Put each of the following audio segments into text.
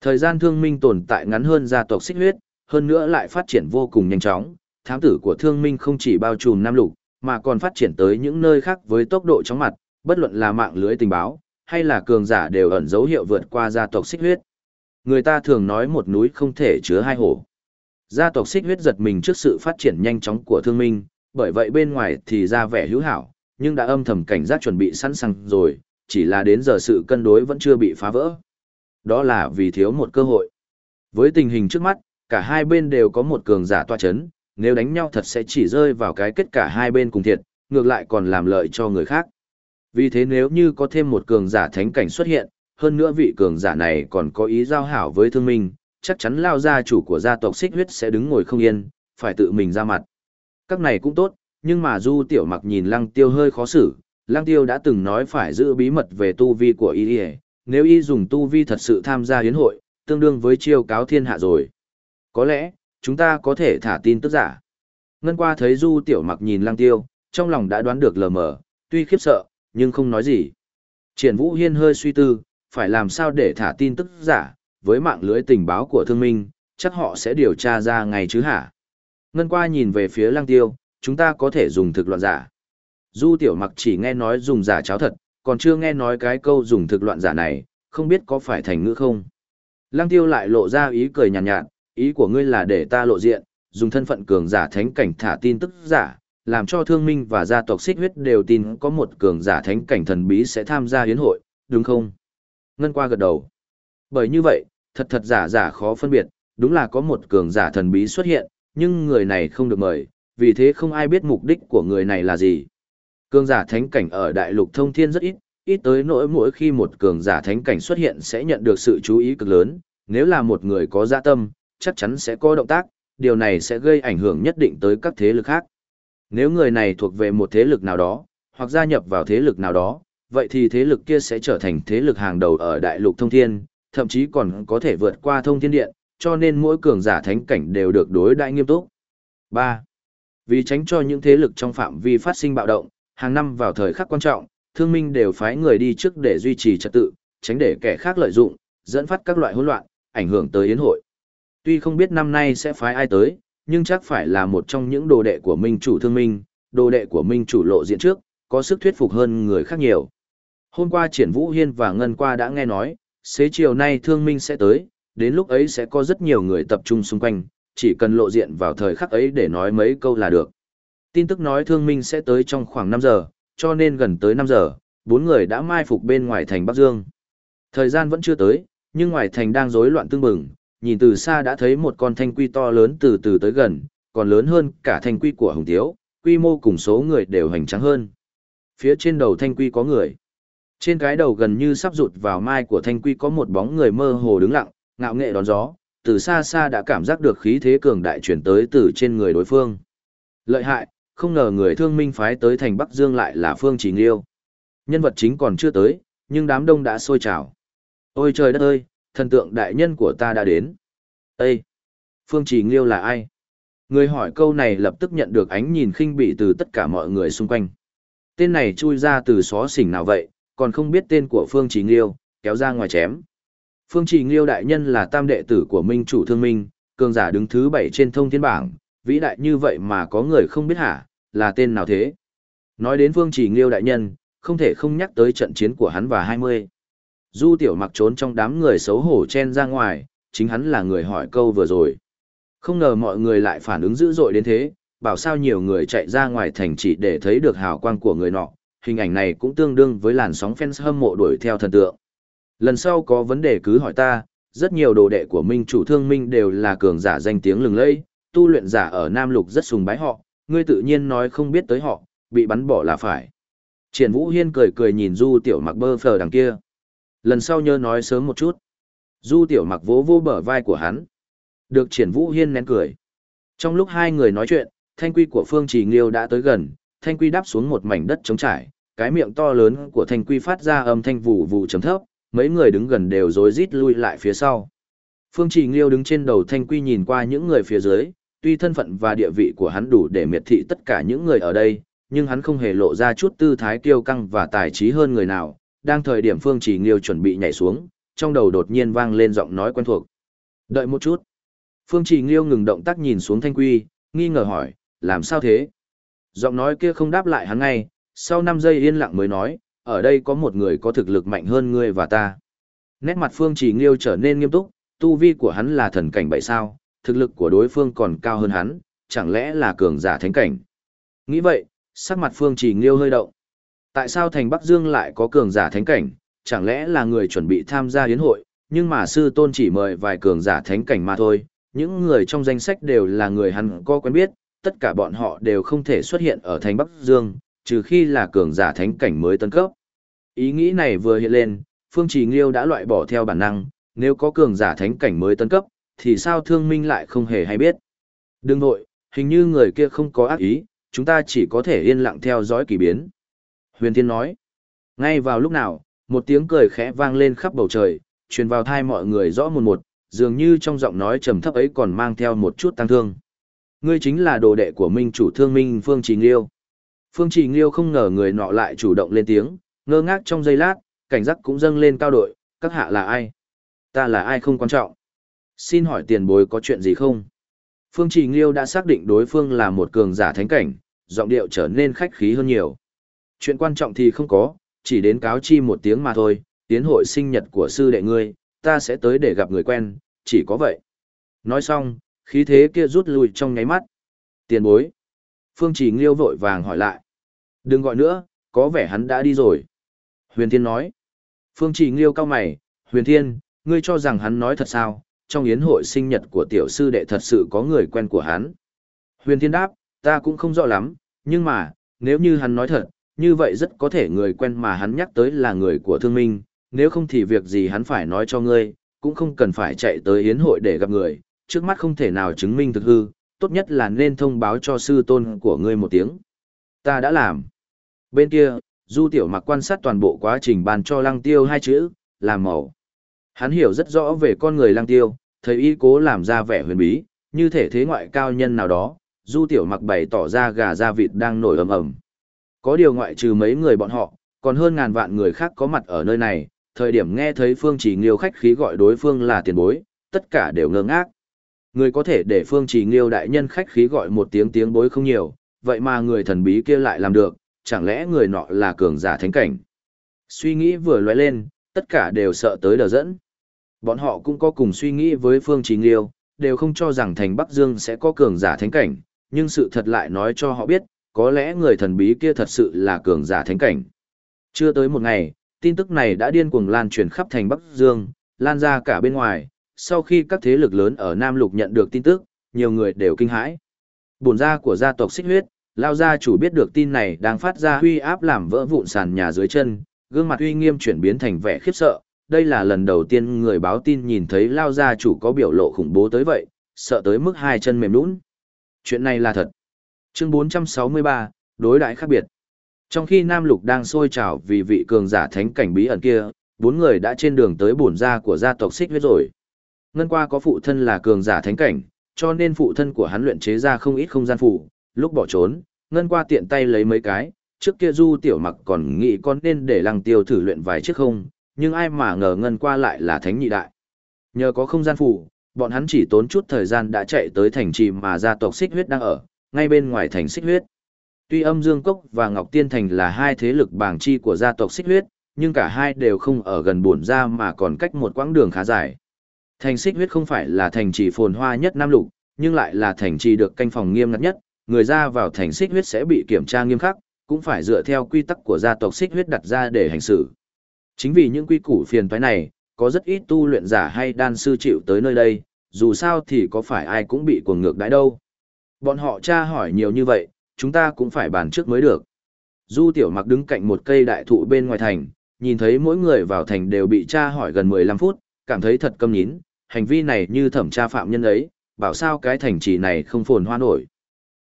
Thời gian thương minh tồn tại ngắn hơn gia tộc xích huyết, hơn nữa lại phát triển vô cùng nhanh chóng, thám tử của thương minh không chỉ bao trùm Nam Lục, mà còn phát triển tới những nơi khác với tốc độ chóng mặt, bất luận là mạng lưới tình báo, hay là cường giả đều ẩn dấu hiệu vượt qua gia tộc xích huyết. Người ta thường nói một núi không thể chứa hai hổ. Gia tộc xích huyết giật mình trước sự phát triển nhanh chóng của thương minh, bởi vậy bên ngoài thì ra vẻ hữu hảo, nhưng đã âm thầm cảnh giác chuẩn bị sẵn sàng rồi, chỉ là đến giờ sự cân đối vẫn chưa bị phá vỡ. Đó là vì thiếu một cơ hội. Với tình hình trước mắt, cả hai bên đều có một cường giả toa chấn, nếu đánh nhau thật sẽ chỉ rơi vào cái kết cả hai bên cùng thiệt, ngược lại còn làm lợi cho người khác. Vì thế nếu như có thêm một cường giả thánh cảnh xuất hiện, hơn nữa vị cường giả này còn có ý giao hảo với thương minh, chắc chắn lao gia chủ của gia tộc xích huyết sẽ đứng ngồi không yên, phải tự mình ra mặt. Các này cũng tốt, nhưng mà Du Tiểu Mặc nhìn Lăng Tiêu hơi khó xử, Lăng Tiêu đã từng nói phải giữ bí mật về tu vi của y nếu y dùng tu vi thật sự tham gia hiến hội, tương đương với chiêu cáo thiên hạ rồi. Có lẽ, chúng ta có thể thả tin tức giả. Ngân qua thấy Du Tiểu Mặc nhìn Lăng Tiêu, trong lòng đã đoán được lờ mờ, tuy khiếp sợ, nhưng không nói gì. Triển Vũ Hiên hơi suy tư, phải làm sao để thả tin tức giả, với mạng lưới tình báo của thương minh, chắc họ sẽ điều tra ra ngày chứ hả? Ngân qua nhìn về phía Lăng Tiêu, chúng ta có thể dùng thực loạn giả. Du Tiểu Mặc chỉ nghe nói dùng giả cháo thật, còn chưa nghe nói cái câu dùng thực loạn giả này, không biết có phải thành ngữ không. Lăng Tiêu lại lộ ra ý cười nhàn nhạt, nhạt, ý của ngươi là để ta lộ diện, dùng thân phận cường giả thánh cảnh thả tin tức giả, làm cho thương minh và gia tộc xích huyết đều tin có một cường giả thánh cảnh thần bí sẽ tham gia hiến hội, đúng không? Ngân qua gật đầu. Bởi như vậy, thật thật giả giả khó phân biệt, đúng là có một cường giả thần bí xuất hiện, nhưng người này không được mời, vì thế không ai biết mục đích của người này là gì. Cường giả thánh cảnh ở đại lục thông thiên rất ít, ít tới nỗi mỗi khi một cường giả thánh cảnh xuất hiện sẽ nhận được sự chú ý cực lớn, nếu là một người có dạ tâm, chắc chắn sẽ có động tác, điều này sẽ gây ảnh hưởng nhất định tới các thế lực khác. Nếu người này thuộc về một thế lực nào đó, hoặc gia nhập vào thế lực nào đó, vậy thì thế lực kia sẽ trở thành thế lực hàng đầu ở đại lục thông thiên, thậm chí còn có thể vượt qua thông thiên điện, cho nên mỗi cường giả thánh cảnh đều được đối đại nghiêm túc. 3. Vì tránh cho những thế lực trong phạm vi phát sinh bạo động, hàng năm vào thời khắc quan trọng, thương minh đều phái người đi trước để duy trì trật tự, tránh để kẻ khác lợi dụng, dẫn phát các loại hỗn loạn, ảnh hưởng tới yến hội. Tuy không biết năm nay sẽ phái ai tới, nhưng chắc phải là một trong những đồ đệ của minh chủ thương minh, đồ đệ của minh chủ lộ diện trước, có sức thuyết phục hơn người khác nhiều. Hôm qua triển vũ hiên và ngân qua đã nghe nói, xế chiều nay thương minh sẽ tới, đến lúc ấy sẽ có rất nhiều người tập trung xung quanh, chỉ cần lộ diện vào thời khắc ấy để nói mấy câu là được. Tin tức nói thương minh sẽ tới trong khoảng 5 giờ, cho nên gần tới 5 giờ, bốn người đã mai phục bên ngoài thành Bắc Dương. Thời gian vẫn chưa tới, nhưng ngoài thành đang rối loạn tương bừng, nhìn từ xa đã thấy một con thanh quy to lớn từ từ tới gần, còn lớn hơn cả thanh quy của Hồng Tiếu, quy mô cùng số người đều hành trắng hơn. Phía trên đầu thanh quy có người. Trên cái đầu gần như sắp rụt vào mai của thanh quy có một bóng người mơ hồ đứng lặng, ngạo nghệ đón gió, từ xa xa đã cảm giác được khí thế cường đại chuyển tới từ trên người đối phương. Lợi hại, không ngờ người thương minh phái tới thành Bắc Dương lại là Phương Chỉ Nghiêu. Nhân vật chính còn chưa tới, nhưng đám đông đã sôi trào. Ôi trời đất ơi, thần tượng đại nhân của ta đã đến. Ê! Phương Chỉ Nghiêu là ai? Người hỏi câu này lập tức nhận được ánh nhìn khinh bỉ từ tất cả mọi người xung quanh. Tên này chui ra từ xó xỉnh nào vậy, còn không biết tên của Phương Chỉ Nghiêu, kéo ra ngoài chém. Phương Chỉ Nghiêu đại nhân là tam đệ tử của Minh chủ thương minh, cường giả đứng thứ bảy trên thông thiên bảng, vĩ đại như vậy mà có người không biết hả, là tên nào thế? Nói đến Vương Chỉ Nghiêu đại nhân, không thể không nhắc tới trận chiến của hắn và 20. Du tiểu mặc trốn trong đám người xấu hổ chen ra ngoài, chính hắn là người hỏi câu vừa rồi. Không ngờ mọi người lại phản ứng dữ dội đến thế, bảo sao nhiều người chạy ra ngoài thành chỉ để thấy được hào quang của người nọ, hình ảnh này cũng tương đương với làn sóng fans hâm mộ đuổi theo thần tượng. Lần sau có vấn đề cứ hỏi ta, rất nhiều đồ đệ của Minh chủ thương Minh đều là cường giả danh tiếng lừng lẫy, tu luyện giả ở Nam Lục rất sùng bái họ, ngươi tự nhiên nói không biết tới họ, bị bắn bỏ là phải. Triển Vũ Hiên cười cười nhìn Du Tiểu Mặc bơ phờ đằng kia. Lần sau nhớ nói sớm một chút. Du Tiểu Mặc vỗ vô bờ vai của hắn. Được Triển Vũ Hiên nén cười. Trong lúc hai người nói chuyện, thanh quy của Phương Trì Nghiêu đã tới gần, thanh quy đáp xuống một mảnh đất trống trải, cái miệng to lớn của thanh quy phát ra âm thanh vụ vụ trầm thấp, mấy người đứng gần đều rối rít lui lại phía sau. Phương Trì Nghiêu đứng trên đầu thanh quy nhìn qua những người phía dưới, tuy thân phận và địa vị của hắn đủ để miệt thị tất cả những người ở đây, nhưng hắn không hề lộ ra chút tư thái kiêu căng và tài trí hơn người nào. Đang thời điểm Phương Chỉ Nghiêu chuẩn bị nhảy xuống, trong đầu đột nhiên vang lên giọng nói quen thuộc. Đợi một chút. Phương Chỉ Nghiêu ngừng động tác nhìn xuống Thanh Quy, nghi ngờ hỏi, làm sao thế? Giọng nói kia không đáp lại hắn ngay, sau 5 giây yên lặng mới nói, ở đây có một người có thực lực mạnh hơn ngươi và ta. Nét mặt Phương Chỉ Nghiêu trở nên nghiêm túc, tu vi của hắn là thần cảnh bảy sao, thực lực của đối phương còn cao hơn hắn, chẳng lẽ là cường giả thánh cảnh. Nghĩ vậy, sắc mặt Phương Trì Nghiêu hơi động. Tại sao thành Bắc Dương lại có cường giả thánh cảnh, chẳng lẽ là người chuẩn bị tham gia yến hội, nhưng mà sư tôn chỉ mời vài cường giả thánh cảnh mà thôi, những người trong danh sách đều là người hắn có quen biết, tất cả bọn họ đều không thể xuất hiện ở thành Bắc Dương, trừ khi là cường giả thánh cảnh mới tân cấp. Ý nghĩ này vừa hiện lên, Phương Trì Nghiêu đã loại bỏ theo bản năng, nếu có cường giả thánh cảnh mới tân cấp, thì sao thương minh lại không hề hay biết. Đừng nội, hình như người kia không có ác ý, chúng ta chỉ có thể yên lặng theo dõi kỳ biến. Huyền Thiên nói, ngay vào lúc nào, một tiếng cười khẽ vang lên khắp bầu trời, truyền vào thai mọi người rõ một một, dường như trong giọng nói trầm thấp ấy còn mang theo một chút tăng thương. Ngươi chính là đồ đệ của Minh chủ thương Minh Phương Trì Nghiêu. Phương Trì Nghiêu không ngờ người nọ lại chủ động lên tiếng, ngơ ngác trong giây lát, cảnh giác cũng dâng lên cao đội, các hạ là ai? Ta là ai không quan trọng. Xin hỏi tiền bối có chuyện gì không? Phương Trì Nghiêu đã xác định đối phương là một cường giả thánh cảnh, giọng điệu trở nên khách khí hơn nhiều. Chuyện quan trọng thì không có, chỉ đến cáo chi một tiếng mà thôi, tiến hội sinh nhật của sư đệ ngươi, ta sẽ tới để gặp người quen, chỉ có vậy. Nói xong, khí thế kia rút lui trong nháy mắt. Tiền bối. Phương Trì Nghiêu vội vàng hỏi lại. Đừng gọi nữa, có vẻ hắn đã đi rồi. Huyền Thiên nói. Phương Trì Nghiêu cao mày, Huyền Thiên, ngươi cho rằng hắn nói thật sao, trong yến hội sinh nhật của tiểu sư đệ thật sự có người quen của hắn. Huyền Thiên đáp, ta cũng không rõ lắm, nhưng mà, nếu như hắn nói thật, như vậy rất có thể người quen mà hắn nhắc tới là người của thương minh, nếu không thì việc gì hắn phải nói cho ngươi, cũng không cần phải chạy tới yến hội để gặp người, trước mắt không thể nào chứng minh thực hư, tốt nhất là nên thông báo cho sư tôn của ngươi một tiếng. Ta đã làm. Bên kia, Du Tiểu Mặc quan sát toàn bộ quá trình bàn cho Lăng Tiêu hai chữ, làm màu. Hắn hiểu rất rõ về con người lang Tiêu, thấy y cố làm ra vẻ huyền bí, như thể thế ngoại cao nhân nào đó, Du Tiểu Mặc bày tỏ ra gà da vịt đang nổi ầm ầm. Có điều ngoại trừ mấy người bọn họ, còn hơn ngàn vạn người khác có mặt ở nơi này, thời điểm nghe thấy Phương Chỉ Nghiêu khách khí gọi đối phương là tiền bối, tất cả đều ngơ ngác. Người có thể để Phương Chỉ Nghiêu đại nhân khách khí gọi một tiếng tiếng bối không nhiều, vậy mà người thần bí kia lại làm được, chẳng lẽ người nọ là cường giả thánh cảnh. Suy nghĩ vừa lóe lên, tất cả đều sợ tới đờ dẫn. Bọn họ cũng có cùng suy nghĩ với Phương Chí Nghiêu, đều không cho rằng thành Bắc Dương sẽ có cường giả thánh cảnh, nhưng sự thật lại nói cho họ biết, có lẽ người thần bí kia thật sự là cường giả thánh cảnh. Chưa tới một ngày, tin tức này đã điên cuồng lan truyền khắp thành Bắc Dương, lan ra cả bên ngoài, sau khi các thế lực lớn ở Nam Lục nhận được tin tức, nhiều người đều kinh hãi. Bổn gia của gia tộc xích huyết, lao gia chủ biết được tin này đang phát ra huy áp làm vỡ vụn sàn nhà dưới chân, gương mặt uy nghiêm chuyển biến thành vẻ khiếp sợ. Đây là lần đầu tiên người báo tin nhìn thấy lao gia chủ có biểu lộ khủng bố tới vậy, sợ tới mức hai chân mềm nhũn. Chuyện này là thật. Chương 463, đối đãi khác biệt. Trong khi Nam Lục đang sôi trào vì vị cường giả thánh cảnh bí ẩn kia, bốn người đã trên đường tới bổn gia của gia tộc xích huyết rồi. Ngân qua có phụ thân là cường giả thánh cảnh, cho nên phụ thân của hắn luyện chế ra không ít không gian phủ, lúc bỏ trốn, ngân qua tiện tay lấy mấy cái, trước kia du tiểu mặc còn nghĩ con nên để lăng tiêu thử luyện vài chiếc không, nhưng ai mà ngờ ngân qua lại là thánh nhị đại. Nhờ có không gian phủ, bọn hắn chỉ tốn chút thời gian đã chạy tới thành trì mà gia tộc xích huyết đang ở, ngay bên ngoài thành xích huyết. Tuy âm Dương Cốc và Ngọc Tiên Thành là hai thế lực bảng chi của gia tộc xích huyết, nhưng cả hai đều không ở gần buồn ra mà còn cách một quãng đường khá dài. Thành xích huyết không phải là thành trì phồn hoa nhất Nam Lục, nhưng lại là thành trì được canh phòng nghiêm ngặt nhất, người ra vào thành xích huyết sẽ bị kiểm tra nghiêm khắc, cũng phải dựa theo quy tắc của gia tộc xích huyết đặt ra để hành xử. Chính vì những quy củ phiền toái này, có rất ít tu luyện giả hay đan sư chịu tới nơi đây, dù sao thì có phải ai cũng bị cuồng ngược đãi đâu. Bọn họ tra hỏi nhiều như vậy, chúng ta cũng phải bàn trước mới được. Du tiểu mặc đứng cạnh một cây đại thụ bên ngoài thành, nhìn thấy mỗi người vào thành đều bị tra hỏi gần 15 phút, cảm thấy thật câm nhín, hành vi này như thẩm tra phạm nhân ấy, bảo sao cái thành trì này không phồn hoa nổi.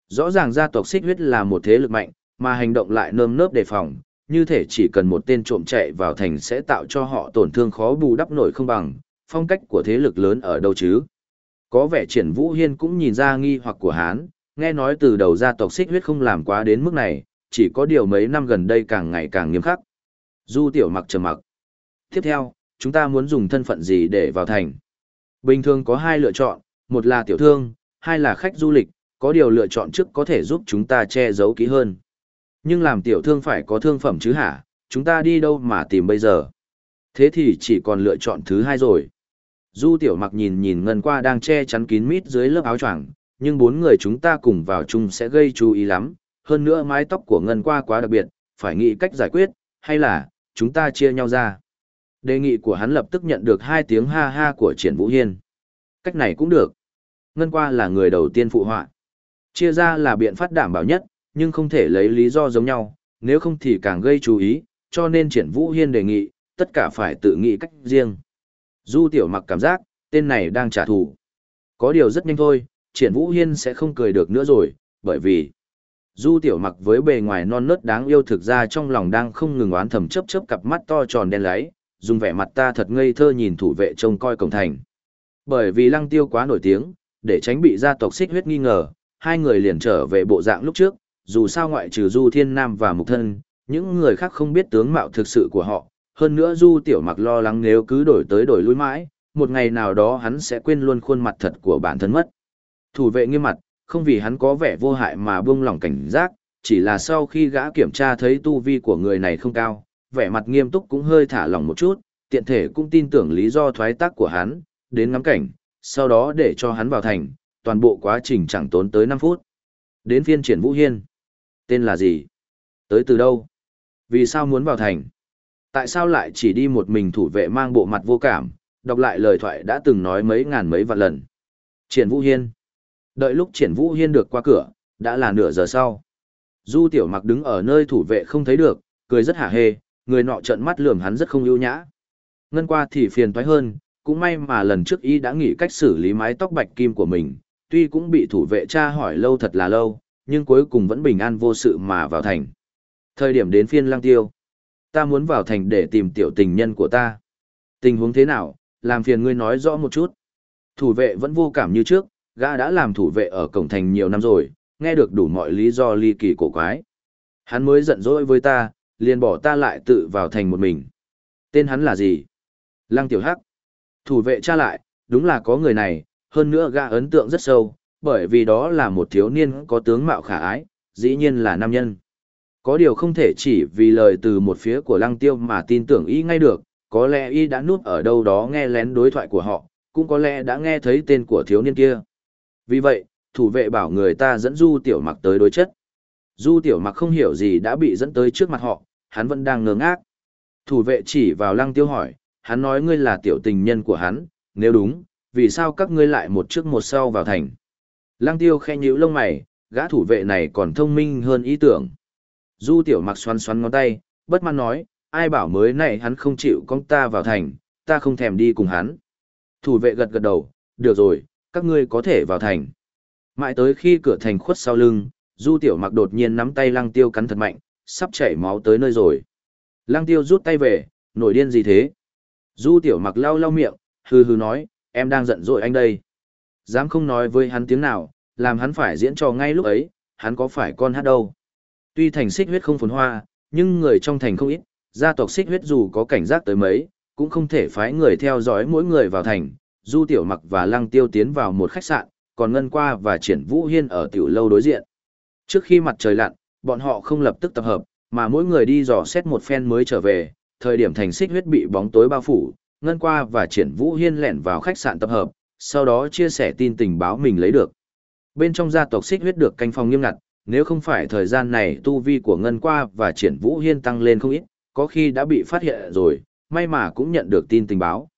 Rõ ràng gia tộc xích huyết là một thế lực mạnh, mà hành động lại nơm nớp đề phòng, như thể chỉ cần một tên trộm chạy vào thành sẽ tạo cho họ tổn thương khó bù đắp nổi không bằng, phong cách của thế lực lớn ở đâu chứ. Có vẻ triển vũ hiên cũng nhìn ra nghi hoặc của hán, nghe nói từ đầu gia tộc xích huyết không làm quá đến mức này, chỉ có điều mấy năm gần đây càng ngày càng nghiêm khắc. Du tiểu mặc trầm mặc. Tiếp theo, chúng ta muốn dùng thân phận gì để vào thành. Bình thường có hai lựa chọn, một là tiểu thương, hai là khách du lịch, có điều lựa chọn trước có thể giúp chúng ta che giấu kỹ hơn. Nhưng làm tiểu thương phải có thương phẩm chứ hả, chúng ta đi đâu mà tìm bây giờ. Thế thì chỉ còn lựa chọn thứ hai rồi. Du tiểu mặc nhìn nhìn ngân qua đang che chắn kín mít dưới lớp áo choàng, nhưng bốn người chúng ta cùng vào chung sẽ gây chú ý lắm. Hơn nữa mái tóc của ngân qua quá đặc biệt, phải nghĩ cách giải quyết, hay là, chúng ta chia nhau ra. Đề nghị của hắn lập tức nhận được hai tiếng ha ha của triển vũ hiên. Cách này cũng được. Ngân qua là người đầu tiên phụ họa. Chia ra là biện pháp đảm bảo nhất, nhưng không thể lấy lý do giống nhau, nếu không thì càng gây chú ý, cho nên triển vũ hiên đề nghị, tất cả phải tự nghĩ cách riêng. Du tiểu mặc cảm giác, tên này đang trả thù. Có điều rất nhanh thôi, triển vũ hiên sẽ không cười được nữa rồi, bởi vì Du tiểu mặc với bề ngoài non nớt đáng yêu thực ra trong lòng đang không ngừng oán thầm chớp chớp cặp mắt to tròn đen láy, dùng vẻ mặt ta thật ngây thơ nhìn thủ vệ trông coi cổng thành. Bởi vì lăng tiêu quá nổi tiếng, để tránh bị gia tộc xích huyết nghi ngờ, hai người liền trở về bộ dạng lúc trước, dù sao ngoại trừ Du Thiên Nam và Mục Thân, những người khác không biết tướng mạo thực sự của họ, hơn nữa Du Tiểu Mặc lo lắng nếu cứ đổi tới đổi lui mãi, một ngày nào đó hắn sẽ quên luôn khuôn mặt thật của bản thân mất. Thủ vệ nghiêm mặt, không vì hắn có vẻ vô hại mà buông lỏng cảnh giác, chỉ là sau khi gã kiểm tra thấy tu vi của người này không cao, vẻ mặt nghiêm túc cũng hơi thả lỏng một chút, tiện thể cũng tin tưởng lý do thoái tác của hắn, đến ngắm cảnh, sau đó để cho hắn vào thành, toàn bộ quá trình chẳng tốn tới 5 phút. Đến phiên triển Vũ Hiên. Tên là gì? Tới từ đâu? Vì sao muốn vào thành? Tại sao lại chỉ đi một mình thủ vệ mang bộ mặt vô cảm, đọc lại lời thoại đã từng nói mấy ngàn mấy vạn lần. Triển Vũ Hiên. Đợi lúc Triển Vũ Hiên được qua cửa, đã là nửa giờ sau. Du Tiểu Mặc đứng ở nơi thủ vệ không thấy được, cười rất hả hê, người nọ trợn mắt lườm hắn rất không ưu nhã. Ngân qua thì phiền toái hơn, cũng may mà lần trước y đã nghĩ cách xử lý mái tóc bạch kim của mình, tuy cũng bị thủ vệ tra hỏi lâu thật là lâu, nhưng cuối cùng vẫn bình an vô sự mà vào thành. Thời điểm đến phiên lang tiêu. Ta muốn vào thành để tìm tiểu tình nhân của ta. Tình huống thế nào, làm phiền ngươi nói rõ một chút. Thủ vệ vẫn vô cảm như trước, gã đã làm thủ vệ ở cổng thành nhiều năm rồi, nghe được đủ mọi lý do ly kỳ cổ quái. Hắn mới giận dỗi với ta, liền bỏ ta lại tự vào thành một mình. Tên hắn là gì? Lăng Tiểu Hắc. Thủ vệ tra lại, đúng là có người này, hơn nữa gã ấn tượng rất sâu, bởi vì đó là một thiếu niên có tướng mạo khả ái, dĩ nhiên là nam nhân. Có điều không thể chỉ vì lời từ một phía của Lăng Tiêu mà tin tưởng y ngay được, có lẽ y đã núp ở đâu đó nghe lén đối thoại của họ, cũng có lẽ đã nghe thấy tên của thiếu niên kia. Vì vậy, thủ vệ bảo người ta dẫn Du Tiểu Mặc tới đối chất. Du Tiểu Mặc không hiểu gì đã bị dẫn tới trước mặt họ, hắn vẫn đang ngơ ngác. Thủ vệ chỉ vào Lăng Tiêu hỏi, hắn nói ngươi là tiểu tình nhân của hắn, nếu đúng, vì sao các ngươi lại một trước một sau vào thành? Lăng Tiêu khe nhíu lông mày, gã thủ vệ này còn thông minh hơn ý tưởng. Du Tiểu Mặc xoắn xoắn ngón tay, bất mãn nói, ai bảo mới này hắn không chịu con ta vào thành, ta không thèm đi cùng hắn. Thủ vệ gật gật đầu, được rồi, các ngươi có thể vào thành. Mãi tới khi cửa thành khuất sau lưng, Du Tiểu Mặc đột nhiên nắm tay Lăng Tiêu cắn thật mạnh, sắp chảy máu tới nơi rồi. Lăng Tiêu rút tay về, nổi điên gì thế? Du Tiểu Mặc lau lau miệng, hừ hừ nói, em đang giận dỗi anh đây. Dám không nói với hắn tiếng nào, làm hắn phải diễn trò ngay lúc ấy, hắn có phải con hát đâu. Tuy thành xích huyết không phồn hoa, nhưng người trong thành không ít, gia tộc xích huyết dù có cảnh giác tới mấy, cũng không thể phái người theo dõi mỗi người vào thành. Du Tiểu Mặc và Lăng Tiêu tiến vào một khách sạn, còn Ngân Qua và Triển Vũ Hiên ở tiểu lâu đối diện. Trước khi mặt trời lặn, bọn họ không lập tức tập hợp, mà mỗi người đi dò xét một phen mới trở về, thời điểm thành xích huyết bị bóng tối bao phủ, Ngân Qua và Triển Vũ Hiên lẻn vào khách sạn tập hợp, sau đó chia sẻ tin tình báo mình lấy được. Bên trong gia tộc xích huyết được canh phòng nghiêm ngặt, nếu không phải thời gian này tu vi của Ngân Qua và Triển Vũ Hiên tăng lên không ít, có khi đã bị phát hiện rồi, may mà cũng nhận được tin tình báo.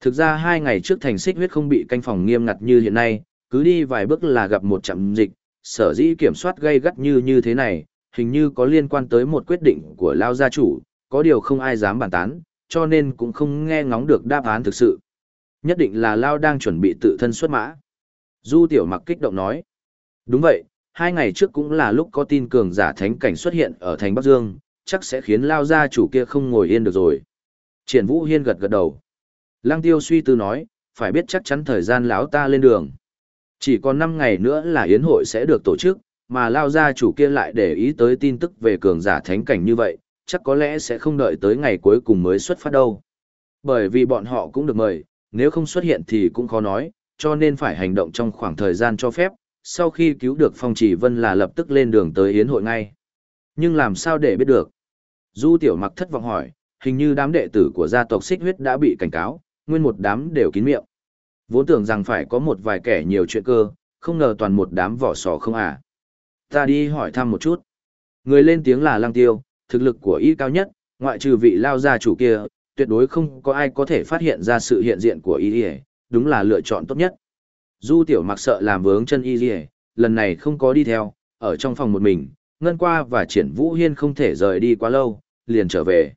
Thực ra hai ngày trước thành xích huyết không bị canh phòng nghiêm ngặt như hiện nay, cứ đi vài bước là gặp một chậm dịch, sở dĩ kiểm soát gây gắt như như thế này, hình như có liên quan tới một quyết định của Lao gia chủ, có điều không ai dám bàn tán, cho nên cũng không nghe ngóng được đáp án thực sự. Nhất định là Lao đang chuẩn bị tự thân xuất mã. Du Tiểu Mặc kích động nói. Đúng vậy, hai ngày trước cũng là lúc có tin cường giả thánh cảnh xuất hiện ở thành Bắc Dương, chắc sẽ khiến Lao gia chủ kia không ngồi yên được rồi. Triển Vũ Hiên gật gật đầu. Lăng Tiêu suy tư nói, phải biết chắc chắn thời gian lão ta lên đường. Chỉ còn 5 ngày nữa là yến hội sẽ được tổ chức, mà Lao gia chủ kia lại để ý tới tin tức về cường giả thánh cảnh như vậy, chắc có lẽ sẽ không đợi tới ngày cuối cùng mới xuất phát đâu. Bởi vì bọn họ cũng được mời, nếu không xuất hiện thì cũng khó nói, cho nên phải hành động trong khoảng thời gian cho phép, sau khi cứu được Phong Chỉ Vân là lập tức lên đường tới Yến hội ngay. Nhưng làm sao để biết được? Du Tiểu Mặc thất vọng hỏi, hình như đám đệ tử của gia tộc Xích Huyết đã bị cảnh cáo, nguyên một đám đều kín miệng. Vốn tưởng rằng phải có một vài kẻ nhiều chuyện cơ, không ngờ toàn một đám vỏ sò không à. Ta đi hỏi thăm một chút. Người lên tiếng là Lăng Tiêu, thực lực của y cao nhất, ngoại trừ vị lao gia chủ kia, tuyệt đối không có ai có thể phát hiện ra sự hiện diện của y đúng là lựa chọn tốt nhất. Du tiểu mặc sợ làm vướng chân y lần này không có đi theo, ở trong phòng một mình, ngân qua và triển vũ hiên không thể rời đi quá lâu, liền trở về.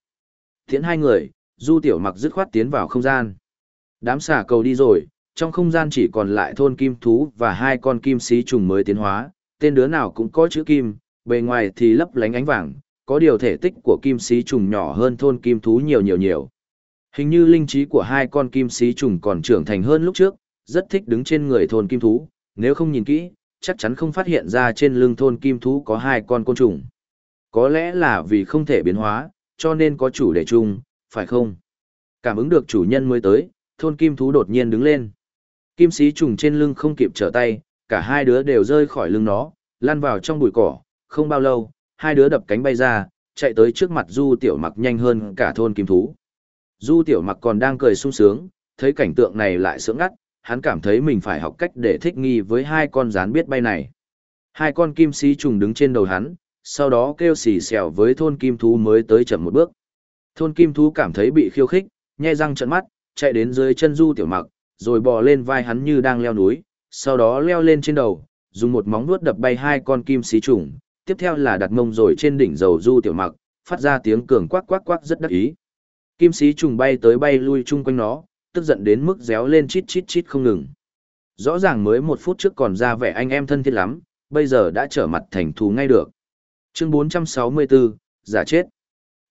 Thiện hai người, du tiểu mặc dứt khoát tiến vào không gian. Đám xà cầu đi rồi, trong không gian chỉ còn lại thôn kim thú và hai con kim xí trùng mới tiến hóa, tên đứa nào cũng có chữ kim, bề ngoài thì lấp lánh ánh vàng, có điều thể tích của kim xí trùng nhỏ hơn thôn kim thú nhiều nhiều nhiều. Hình như linh trí của hai con kim xí trùng còn trưởng thành hơn lúc trước, rất thích đứng trên người thôn kim thú, nếu không nhìn kỹ, chắc chắn không phát hiện ra trên lưng thôn kim thú có hai con côn trùng. Có lẽ là vì không thể biến hóa, cho nên có chủ đề chung, phải không? Cảm ứng được chủ nhân mới tới, thôn kim thú đột nhiên đứng lên. Kim sĩ trùng trên lưng không kịp trở tay, cả hai đứa đều rơi khỏi lưng nó, lăn vào trong bụi cỏ, không bao lâu, hai đứa đập cánh bay ra, chạy tới trước mặt Du Tiểu Mặc nhanh hơn cả thôn kim thú. Du Tiểu Mặc còn đang cười sung sướng, thấy cảnh tượng này lại sướng ngắt, hắn cảm thấy mình phải học cách để thích nghi với hai con rán biết bay này. Hai con kim sĩ trùng đứng trên đầu hắn, sau đó kêu xì xèo với thôn kim thú mới tới chậm một bước. Thôn kim thú cảm thấy bị khiêu khích, nhe răng trợn mắt, chạy đến dưới chân Du Tiểu Mặc, rồi bò lên vai hắn như đang leo núi, sau đó leo lên trên đầu, dùng một móng vuốt đập bay hai con kim xí trùng, tiếp theo là đặt mông rồi trên đỉnh dầu Du Tiểu Mặc, phát ra tiếng cường quắc quắc quắc rất đắc ý. Kim xí trùng bay tới bay lui chung quanh nó, tức giận đến mức réo lên chít chít chít không ngừng. Rõ ràng mới một phút trước còn ra vẻ anh em thân thiết lắm, bây giờ đã trở mặt thành thù ngay được. Chương 464, giả chết.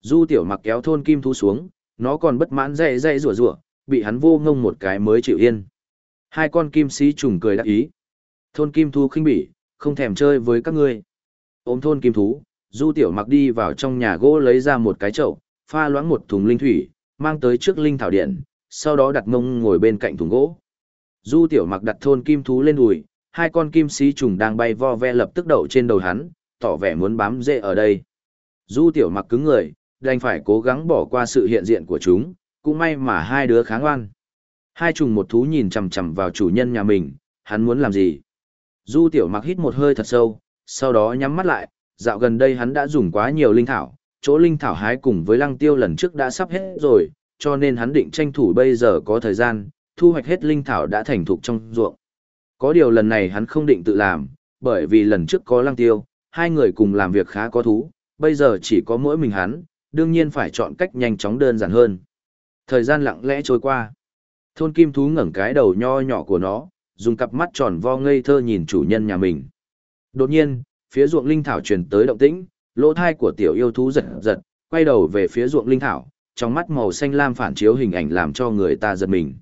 Du tiểu mặc kéo thôn kim thú xuống, nó còn bất mãn dậy dậy rủa rủa, bị hắn vô ngông một cái mới chịu yên. Hai con kim sĩ trùng cười đắc ý. Thôn kim thú khinh bỉ, không thèm chơi với các ngươi. Ôm thôn kim thú, du tiểu mặc đi vào trong nhà gỗ lấy ra một cái chậu, pha loãng một thùng linh thủy, mang tới trước linh thảo điện, sau đó đặt mông ngồi bên cạnh thùng gỗ. Du tiểu mặc đặt thôn kim thú lên đùi, hai con kim sĩ trùng đang bay vo ve lập tức đậu trên đầu hắn, tỏ vẻ muốn bám rễ ở đây. Du tiểu mặc cứng người, đành phải cố gắng bỏ qua sự hiện diện của chúng, cũng may mà hai đứa kháng oan. Hai trùng một thú nhìn chằm chằm vào chủ nhân nhà mình, hắn muốn làm gì? Du tiểu mặc hít một hơi thật sâu, sau đó nhắm mắt lại, dạo gần đây hắn đã dùng quá nhiều linh thảo, chỗ linh thảo hái cùng với lăng tiêu lần trước đã sắp hết rồi, cho nên hắn định tranh thủ bây giờ có thời gian, thu hoạch hết linh thảo đã thành thục trong ruộng. Có điều lần này hắn không định tự làm, bởi vì lần trước có lăng tiêu, hai người cùng làm việc khá có thú, bây giờ chỉ có mỗi mình hắn, đương nhiên phải chọn cách nhanh chóng đơn giản hơn. Thời gian lặng lẽ trôi qua. Thôn kim thú ngẩng cái đầu nho nhỏ của nó, dùng cặp mắt tròn vo ngây thơ nhìn chủ nhân nhà mình. Đột nhiên, phía ruộng linh thảo truyền tới động tĩnh, lỗ thai của tiểu yêu thú giật giật, quay đầu về phía ruộng linh thảo, trong mắt màu xanh lam phản chiếu hình ảnh làm cho người ta giật mình.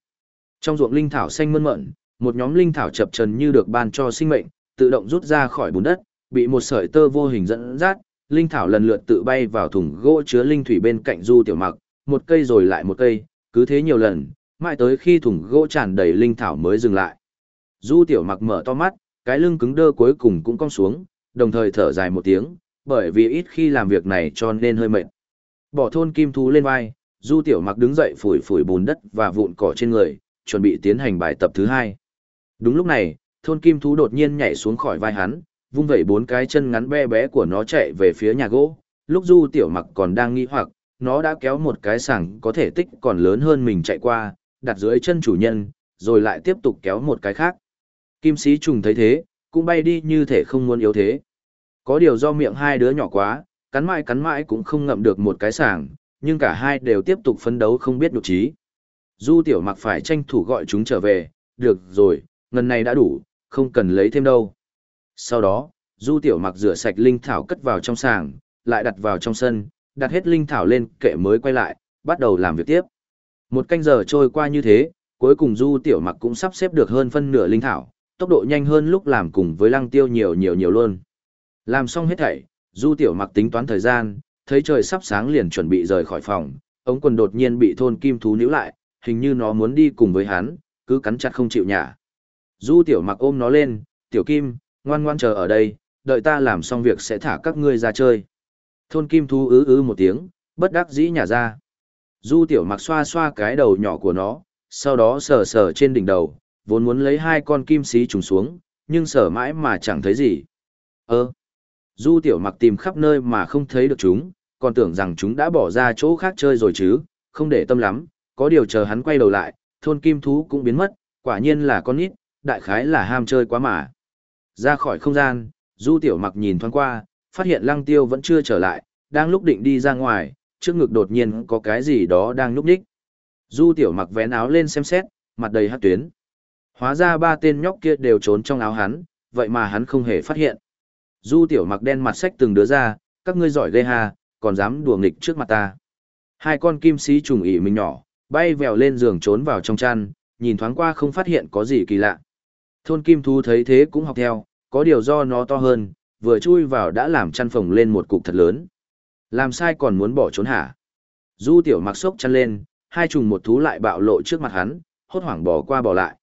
Trong ruộng linh thảo xanh mơn mởn, một nhóm linh thảo chập trần như được ban cho sinh mệnh, tự động rút ra khỏi bùn đất, bị một sợi tơ vô hình dẫn dắt, linh thảo lần lượt tự bay vào thùng gỗ chứa linh thủy bên cạnh Du Tiểu Mặc, một cây rồi lại một cây, cứ thế nhiều lần, mãi tới khi thùng gỗ tràn đầy linh thảo mới dừng lại. Du Tiểu Mặc mở to mắt, cái lưng cứng đơ cuối cùng cũng cong xuống, đồng thời thở dài một tiếng, bởi vì ít khi làm việc này cho nên hơi mệt. Bỏ thôn kim thú lên vai, Du Tiểu Mặc đứng dậy phủi phủi bùn đất và vụn cỏ trên người, chuẩn bị tiến hành bài tập thứ hai. Đúng lúc này, thôn kim thú đột nhiên nhảy xuống khỏi vai hắn, vung vẩy bốn cái chân ngắn bé bé của nó chạy về phía nhà gỗ. Lúc Du Tiểu Mặc còn đang nghi hoặc, nó đã kéo một cái sàng có thể tích còn lớn hơn mình chạy qua, đặt dưới chân chủ nhân, rồi lại tiếp tục kéo một cái khác. Kim sĩ trùng thấy thế, cũng bay đi như thể không muốn yếu thế. Có điều do miệng hai đứa nhỏ quá, cắn mãi cắn mãi cũng không ngậm được một cái sàng, nhưng cả hai đều tiếp tục phấn đấu không biết nhục trí. Du tiểu mặc phải tranh thủ gọi chúng trở về, được rồi, ngần này đã đủ, không cần lấy thêm đâu. Sau đó, du tiểu mặc rửa sạch linh thảo cất vào trong sàng, lại đặt vào trong sân, đặt hết linh thảo lên kệ mới quay lại, bắt đầu làm việc tiếp. Một canh giờ trôi qua như thế, cuối cùng du tiểu mặc cũng sắp xếp được hơn phân nửa linh thảo, tốc độ nhanh hơn lúc làm cùng với lăng tiêu nhiều nhiều nhiều luôn. Làm xong hết thảy, du tiểu mặc tính toán thời gian, thấy trời sắp sáng liền chuẩn bị rời khỏi phòng, ống quần đột nhiên bị thôn kim thú níu lại, hình như nó muốn đi cùng với hắn, cứ cắn chặt không chịu nhả. Du tiểu mặc ôm nó lên, tiểu kim, ngoan ngoan chờ ở đây, đợi ta làm xong việc sẽ thả các ngươi ra chơi. Thôn kim thú ứ ứ một tiếng, bất đắc dĩ nhả ra. Du tiểu mặc xoa xoa cái đầu nhỏ của nó, sau đó sờ sờ trên đỉnh đầu, vốn muốn lấy hai con kim xí trùng xuống, nhưng sở mãi mà chẳng thấy gì. Ơ! Du tiểu mặc tìm khắp nơi mà không thấy được chúng, còn tưởng rằng chúng đã bỏ ra chỗ khác chơi rồi chứ, không để tâm lắm, có điều chờ hắn quay đầu lại, thôn kim thú cũng biến mất, quả nhiên là con nít, đại khái là ham chơi quá mà. Ra khỏi không gian, du tiểu mặc nhìn thoáng qua, phát hiện lăng tiêu vẫn chưa trở lại, đang lúc định đi ra ngoài, trước ngực đột nhiên có cái gì đó đang núp nhích. Du tiểu mặc vén áo lên xem xét, mặt đầy hát tuyến. Hóa ra ba tên nhóc kia đều trốn trong áo hắn, vậy mà hắn không hề phát hiện. Du tiểu mặc đen mặt sách từng đứa ra, các ngươi giỏi ghê ha, còn dám đùa nghịch trước mặt ta. Hai con kim sĩ trùng ỉ mình nhỏ, bay vèo lên giường trốn vào trong chăn, nhìn thoáng qua không phát hiện có gì kỳ lạ. Thôn kim thú thấy thế cũng học theo, có điều do nó to hơn, vừa chui vào đã làm chăn phồng lên một cục thật lớn. Làm sai còn muốn bỏ trốn hả? Du tiểu mặc sốc chăn lên, hai trùng một thú lại bạo lộ trước mặt hắn, hốt hoảng bỏ qua bỏ lại.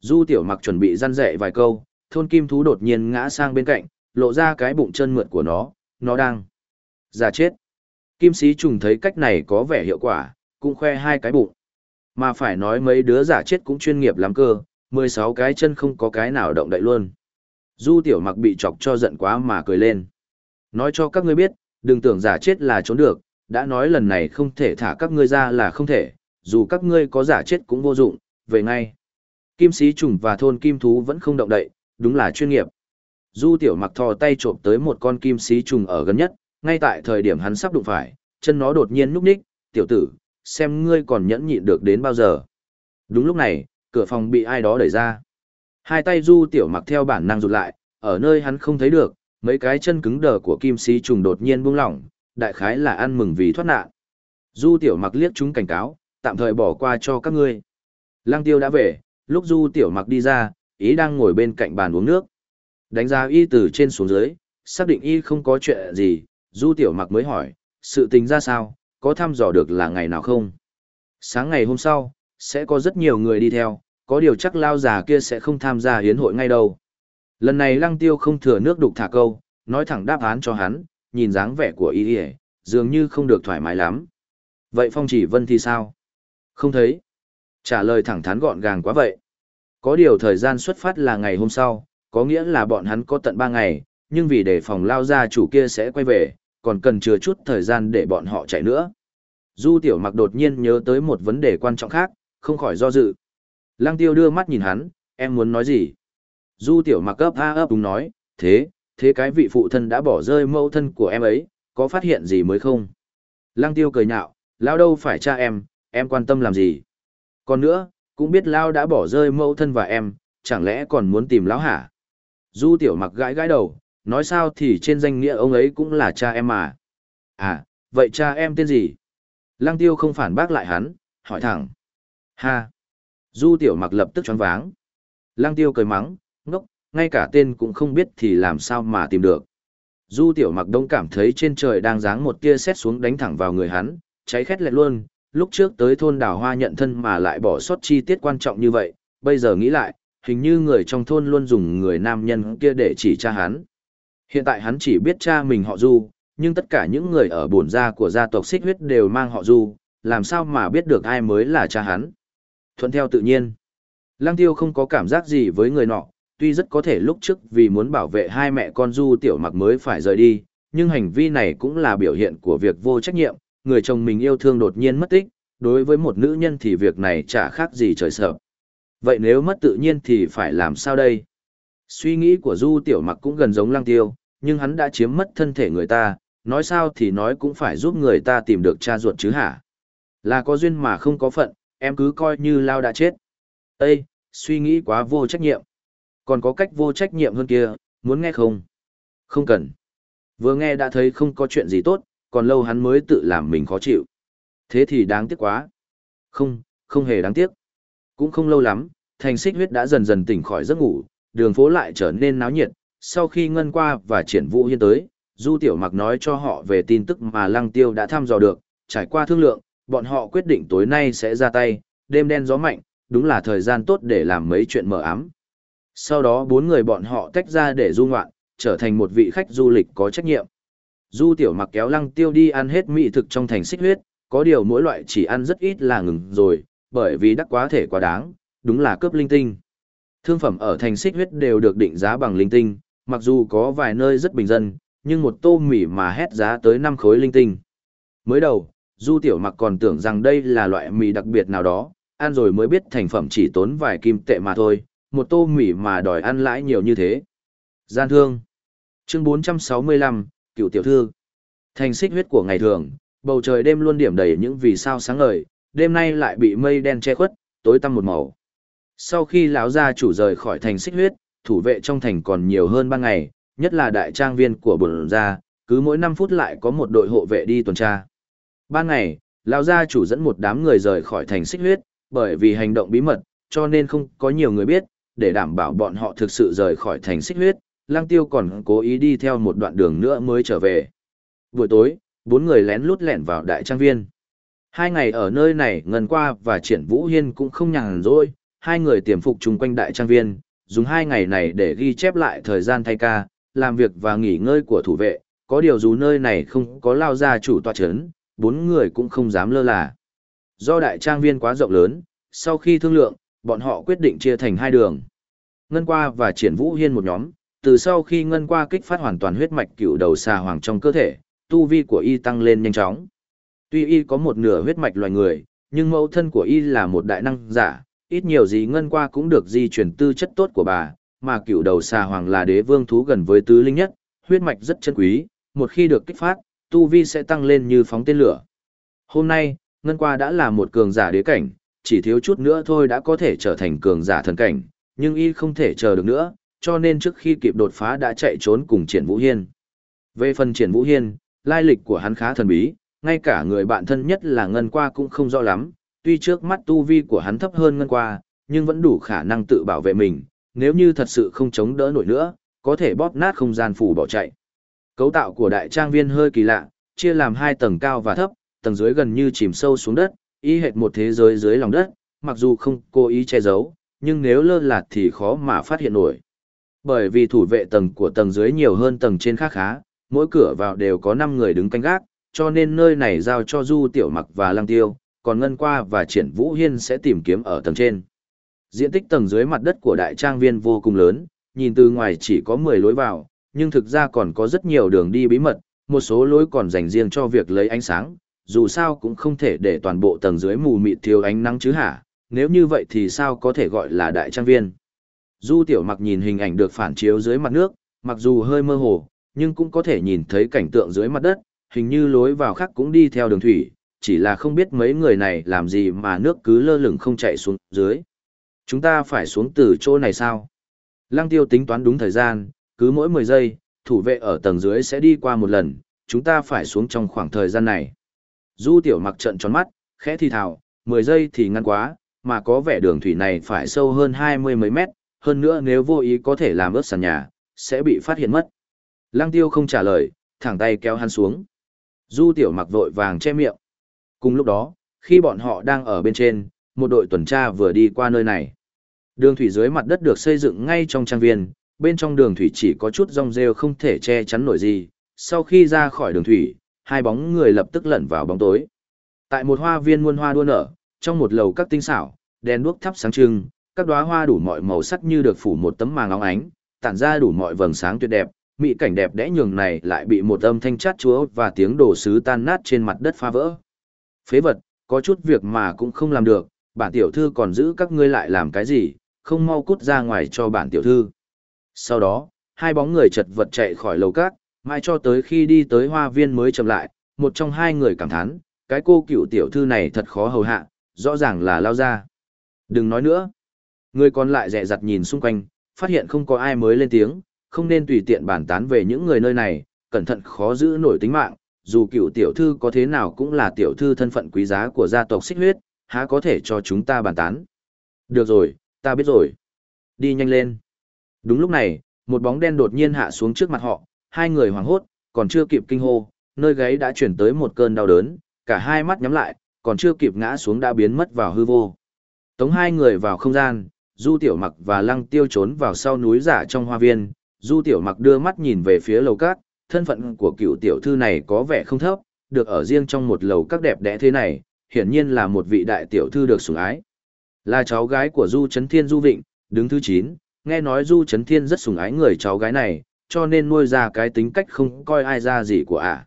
Du tiểu mặc chuẩn bị răn dạy vài câu, thôn kim thú đột nhiên ngã sang bên cạnh, lộ ra cái bụng chân mượt của nó, nó đang giả chết. Kim sĩ trùng thấy cách này có vẻ hiệu quả, cũng khoe hai cái bụng. Mà phải nói mấy đứa giả chết cũng chuyên nghiệp lắm cơ, 16 cái chân không có cái nào động đậy luôn. Du tiểu mặc bị chọc cho giận quá mà cười lên. Nói cho các ngươi biết, đừng tưởng giả chết là trốn được, đã nói lần này không thể thả các ngươi ra là không thể, dù các ngươi có giả chết cũng vô dụng, về ngay. Kim sĩ trùng và thôn kim thú vẫn không động đậy, đúng là chuyên nghiệp. Du tiểu mặc thò tay trộm tới một con kim sĩ trùng ở gần nhất, ngay tại thời điểm hắn sắp đụng phải, chân nó đột nhiên núp ních, tiểu tử, xem ngươi còn nhẫn nhịn được đến bao giờ. Đúng lúc này, cửa phòng bị ai đó đẩy ra. Hai tay du tiểu mặc theo bản năng rụt lại, ở nơi hắn không thấy được, mấy cái chân cứng đờ của kim sĩ trùng đột nhiên buông lỏng, đại khái là ăn mừng vì thoát nạn. Du tiểu mặc liếc chúng cảnh cáo, tạm thời bỏ qua cho các ngươi. Lăng tiêu đã về, lúc du tiểu mặc đi ra, ý đang ngồi bên cạnh bàn uống nước. Đánh giá y từ trên xuống dưới, xác định y không có chuyện gì, du tiểu mặc mới hỏi, sự tình ra sao, có thăm dò được là ngày nào không? Sáng ngày hôm sau, sẽ có rất nhiều người đi theo, có điều chắc lao già kia sẽ không tham gia hiến hội ngay đâu. Lần này lăng tiêu không thừa nước đục thả câu, nói thẳng đáp án cho hắn, nhìn dáng vẻ của y y dường như không được thoải mái lắm. Vậy phong chỉ vân thì sao? Không thấy. Trả lời thẳng thắn gọn gàng quá vậy. Có điều thời gian xuất phát là ngày hôm sau, có nghĩa là bọn hắn có tận 3 ngày, nhưng vì để phòng lao ra chủ kia sẽ quay về, còn cần chừa chút thời gian để bọn họ chạy nữa. Du tiểu mặc đột nhiên nhớ tới một vấn đề quan trọng khác, không khỏi do dự. Lăng tiêu đưa mắt nhìn hắn, em muốn nói gì? Du tiểu mặc ấp a ấp đúng nói, thế, thế cái vị phụ thân đã bỏ rơi mẫu thân của em ấy, có phát hiện gì mới không? Lăng tiêu cười nhạo, lao đâu phải cha em, em quan tâm làm gì? Còn nữa, cũng biết lao đã bỏ rơi mẫu thân và em, chẳng lẽ còn muốn tìm lão hả? Du tiểu mặc gãi gãi đầu, nói sao thì trên danh nghĩa ông ấy cũng là cha em mà. À, vậy cha em tên gì? Lăng tiêu không phản bác lại hắn, hỏi thẳng. Ha! Du tiểu mặc lập tức choáng váng. Lăng tiêu cười mắng, ngốc, ngay cả tên cũng không biết thì làm sao mà tìm được. Du tiểu mặc đông cảm thấy trên trời đang giáng một tia sét xuống đánh thẳng vào người hắn, cháy khét lẹt luôn, lúc trước tới thôn đào hoa nhận thân mà lại bỏ sót chi tiết quan trọng như vậy, bây giờ nghĩ lại, hình như người trong thôn luôn dùng người nam nhân kia để chỉ cha hắn. Hiện tại hắn chỉ biết cha mình họ Du, nhưng tất cả những người ở bổn gia của gia tộc xích huyết đều mang họ Du, làm sao mà biết được ai mới là cha hắn. Thuận theo tự nhiên. Lăng tiêu không có cảm giác gì với người nọ, tuy rất có thể lúc trước vì muốn bảo vệ hai mẹ con Du tiểu mặc mới phải rời đi, nhưng hành vi này cũng là biểu hiện của việc vô trách nhiệm, người chồng mình yêu thương đột nhiên mất tích, đối với một nữ nhân thì việc này chả khác gì trời sợ. Vậy nếu mất tự nhiên thì phải làm sao đây? Suy nghĩ của Du Tiểu Mặc cũng gần giống Lăng Tiêu, nhưng hắn đã chiếm mất thân thể người ta, nói sao thì nói cũng phải giúp người ta tìm được cha ruột chứ hả? Là có duyên mà không có phận, em cứ coi như Lao đã chết. Ê, suy nghĩ quá vô trách nhiệm. Còn có cách vô trách nhiệm hơn kia, muốn nghe không? Không cần. Vừa nghe đã thấy không có chuyện gì tốt, còn lâu hắn mới tự làm mình khó chịu. Thế thì đáng tiếc quá. Không, không hề đáng tiếc. Cũng không lâu lắm, thành xích huyết đã dần dần tỉnh khỏi giấc ngủ, đường phố lại trở nên náo nhiệt. Sau khi ngân qua và triển vũ hiên tới, Du Tiểu Mặc nói cho họ về tin tức mà Lăng Tiêu đã thăm dò được, trải qua thương lượng, bọn họ quyết định tối nay sẽ ra tay, đêm đen gió mạnh, đúng là thời gian tốt để làm mấy chuyện mờ ám. Sau đó bốn người bọn họ tách ra để du ngoạn, trở thành một vị khách du lịch có trách nhiệm. Du tiểu mặc kéo lăng tiêu đi ăn hết mỹ thực trong thành xích huyết, có điều mỗi loại chỉ ăn rất ít là ngừng rồi, bởi vì đắc quá thể quá đáng, đúng là cướp linh tinh. Thương phẩm ở thành xích huyết đều được định giá bằng linh tinh, mặc dù có vài nơi rất bình dân, nhưng một tô mì mà hét giá tới 5 khối linh tinh. Mới đầu, Du Tiểu Mặc còn tưởng rằng đây là loại mì đặc biệt nào đó, ăn rồi mới biết thành phẩm chỉ tốn vài kim tệ mà thôi, một tô mì mà đòi ăn lãi nhiều như thế. Gian thương. Chương 465, Cựu Tiểu Thư. Thành xích huyết của ngày thường, bầu trời đêm luôn điểm đầy những vì sao sáng ngời, đêm nay lại bị mây đen che khuất, tối tăm một màu. Sau khi lão gia chủ rời khỏi thành xích huyết, thủ vệ trong thành còn nhiều hơn ban ngày, nhất là đại trang viên của bổn gia, cứ mỗi năm phút lại có một đội hộ vệ đi tuần tra. Ban ngày, lão gia chủ dẫn một đám người rời khỏi thành xích huyết, bởi vì hành động bí mật, cho nên không có nhiều người biết, để đảm bảo bọn họ thực sự rời khỏi thành xích huyết, Lang Tiêu còn cố ý đi theo một đoạn đường nữa mới trở về. Buổi tối, bốn người lén lút lẻn vào đại trang viên. Hai ngày ở nơi này ngần qua và triển vũ hiên cũng không nhàn rỗi, hai người tiềm phục chung quanh đại trang viên, dùng hai ngày này để ghi chép lại thời gian thay ca, làm việc và nghỉ ngơi của thủ vệ, có điều dù nơi này không có lao gia chủ tòa chấn, bốn người cũng không dám lơ là. Do đại trang viên quá rộng lớn, sau khi thương lượng, bọn họ quyết định chia thành hai đường. Ngân qua và triển vũ hiên một nhóm, từ sau khi ngân qua kích phát hoàn toàn huyết mạch cựu đầu xà hoàng trong cơ thể, tu vi của y tăng lên nhanh chóng. Tuy y có một nửa huyết mạch loài người, nhưng mẫu thân của y là một đại năng giả, ít nhiều gì ngân qua cũng được di chuyển tư chất tốt của bà, mà cựu đầu xà hoàng là đế vương thú gần với tứ linh nhất, huyết mạch rất chân quý, một khi được kích phát, tu vi sẽ tăng lên như phóng tên lửa. Hôm nay, ngân qua đã là một cường giả đế cảnh, chỉ thiếu chút nữa thôi đã có thể trở thành cường giả thần cảnh, nhưng y không thể chờ được nữa, cho nên trước khi kịp đột phá đã chạy trốn cùng Triển Vũ Hiên. Về phần Triển Vũ Hiên, lai lịch của hắn khá thần bí, ngay cả người bạn thân nhất là Ngân Qua cũng không rõ lắm, tuy trước mắt tu vi của hắn thấp hơn Ngân Qua, nhưng vẫn đủ khả năng tự bảo vệ mình, nếu như thật sự không chống đỡ nổi nữa, có thể bóp nát không gian phủ bỏ chạy. Cấu tạo của đại trang viên hơi kỳ lạ, chia làm hai tầng cao và thấp, tầng dưới gần như chìm sâu xuống đất, y hệt một thế giới dưới lòng đất, mặc dù không cố ý che giấu, nhưng nếu lơ là thì khó mà phát hiện nổi. Bởi vì thủ vệ tầng của tầng dưới nhiều hơn tầng trên khác khá, mỗi cửa vào đều có 5 người đứng canh gác, cho nên nơi này giao cho Du Tiểu Mặc và Lăng Tiêu, còn Ngân Qua và Triển Vũ Hiên sẽ tìm kiếm ở tầng trên. Diện tích tầng dưới mặt đất của đại trang viên vô cùng lớn, nhìn từ ngoài chỉ có 10 lối vào, nhưng thực ra còn có rất nhiều đường đi bí mật, một số lối còn dành riêng cho việc lấy ánh sáng, dù sao cũng không thể để toàn bộ tầng dưới mù mịt thiếu ánh nắng chứ hả, nếu như vậy thì sao có thể gọi là đại trang viên. Du tiểu mặc nhìn hình ảnh được phản chiếu dưới mặt nước, mặc dù hơi mơ hồ, nhưng cũng có thể nhìn thấy cảnh tượng dưới mặt đất, hình như lối vào khác cũng đi theo đường thủy, chỉ là không biết mấy người này làm gì mà nước cứ lơ lửng không chạy xuống dưới. Chúng ta phải xuống từ chỗ này sao? Lăng tiêu tính toán đúng thời gian, cứ mỗi 10 giây, thủ vệ ở tầng dưới sẽ đi qua một lần, chúng ta phải xuống trong khoảng thời gian này. Du tiểu mặc trận tròn mắt, khẽ thì thào, 10 giây thì ngăn quá, mà có vẻ đường thủy này phải sâu hơn 20 mấy mét, hơn nữa nếu vô ý có thể làm ướt sàn nhà, sẽ bị phát hiện mất. Lăng tiêu không trả lời, thẳng tay kéo hắn xuống. Du tiểu mặc vội vàng che miệng. Cùng lúc đó, khi bọn họ đang ở bên trên, một đội tuần tra vừa đi qua nơi này. Đường thủy dưới mặt đất được xây dựng ngay trong trang viên, bên trong đường thủy chỉ có chút rong rêu không thể che chắn nổi gì. Sau khi ra khỏi đường thủy, hai bóng người lập tức lẩn vào bóng tối. Tại một hoa viên muôn hoa đua nở, trong một lầu các tinh xảo, đèn đuốc thắp sáng trưng, các đóa hoa đủ mọi màu sắc như được phủ một tấm màng óng ánh, tản ra đủ mọi vầng sáng tuyệt đẹp, mỹ cảnh đẹp đẽ nhường này lại bị một âm thanh chát chúa và tiếng đổ sứ tan nát trên mặt đất phá vỡ. Phế vật, có chút việc mà cũng không làm được, bản tiểu thư còn giữ các ngươi lại làm cái gì, không mau cút ra ngoài cho bản tiểu thư. Sau đó, hai bóng người chật vật chạy khỏi lầu cát, mãi cho tới khi đi tới hoa viên mới chậm lại, một trong hai người cảm thán, cái cô cựu tiểu thư này thật khó hầu hạ, rõ ràng là lao ra. Đừng nói nữa. Người còn lại dè dặt nhìn xung quanh, phát hiện không có ai mới lên tiếng, không nên tùy tiện bàn tán về những người nơi này, cẩn thận khó giữ nổi tính mạng, dù cựu tiểu thư có thế nào cũng là tiểu thư thân phận quý giá của gia tộc xích huyết, há có thể cho chúng ta bàn tán. Được rồi, ta biết rồi. Đi nhanh lên. Đúng lúc này, một bóng đen đột nhiên hạ xuống trước mặt họ, hai người hoảng hốt, còn chưa kịp kinh hô, nơi gáy đã chuyển tới một cơn đau đớn, cả hai mắt nhắm lại, còn chưa kịp ngã xuống đã biến mất vào hư vô. Tống hai người vào không gian, Du Tiểu Mặc và Lăng Tiêu trốn vào sau núi giả trong hoa viên, Du Tiểu Mặc đưa mắt nhìn về phía lầu cát, thân phận của cựu tiểu thư này có vẻ không thấp, được ở riêng trong một lầu các đẹp đẽ thế này, hiển nhiên là một vị đại tiểu thư được sủng ái. Là cháu gái của Du Trấn Thiên Du Vịnh, đứng thứ 9, nghe nói Du Trấn Thiên rất sủng ái người cháu gái này, cho nên nuôi ra cái tính cách không coi ai ra gì của ả. À.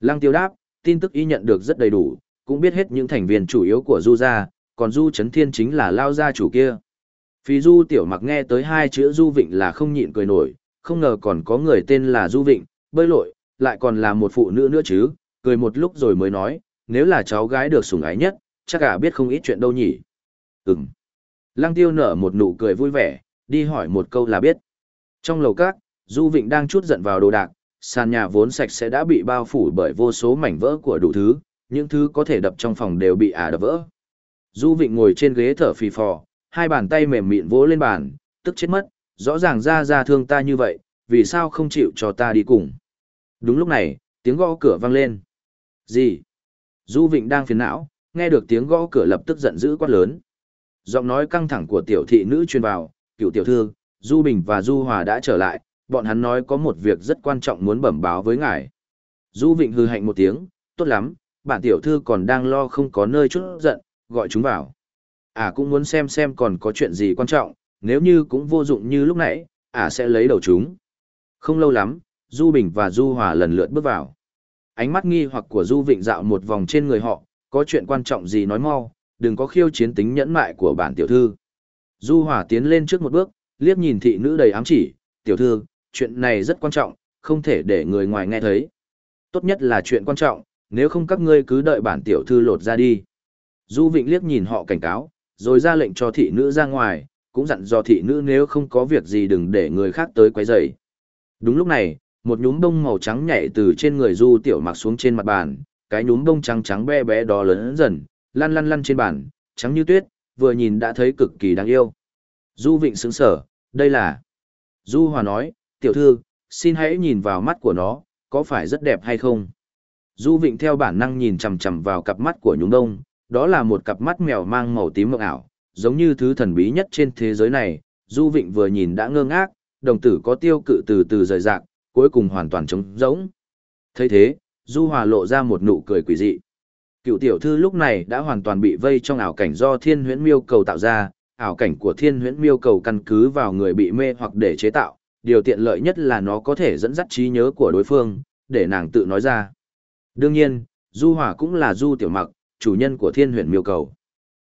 Lăng Tiêu đáp, tin tức y nhận được rất đầy đủ, cũng biết hết những thành viên chủ yếu của Du gia, còn Du Trấn Thiên chính là lao gia chủ kia. Phí Du Tiểu Mặc nghe tới hai chữ Du Vịnh là không nhịn cười nổi, không ngờ còn có người tên là Du Vịnh, bơi lội, lại còn là một phụ nữ nữa chứ, cười một lúc rồi mới nói, nếu là cháu gái được sủng ái nhất, chắc cả biết không ít chuyện đâu nhỉ. Ừm. Lăng tiêu nở một nụ cười vui vẻ, đi hỏi một câu là biết. Trong lầu các, Du Vịnh đang chút giận vào đồ đạc, sàn nhà vốn sạch sẽ đã bị bao phủ bởi vô số mảnh vỡ của đủ thứ, những thứ có thể đập trong phòng đều bị ả đập vỡ. Du Vịnh ngồi trên ghế thở phì phò, hai bàn tay mềm mịn vỗ lên bàn, tức chết mất, rõ ràng ra ra thương ta như vậy, vì sao không chịu cho ta đi cùng. Đúng lúc này, tiếng gõ cửa vang lên. Gì? Du Vịnh đang phiền não, nghe được tiếng gõ cửa lập tức giận dữ quát lớn. Giọng nói căng thẳng của tiểu thị nữ truyền vào, cựu tiểu thư, Du Bình và Du Hòa đã trở lại, bọn hắn nói có một việc rất quan trọng muốn bẩm báo với ngài. Du Vịnh hư hạnh một tiếng, tốt lắm, bản tiểu thư còn đang lo không có nơi chút giận, gọi chúng vào. À cũng muốn xem xem còn có chuyện gì quan trọng, nếu như cũng vô dụng như lúc nãy, à sẽ lấy đầu chúng. Không lâu lắm, Du Bình và Du Hòa lần lượt bước vào. Ánh mắt nghi hoặc của Du Vịnh dạo một vòng trên người họ, có chuyện quan trọng gì nói mau, đừng có khiêu chiến tính nhẫn mại của bản tiểu thư. Du Hòa tiến lên trước một bước, liếc nhìn thị nữ đầy ám chỉ, tiểu thư, chuyện này rất quan trọng, không thể để người ngoài nghe thấy. Tốt nhất là chuyện quan trọng, nếu không các ngươi cứ đợi bản tiểu thư lột ra đi. Du Vịnh liếc nhìn họ cảnh cáo, rồi ra lệnh cho thị nữ ra ngoài, cũng dặn dò thị nữ nếu không có việc gì đừng để người khác tới quấy rầy. Đúng lúc này, một nhúm bông màu trắng nhảy từ trên người Du Tiểu Mặc xuống trên mặt bàn, cái nhúm bông trắng trắng bé bé đó lớn dần, lăn lăn lăn trên bàn, trắng như tuyết, vừa nhìn đã thấy cực kỳ đáng yêu. Du Vịnh sững sở, đây là... Du Hòa nói, tiểu thư, xin hãy nhìn vào mắt của nó, có phải rất đẹp hay không? Du Vịnh theo bản năng nhìn chằm chằm vào cặp mắt của nhúng đông, đó là một cặp mắt mèo mang màu tím mộng ảo, giống như thứ thần bí nhất trên thế giới này. Du Vịnh vừa nhìn đã ngơ ngác, đồng tử có tiêu cự từ từ rời rạc, cuối cùng hoàn toàn trống rỗng. thấy thế, Du Hòa lộ ra một nụ cười quỷ dị. Cựu tiểu thư lúc này đã hoàn toàn bị vây trong ảo cảnh do thiên huyễn miêu cầu tạo ra, ảo cảnh của thiên huyễn miêu cầu căn cứ vào người bị mê hoặc để chế tạo, điều tiện lợi nhất là nó có thể dẫn dắt trí nhớ của đối phương, để nàng tự nói ra. Đương nhiên, Du Hòa cũng là Du Tiểu Mặc, chủ nhân của thiên huyền miêu cầu.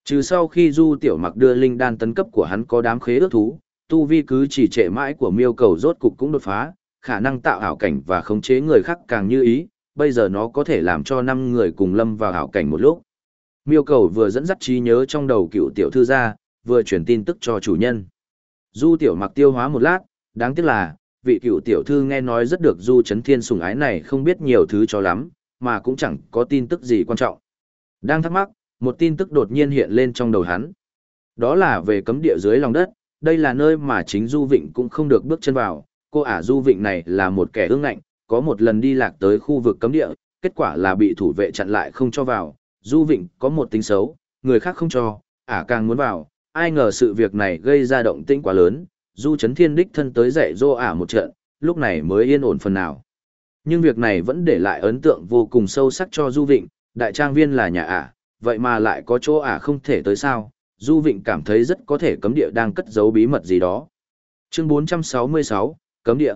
Trừ sau khi Du Tiểu Mặc đưa linh đan tấn cấp của hắn có đám khế ước thú, tu vi cứ chỉ trệ mãi của miêu cầu rốt cục cũng đột phá, khả năng tạo ảo cảnh và khống chế người khác càng như ý, bây giờ nó có thể làm cho năm người cùng lâm vào ảo cảnh một lúc. Miêu cầu vừa dẫn dắt trí nhớ trong đầu cựu tiểu thư ra, vừa truyền tin tức cho chủ nhân. Du Tiểu Mặc tiêu hóa một lát, Đáng tiếc là, vị cựu tiểu thư nghe nói rất được Du Trấn Thiên sủng ái này không biết nhiều thứ cho lắm, mà cũng chẳng có tin tức gì quan trọng. Đang thắc mắc, một tin tức đột nhiên hiện lên trong đầu hắn. Đó là về cấm địa dưới lòng đất, đây là nơi mà chính Du Vịnh cũng không được bước chân vào. Cô ả Du Vịnh này là một kẻ ương ngạnh, có một lần đi lạc tới khu vực cấm địa, kết quả là bị thủ vệ chặn lại không cho vào. Du Vịnh có một tính xấu, người khác không cho, ả càng muốn vào, ai ngờ sự việc này gây ra động tĩnh quá lớn, du chấn thiên đích thân tới dạy dô ả một trận, lúc này mới yên ổn phần nào. Nhưng việc này vẫn để lại ấn tượng vô cùng sâu sắc cho Du Vịnh, đại trang viên là nhà ả, vậy mà lại có chỗ ả không thể tới sao, Du Vịnh cảm thấy rất có thể cấm địa đang cất giấu bí mật gì đó. Chương 466, Cấm địa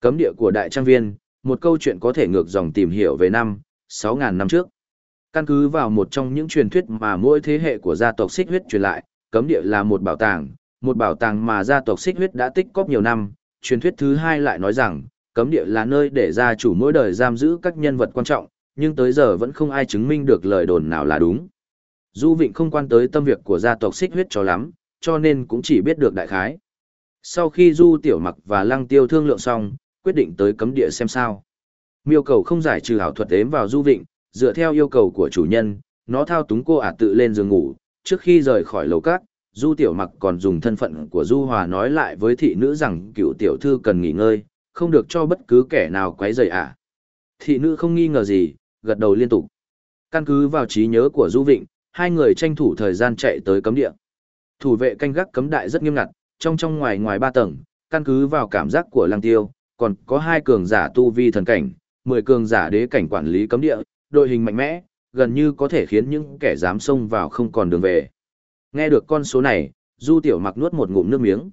Cấm địa của đại trang viên, một câu chuyện có thể ngược dòng tìm hiểu về năm, 6.000 năm trước. Căn cứ vào một trong những truyền thuyết mà mỗi thế hệ của gia tộc xích huyết truyền lại, cấm địa là một bảo tàng, một bảo tàng mà gia tộc xích huyết đã tích cóp nhiều năm. Truyền thuyết thứ hai lại nói rằng, cấm địa là nơi để gia chủ mỗi đời giam giữ các nhân vật quan trọng, nhưng tới giờ vẫn không ai chứng minh được lời đồn nào là đúng. Du Vịnh không quan tới tâm việc của gia tộc xích huyết cho lắm, cho nên cũng chỉ biết được đại khái. Sau khi Du Tiểu Mặc và Lăng Tiêu thương lượng xong, quyết định tới cấm địa xem sao. Miêu cầu không giải trừ ảo thuật ếm vào Du Vịnh, dựa theo yêu cầu của chủ nhân, nó thao túng cô ả tự lên giường ngủ, trước khi rời khỏi lầu cát, Du Tiểu Mặc còn dùng thân phận của Du Hòa nói lại với thị nữ rằng cựu tiểu thư cần nghỉ ngơi, không được cho bất cứ kẻ nào quấy rầy ả. Thị nữ không nghi ngờ gì, gật đầu liên tục. Căn cứ vào trí nhớ của Du Vịnh, hai người tranh thủ thời gian chạy tới cấm địa. Thủ vệ canh gác cấm đại rất nghiêm ngặt, trong trong ngoài ngoài ba tầng, căn cứ vào cảm giác của Lăng Tiêu, còn có hai cường giả tu vi thần cảnh, mười cường giả đế cảnh quản lý cấm địa, đội hình mạnh mẽ, gần như có thể khiến những kẻ dám xông vào không còn đường về. Nghe được con số này, Du Tiểu Mặc nuốt một ngụm nước miếng.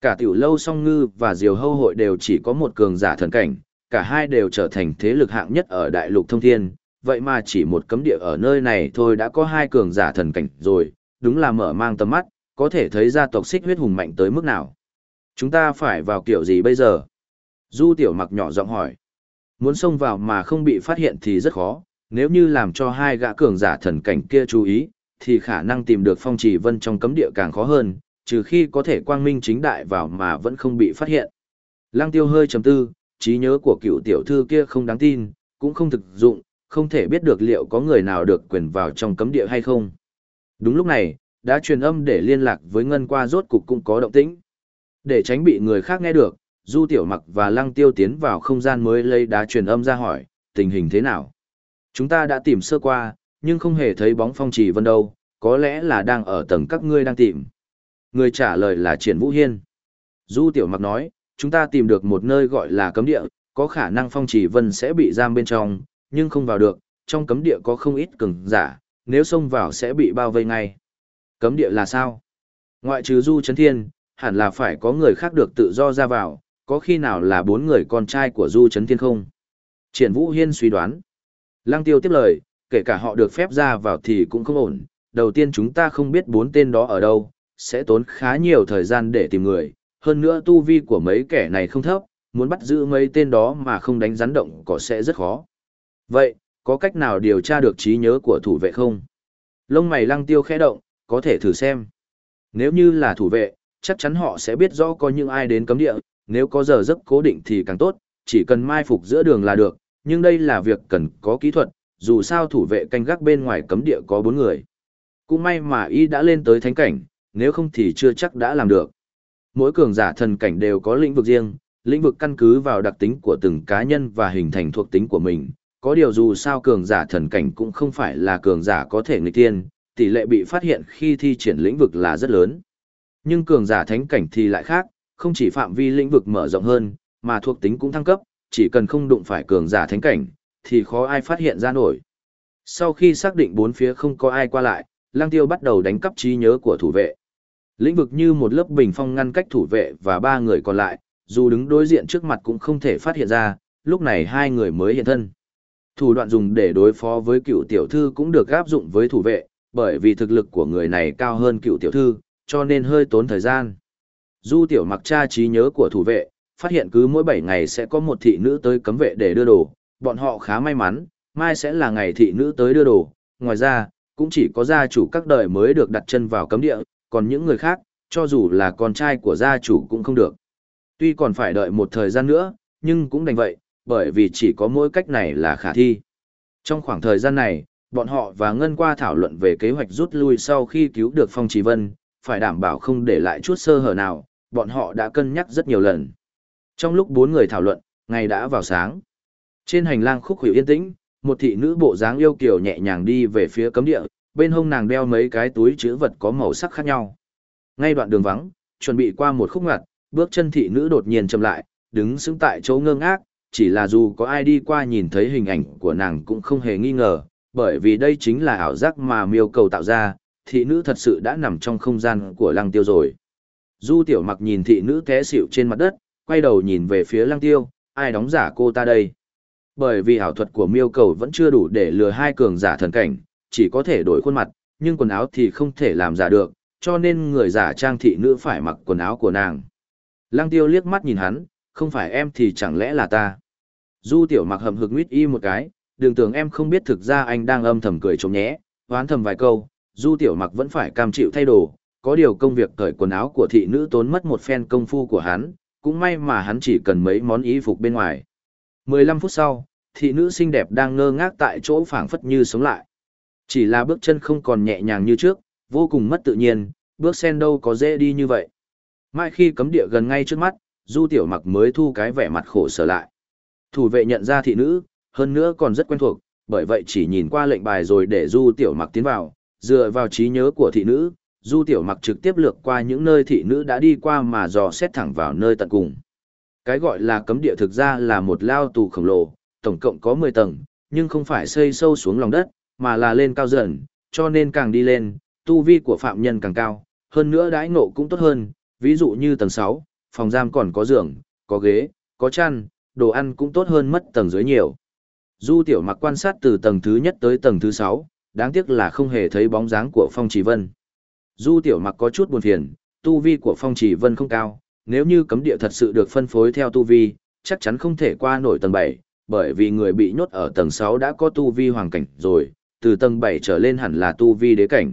Cả tiểu lâu song ngư và diều hâu hội đều chỉ có một cường giả thần cảnh, cả hai đều trở thành thế lực hạng nhất ở đại lục thông thiên, vậy mà chỉ một cấm địa ở nơi này thôi đã có hai cường giả thần cảnh rồi, đúng là mở mang tầm mắt, có thể thấy gia tộc xích huyết hùng mạnh tới mức nào. Chúng ta phải vào kiểu gì bây giờ? Du tiểu mặc nhỏ giọng hỏi. Muốn xông vào mà không bị phát hiện thì rất khó, nếu như làm cho hai gã cường giả thần cảnh kia chú ý, thì khả năng tìm được phong trì vân trong cấm địa càng khó hơn, trừ khi có thể quang minh chính đại vào mà vẫn không bị phát hiện. Lăng tiêu hơi chấm tư, trí nhớ của cựu tiểu thư kia không đáng tin, cũng không thực dụng, không thể biết được liệu có người nào được quyền vào trong cấm địa hay không. Đúng lúc này, đã truyền âm để liên lạc với ngân qua rốt cục cũng có động tĩnh. Để tránh bị người khác nghe được, Du Tiểu Mặc và Lăng Tiêu tiến vào không gian mới lấy đá truyền âm ra hỏi, tình hình thế nào? Chúng ta đã tìm sơ qua, nhưng không hề thấy bóng phong trì vân đâu, có lẽ là đang ở tầng các ngươi đang tìm. Người trả lời là Triển Vũ Hiên. Du Tiểu Mặc nói, chúng ta tìm được một nơi gọi là cấm địa, có khả năng phong trì vân sẽ bị giam bên trong, nhưng không vào được, trong cấm địa có không ít cường giả, nếu xông vào sẽ bị bao vây ngay. Cấm địa là sao? Ngoại trừ Du Trấn Thiên, hẳn là phải có người khác được tự do ra vào, có khi nào là bốn người con trai của Du Trấn Thiên không? Triển Vũ Hiên suy đoán. Lăng Tiêu tiếp lời, kể cả họ được phép ra vào thì cũng không ổn. Đầu tiên chúng ta không biết bốn tên đó ở đâu, sẽ tốn khá nhiều thời gian để tìm người. Hơn nữa tu vi của mấy kẻ này không thấp, muốn bắt giữ mấy tên đó mà không đánh rắn động có sẽ rất khó. Vậy, có cách nào điều tra được trí nhớ của thủ vệ không? Lông mày lăng tiêu khẽ động, có thể thử xem. Nếu như là thủ vệ, chắc chắn họ sẽ biết rõ có những ai đến cấm địa, nếu có giờ giấc cố định thì càng tốt, chỉ cần mai phục giữa đường là được, nhưng đây là việc cần có kỹ thuật, dù sao thủ vệ canh gác bên ngoài cấm địa có bốn người. Cũng may mà y đã lên tới thánh cảnh, nếu không thì chưa chắc đã làm được. Mỗi cường giả thần cảnh đều có lĩnh vực riêng, lĩnh vực căn cứ vào đặc tính của từng cá nhân và hình thành thuộc tính của mình. Có điều dù sao cường giả thần cảnh cũng không phải là cường giả có thể nghịch tiên, tỷ lệ bị phát hiện khi thi triển lĩnh vực là rất lớn. Nhưng cường giả thánh cảnh thì lại khác, không chỉ phạm vi lĩnh vực mở rộng hơn, mà thuộc tính cũng thăng cấp, chỉ cần không đụng phải cường giả thánh cảnh, thì khó ai phát hiện ra nổi. Sau khi xác định bốn phía không có ai qua lại, Lang Tiêu bắt đầu đánh cắp trí nhớ của thủ vệ. Lĩnh vực như một lớp bình phong ngăn cách thủ vệ và ba người còn lại, dù đứng đối diện trước mặt cũng không thể phát hiện ra, lúc này hai người mới hiện thân. Thủ đoạn dùng để đối phó với cựu tiểu thư cũng được áp dụng với thủ vệ, bởi vì thực lực của người này cao hơn cựu tiểu thư, cho nên hơi tốn thời gian. Du tiểu mặc tra trí nhớ của thủ vệ, phát hiện cứ mỗi 7 ngày sẽ có một thị nữ tới cấm vệ để đưa đồ, bọn họ khá may mắn, mai sẽ là ngày thị nữ tới đưa đồ, ngoài ra, cũng chỉ có gia chủ các đời mới được đặt chân vào cấm địa, còn những người khác, cho dù là con trai của gia chủ cũng không được. Tuy còn phải đợi một thời gian nữa, nhưng cũng đành vậy, bởi vì chỉ có mỗi cách này là khả thi. Trong khoảng thời gian này, bọn họ và Ngân qua thảo luận về kế hoạch rút lui sau khi cứu được Phong Trì Vân, phải đảm bảo không để lại chút sơ hở nào, bọn họ đã cân nhắc rất nhiều lần. Trong lúc bốn người thảo luận, ngày đã vào sáng. Trên hành lang khúc hữu yên tĩnh, một thị nữ bộ dáng yêu kiều nhẹ nhàng đi về phía cấm địa, bên hông nàng đeo mấy cái túi chữ vật có màu sắc khác nhau. Ngay đoạn đường vắng, chuẩn bị qua một khúc ngặt, bước chân thị nữ đột nhiên chậm lại, đứng sững tại chỗ ngơ ngác, chỉ là dù có ai đi qua nhìn thấy hình ảnh của nàng cũng không hề nghi ngờ, bởi vì đây chính là ảo giác mà miêu cầu tạo ra, thị nữ thật sự đã nằm trong không gian của lăng tiêu rồi. Du tiểu mặc nhìn thị nữ té xỉu trên mặt đất, quay đầu nhìn về phía lăng tiêu, ai đóng giả cô ta đây? Bởi vì ảo thuật của miêu cầu vẫn chưa đủ để lừa hai cường giả thần cảnh, chỉ có thể đổi khuôn mặt, nhưng quần áo thì không thể làm giả được, cho nên người giả trang thị nữ phải mặc quần áo của nàng. Lăng tiêu liếc mắt nhìn hắn, không phải em thì chẳng lẽ là ta. Du tiểu mặc hầm hực nguyết y một cái, đừng tưởng em không biết thực ra anh đang âm thầm cười trống nhé, hoán thầm vài câu, du tiểu mặc vẫn phải cam chịu thay đồ, có điều công việc cởi quần áo của thị nữ tốn mất một phen công phu của hắn, cũng may mà hắn chỉ cần mấy món y phục bên ngoài. 15 phút sau, thị nữ xinh đẹp đang ngơ ngác tại chỗ phảng phất như sống lại. Chỉ là bước chân không còn nhẹ nhàng như trước, vô cùng mất tự nhiên, bước sen đâu có dễ đi như vậy. Mai khi cấm địa gần ngay trước mắt, Du Tiểu Mặc mới thu cái vẻ mặt khổ sở lại. Thủ vệ nhận ra thị nữ, hơn nữa còn rất quen thuộc, bởi vậy chỉ nhìn qua lệnh bài rồi để Du Tiểu Mặc tiến vào, dựa vào trí nhớ của thị nữ, Du Tiểu Mặc trực tiếp lược qua những nơi thị nữ đã đi qua mà dò xét thẳng vào nơi tận cùng. Cái gọi là cấm địa thực ra là một lao tù khổng lồ, tổng cộng có 10 tầng, nhưng không phải xây sâu xuống lòng đất, mà là lên cao dần, cho nên càng đi lên, tu vi của phạm nhân càng cao, hơn nữa đãi ngộ cũng tốt hơn, ví dụ như tầng 6, phòng giam còn có giường, có ghế, có chăn, đồ ăn cũng tốt hơn mất tầng dưới nhiều. Du tiểu mặc quan sát từ tầng thứ nhất tới tầng thứ 6, đáng tiếc là không hề thấy bóng dáng của Phong Chỉ Vân. Du tiểu mặc có chút buồn phiền, tu vi của Phong Chỉ Vân không cao, nếu như cấm địa thật sự được phân phối theo tu vi, chắc chắn không thể qua nổi tầng 7, bởi vì người bị nhốt ở tầng 6 đã có tu vi hoàng cảnh rồi, từ tầng 7 trở lên hẳn là tu vi đế cảnh.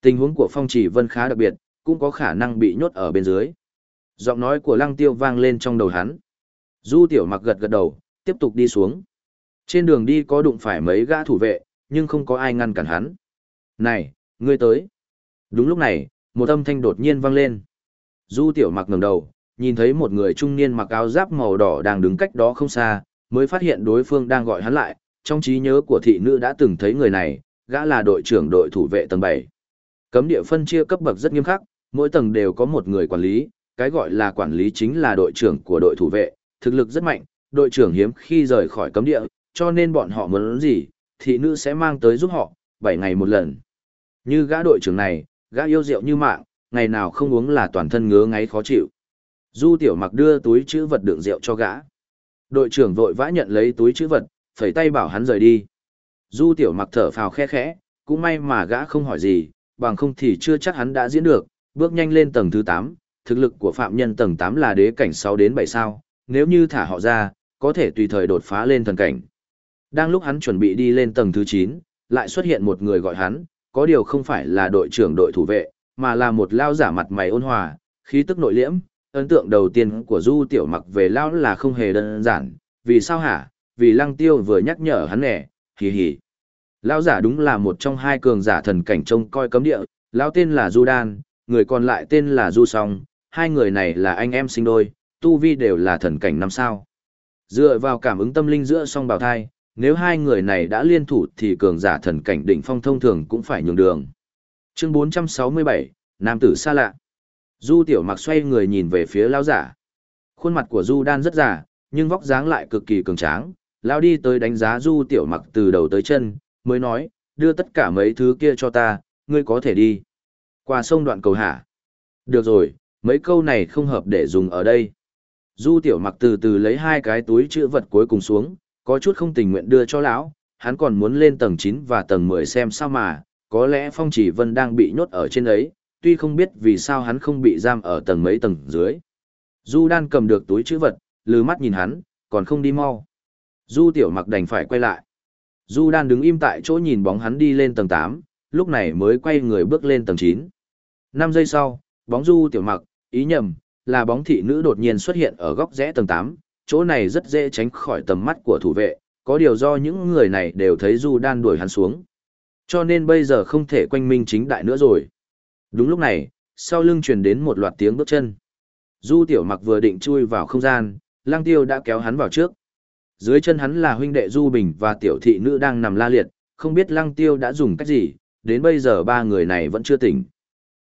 Tình huống của Phong Chỉ Vân khá đặc biệt, cũng có khả năng bị nhốt ở bên dưới. Giọng nói của Lăng Tiêu vang lên trong đầu hắn. Du Tiểu Mặc gật gật đầu, tiếp tục đi xuống. Trên đường đi có đụng phải mấy gã thủ vệ, nhưng không có ai ngăn cản hắn. Này, ngươi tới. Đúng lúc này, một âm thanh đột nhiên vang lên. Du Tiểu Mặc ngẩng đầu, nhìn thấy một người trung niên mặc áo giáp màu đỏ đang đứng cách đó không xa, mới phát hiện đối phương đang gọi hắn lại. Trong trí nhớ của thị nữ đã từng thấy người này, gã là đội trưởng đội thủ vệ tầng 7. Cấm địa phân chia cấp bậc rất nghiêm khắc, mỗi tầng đều có một người quản lý, cái gọi là quản lý chính là đội trưởng của đội thủ vệ, thực lực rất mạnh, đội trưởng hiếm khi rời khỏi cấm địa, cho nên bọn họ muốn gì, thị nữ sẽ mang tới giúp họ, 7 ngày một lần. Như gã đội trưởng này, gã yêu rượu như mạng, ngày nào không uống là toàn thân ngứa ngáy khó chịu. Du tiểu mặc đưa túi chữ vật đựng rượu cho gã. Đội trưởng vội vã nhận lấy túi chữ vật, phẩy tay bảo hắn rời đi. Du tiểu mặc thở phào khe khẽ, cũng may mà gã không hỏi gì, bằng không thì chưa chắc hắn đã diễn được, bước nhanh lên tầng thứ 8, thực lực của phạm nhân tầng 8 là đế cảnh 6 đến 7 sao, nếu như thả họ ra, có thể tùy thời đột phá lên thần cảnh. Đang lúc hắn chuẩn bị đi lên tầng thứ 9, lại xuất hiện một người gọi hắn, có điều không phải là đội trưởng đội thủ vệ, mà là một lao giả mặt mày ôn hòa, khí tức nội liễm. Ấn tượng đầu tiên của Du Tiểu Mặc về lao là không hề đơn giản, vì sao hả? Vì Lăng Tiêu vừa nhắc nhở hắn nè, hì hì. Lao giả đúng là một trong hai cường giả thần cảnh trông coi cấm địa, lao tên là Du Đan, người còn lại tên là Du Song, hai người này là anh em sinh đôi, tu vi đều là thần cảnh năm sao. Dựa vào cảm ứng tâm linh giữa song bào thai, nếu hai người này đã liên thủ thì cường giả thần cảnh đỉnh phong thông thường cũng phải nhường đường. Chương 467, Nam tử xa lạ. Du tiểu mặc xoay người nhìn về phía lão giả. Khuôn mặt của Du đan rất già, nhưng vóc dáng lại cực kỳ cường tráng. Lão đi tới đánh giá Du tiểu mặc từ đầu tới chân, mới nói, đưa tất cả mấy thứ kia cho ta, ngươi có thể đi. Qua sông đoạn cầu hả? Được rồi, mấy câu này không hợp để dùng ở đây. Du tiểu mặc từ từ lấy hai cái túi chữ vật cuối cùng xuống, có chút không tình nguyện đưa cho lão, hắn còn muốn lên tầng 9 và tầng 10 xem sao mà, có lẽ Phong Chỉ Vân đang bị nhốt ở trên ấy, tuy không biết vì sao hắn không bị giam ở tầng mấy tầng dưới. Du đan cầm được túi chữ vật, lừ mắt nhìn hắn, còn không đi mau. Du tiểu mặc đành phải quay lại. Du đan đứng im tại chỗ nhìn bóng hắn đi lên tầng 8, lúc này mới quay người bước lên tầng 9. 5 giây sau, bóng du tiểu mặc, ý nhầm, là bóng thị nữ đột nhiên xuất hiện ở góc rẽ tầng 8, chỗ này rất dễ tránh khỏi tầm mắt của thủ vệ, có điều do những người này đều thấy Du Đan đuổi hắn xuống. Cho nên bây giờ không thể quanh minh chính đại nữa rồi. Đúng lúc này, sau lưng truyền đến một loạt tiếng bước chân. Du Tiểu Mặc vừa định chui vào không gian, Lăng Tiêu đã kéo hắn vào trước. Dưới chân hắn là huynh đệ Du Bình và tiểu thị nữ đang nằm la liệt, không biết Lăng Tiêu đã dùng cách gì, đến bây giờ ba người này vẫn chưa tỉnh.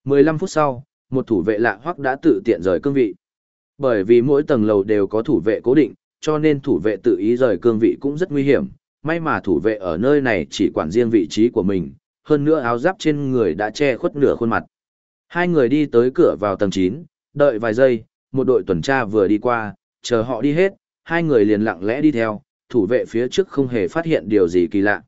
15 phút sau, một thủ vệ lạ hoắc đã tự tiện rời cương vị. Bởi vì mỗi tầng lầu đều có thủ vệ cố định, cho nên thủ vệ tự ý rời cương vị cũng rất nguy hiểm. May mà thủ vệ ở nơi này chỉ quản riêng vị trí của mình, hơn nữa áo giáp trên người đã che khuất nửa khuôn mặt. Hai người đi tới cửa vào tầng 9, đợi vài giây, một đội tuần tra vừa đi qua, chờ họ đi hết, hai người liền lặng lẽ đi theo, thủ vệ phía trước không hề phát hiện điều gì kỳ lạ.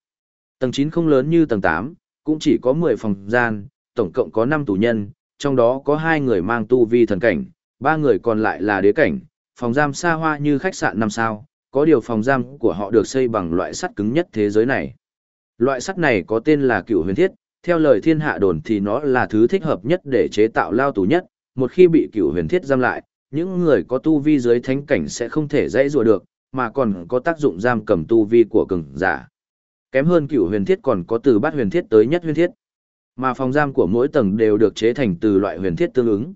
Tầng 9 không lớn như tầng 8, cũng chỉ có 10 phòng gian, tổng cộng có 5 tù nhân, trong đó có hai người mang tu vi thần cảnh, ba người còn lại là đế cảnh, phòng giam xa hoa như khách sạn năm sao, có điều phòng giam của họ được xây bằng loại sắt cứng nhất thế giới này. Loại sắt này có tên là cựu huyền thiết, theo lời thiên hạ đồn thì nó là thứ thích hợp nhất để chế tạo lao tù nhất, một khi bị cựu huyền thiết giam lại, những người có tu vi dưới thánh cảnh sẽ không thể dãy rùa được, mà còn có tác dụng giam cầm tu vi của cường giả. Kém hơn cửu huyền thiết còn có từ bát huyền thiết tới nhất huyền thiết. Mà phòng giam của mỗi tầng đều được chế thành từ loại huyền thiết tương ứng.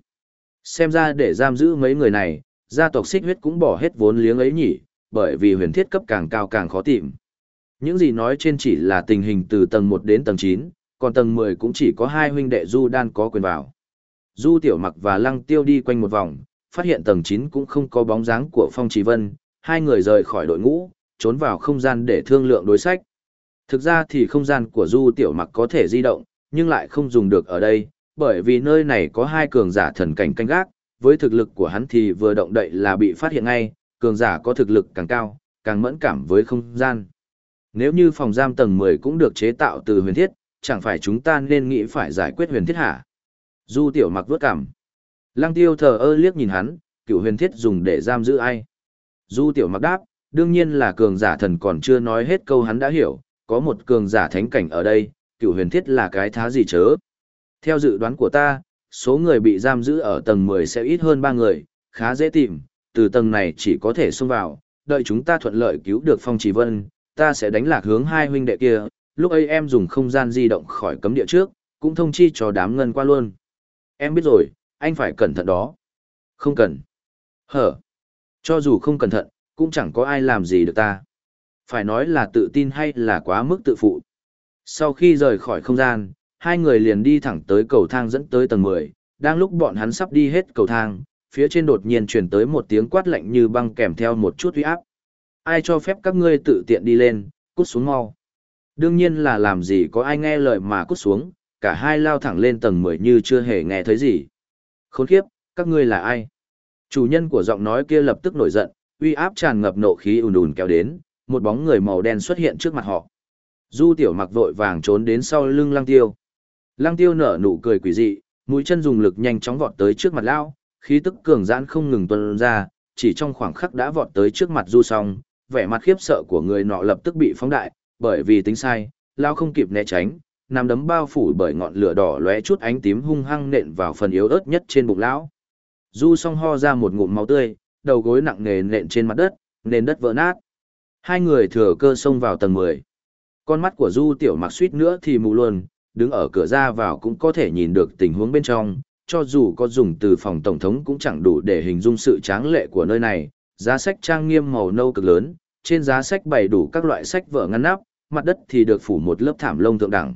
Xem ra để giam giữ mấy người này, gia tộc xích huyết cũng bỏ hết vốn liếng ấy nhỉ, bởi vì huyền thiết cấp càng cao càng khó tìm. Những gì nói trên chỉ là tình hình từ tầng 1 đến tầng 9, còn tầng 10 cũng chỉ có hai huynh đệ Du Đan có quyền vào. Du Tiểu Mặc và Lăng Tiêu đi quanh một vòng, phát hiện tầng 9 cũng không có bóng dáng của Phong Trì Vân, hai người rời khỏi đội ngũ, trốn vào không gian để thương lượng đối sách. Thực ra thì không gian của Du Tiểu Mặc có thể di động, nhưng lại không dùng được ở đây, bởi vì nơi này có hai cường giả thần cảnh canh gác, với thực lực của hắn thì vừa động đậy là bị phát hiện ngay, cường giả có thực lực càng cao, càng mẫn cảm với không gian. Nếu như phòng giam tầng 10 cũng được chế tạo từ huyền thiết, chẳng phải chúng ta nên nghĩ phải giải quyết huyền thiết hả? Du tiểu mặc vớt cảm. Lăng tiêu thờ ơ liếc nhìn hắn, cựu huyền thiết dùng để giam giữ ai? Du tiểu mặc đáp, đương nhiên là cường giả thần còn chưa nói hết câu hắn đã hiểu, có một cường giả thánh cảnh ở đây, cựu huyền thiết là cái thá gì chớ. Theo dự đoán của ta, số người bị giam giữ ở tầng 10 sẽ ít hơn 3 người, khá dễ tìm, từ tầng này chỉ có thể xông vào, đợi chúng ta thuận lợi cứu được Phong Trì Vân, ta sẽ đánh lạc hướng hai huynh đệ kia, lúc ấy em dùng không gian di động khỏi cấm địa trước, cũng thông chi cho đám ngân qua luôn. Em biết rồi, anh phải cẩn thận đó. Không cần. Hở. Cho dù không cẩn thận, cũng chẳng có ai làm gì được ta. Phải nói là tự tin hay là quá mức tự phụ. Sau khi rời khỏi không gian, hai người liền đi thẳng tới cầu thang dẫn tới tầng 10. Đang lúc bọn hắn sắp đi hết cầu thang, phía trên đột nhiên truyền tới một tiếng quát lạnh như băng kèm theo một chút uy áp. Ai cho phép các ngươi tự tiện đi lên, cút xuống mau. Đương nhiên là làm gì có ai nghe lời mà cút xuống, cả hai lao thẳng lên tầng 10 như chưa hề nghe thấy gì. Khốn kiếp, các ngươi là ai? Chủ nhân của giọng nói kia lập tức nổi giận, uy áp tràn ngập nộ khí ùn ùn kéo đến, một bóng người màu đen xuất hiện trước mặt họ. Du tiểu mặc vội vàng trốn đến sau lưng lăng tiêu. Lăng tiêu nở nụ cười quỷ dị, mũi chân dùng lực nhanh chóng vọt tới trước mặt lao, khí tức cường giãn không ngừng tuôn ra, chỉ trong khoảng khắc đã vọt tới trước mặt du song, vẻ mặt khiếp sợ của người nọ lập tức bị phóng đại, bởi vì tính sai, lao không kịp né tránh, nằm đấm bao phủ bởi ngọn lửa đỏ lóe chút ánh tím hung hăng nện vào phần yếu ớt nhất trên bụng lão. Du song ho ra một ngụm máu tươi, đầu gối nặng nề nện trên mặt đất, nền đất vỡ nát. Hai người thừa cơ xông vào tầng 10. Con mắt của Du tiểu mặc suýt nữa thì mù luôn, đứng ở cửa ra vào cũng có thể nhìn được tình huống bên trong, cho dù có dùng từ phòng tổng thống cũng chẳng đủ để hình dung sự tráng lệ của nơi này. Giá sách trang nghiêm màu nâu cực lớn, trên giá sách bày đủ các loại sách vở ngăn nắp, mặt đất thì được phủ một lớp thảm lông thượng đẳng.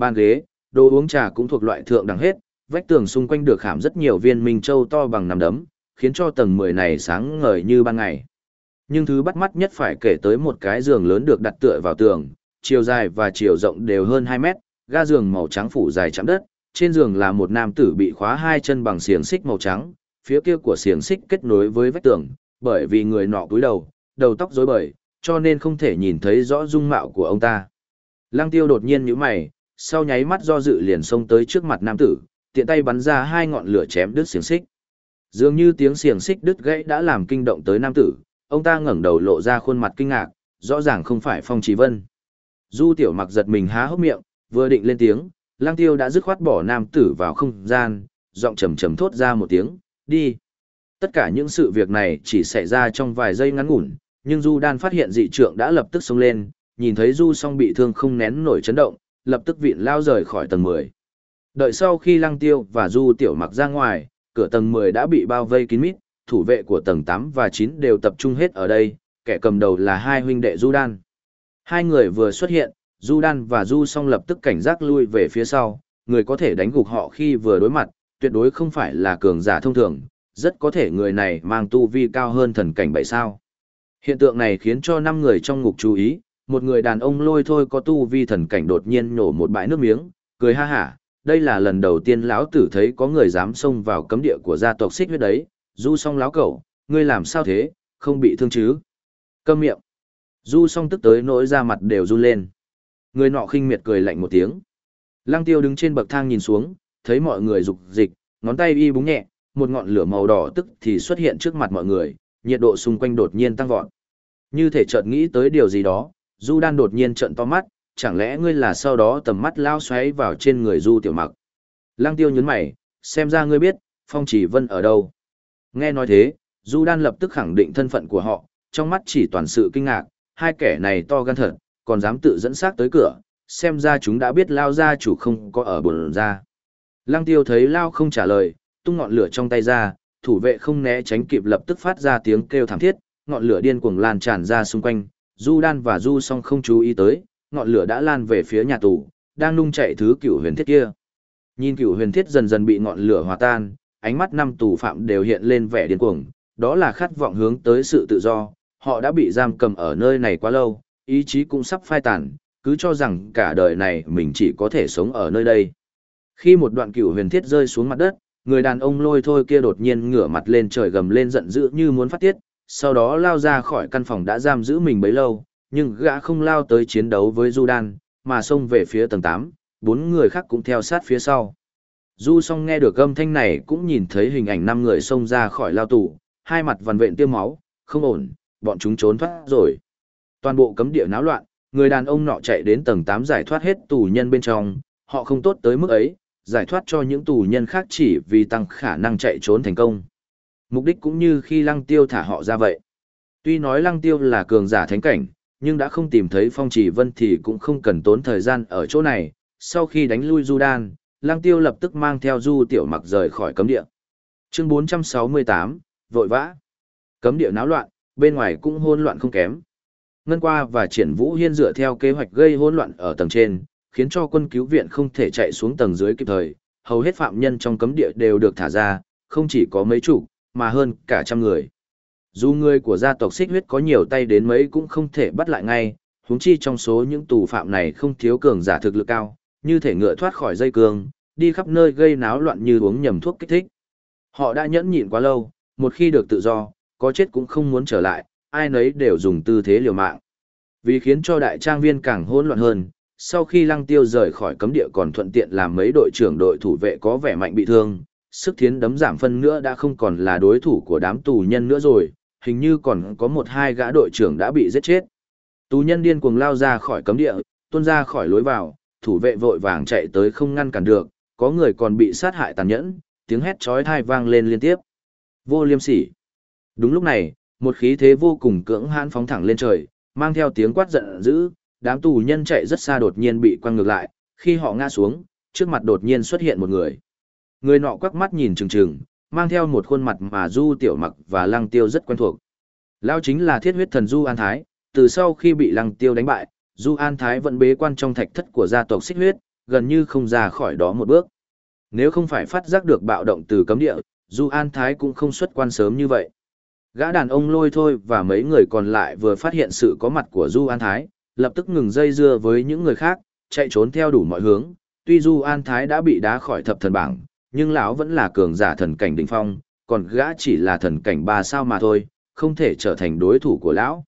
Bàn ghế, đồ uống trà cũng thuộc loại thượng đẳng hết, vách tường xung quanh được khảm rất nhiều viên minh châu to bằng nắm đấm, khiến cho tầng 10 này sáng ngời như ban ngày. Nhưng thứ bắt mắt nhất phải kể tới một cái giường lớn được đặt tựa vào tường, chiều dài và chiều rộng đều hơn 2 mét, ga giường màu trắng phủ dài chạm đất, trên giường là một nam tử bị khóa hai chân bằng xiềng xích màu trắng, phía kia của xiềng xích kết nối với vách tường, bởi vì người nọ cúi đầu, đầu tóc rối bời, cho nên không thể nhìn thấy rõ dung mạo của ông ta. Lăng tiêu đột nhiên nhíu mày, sau nháy mắt do dự liền xông tới trước mặt nam tử, tiện tay bắn ra hai ngọn lửa chém đứt xiềng xích. Dường như tiếng xiềng xích đứt gãy đã làm kinh động tới nam tử, ông ta ngẩng đầu lộ ra khuôn mặt kinh ngạc, rõ ràng không phải Phong Chỉ Vân. Du Tiểu Mặc giật mình há hốc miệng, vừa định lên tiếng, Lang Tiêu đã dứt khoát bỏ nam tử vào không gian, giọng trầm trầm thốt ra một tiếng, "Đi." Tất cả những sự việc này chỉ xảy ra trong vài giây ngắn ngủn, nhưng Du Đan phát hiện dị trượng đã lập tức xông lên, nhìn thấy Du Song bị thương không nén nổi chấn động, lập tức vịn lao rời khỏi tầng 10. Đợi sau khi Lăng Tiêu và Du Tiểu Mặc ra ngoài, cửa tầng 10 đã bị bao vây kín mít, thủ vệ của tầng 8 và 9 đều tập trung hết ở đây, kẻ cầm đầu là hai huynh đệ Du Đan. Hai người vừa xuất hiện, Du Đan và Du Song lập tức cảnh giác lui về phía sau, người có thể đánh gục họ khi vừa đối mặt, tuyệt đối không phải là cường giả thông thường, rất có thể người này mang tu vi cao hơn thần cảnh bảy sao. Hiện tượng này khiến cho năm người trong ngục chú ý, một người đàn ông lôi thôi có tu vi thần cảnh đột nhiên nổ một bãi nước miếng, cười ha hả, đây là lần đầu tiên lão tử thấy có người dám xông vào cấm địa của gia tộc xích huyết đấy, du song láo cẩu, ngươi làm sao thế, không bị thương chứ? Câm miệng. Du song tức tới nỗi da mặt đều run lên. Người nọ khinh miệt cười lạnh một tiếng. Lăng tiêu đứng trên bậc thang nhìn xuống, thấy mọi người rục dịch, ngón tay y búng nhẹ, một ngọn lửa màu đỏ tức thì xuất hiện trước mặt mọi người, nhiệt độ xung quanh đột nhiên tăng vọt. Như thể chợt nghĩ tới điều gì đó, Du Đan đột nhiên trợn to mắt, chẳng lẽ ngươi là sau đó tầm mắt lao xoáy vào trên người Du Tiểu Mặc. Lăng Tiêu nhấn mày, xem ra ngươi biết, Phong Chỉ Vân ở đâu. Nghe nói thế, Du Đan lập tức khẳng định thân phận của họ, trong mắt chỉ toàn sự kinh ngạc, hai kẻ này to gan thật, còn dám tự dẫn xác tới cửa, xem ra chúng đã biết lao gia chủ không có ở bồn ra. Lăng Tiêu thấy lao không trả lời, tung ngọn lửa trong tay ra, thủ vệ không né tránh kịp lập tức phát ra tiếng kêu thảm thiết, ngọn lửa điên cuồng lan tràn ra xung quanh, Du Đan và Du Song không chú ý tới, ngọn lửa đã lan về phía nhà tù, đang nung chạy thứ cựu huyền thiết kia. Nhìn cựu huyền thiết dần dần bị ngọn lửa hòa tan, ánh mắt năm tù phạm đều hiện lên vẻ điên cuồng, đó là khát vọng hướng tới sự tự do, họ đã bị giam cầm ở nơi này quá lâu, ý chí cũng sắp phai tàn, cứ cho rằng cả đời này mình chỉ có thể sống ở nơi đây. Khi một đoạn cựu huyền thiết rơi xuống mặt đất, người đàn ông lôi thôi kia đột nhiên ngửa mặt lên trời gầm lên giận dữ như muốn phát tiết, sau đó lao ra khỏi căn phòng đã giam giữ mình bấy lâu, nhưng gã không lao tới chiến đấu với Du Đan, mà xông về phía tầng 8, bốn người khác cũng theo sát phía sau. Du song nghe được âm thanh này cũng nhìn thấy hình ảnh năm người xông ra khỏi lao tù, hai mặt vằn vện tiêm máu, không ổn, bọn chúng trốn thoát rồi. Toàn bộ cấm địa náo loạn, người đàn ông nọ chạy đến tầng 8 giải thoát hết tù nhân bên trong, họ không tốt tới mức ấy, giải thoát cho những tù nhân khác chỉ vì tăng khả năng chạy trốn thành công. Mục đích cũng như khi lăng tiêu thả họ ra vậy. Tuy nói lăng tiêu là cường giả thánh cảnh, nhưng đã không tìm thấy phong chỉ vân thì cũng không cần tốn thời gian ở chỗ này. Sau khi đánh lui Du Đan, lăng tiêu lập tức mang theo Du Tiểu Mặc rời khỏi cấm địa. Chương 468, vội vã. Cấm địa náo loạn, bên ngoài cũng hỗn loạn không kém. Ngân qua và triển vũ hiên dựa theo kế hoạch gây hỗn loạn ở tầng trên, khiến cho quân cứu viện không thể chạy xuống tầng dưới kịp thời. Hầu hết phạm nhân trong cấm địa đều được thả ra, không chỉ có mấy chủ mà hơn cả trăm người. Dù người của gia tộc xích huyết có nhiều tay đến mấy cũng không thể bắt lại ngay, huống chi trong số những tù phạm này không thiếu cường giả thực lực cao, như thể ngựa thoát khỏi dây cương, đi khắp nơi gây náo loạn như uống nhầm thuốc kích thích. Họ đã nhẫn nhịn quá lâu, một khi được tự do, có chết cũng không muốn trở lại, ai nấy đều dùng tư thế liều mạng. Vì khiến cho đại trang viên càng hỗn loạn hơn, sau khi lăng tiêu rời khỏi cấm địa còn thuận tiện làm mấy đội trưởng đội thủ vệ có vẻ mạnh bị thương, sức thiến đấm giảm phân nữa đã không còn là đối thủ của đám tù nhân nữa rồi, hình như còn có một hai gã đội trưởng đã bị giết chết. Tù nhân điên cuồng lao ra khỏi cấm địa, tuôn ra khỏi lối vào, thủ vệ vội vàng chạy tới không ngăn cản được, có người còn bị sát hại tàn nhẫn, tiếng hét chói tai vang lên liên tiếp. Vô liêm sỉ. Đúng lúc này, một khí thế vô cùng cưỡng hãn phóng thẳng lên trời, mang theo tiếng quát giận dữ, đám tù nhân chạy rất xa đột nhiên bị quăng ngược lại, khi họ ngã xuống, trước mặt đột nhiên xuất hiện một người. Người nọ quắc mắt nhìn trừng trừng, mang theo một khuôn mặt mà Du Tiểu Mặc và Lăng Tiêu rất quen thuộc. Lao chính là thiết huyết thần Du An Thái, từ sau khi bị Lăng Tiêu đánh bại, Du An Thái vẫn bế quan trong thạch thất của gia tộc xích huyết, gần như không ra khỏi đó một bước. Nếu không phải phát giác được bạo động từ cấm địa, Du An Thái cũng không xuất quan sớm như vậy. Gã đàn ông lôi thôi và mấy người còn lại vừa phát hiện sự có mặt của Du An Thái, lập tức ngừng dây dưa với những người khác, chạy trốn theo đủ mọi hướng. Tuy Du An Thái đã bị đá khỏi thập thần bảng, nhưng lão vẫn là cường giả thần cảnh đỉnh phong, còn gã chỉ là thần cảnh ba sao mà thôi, không thể trở thành đối thủ của lão.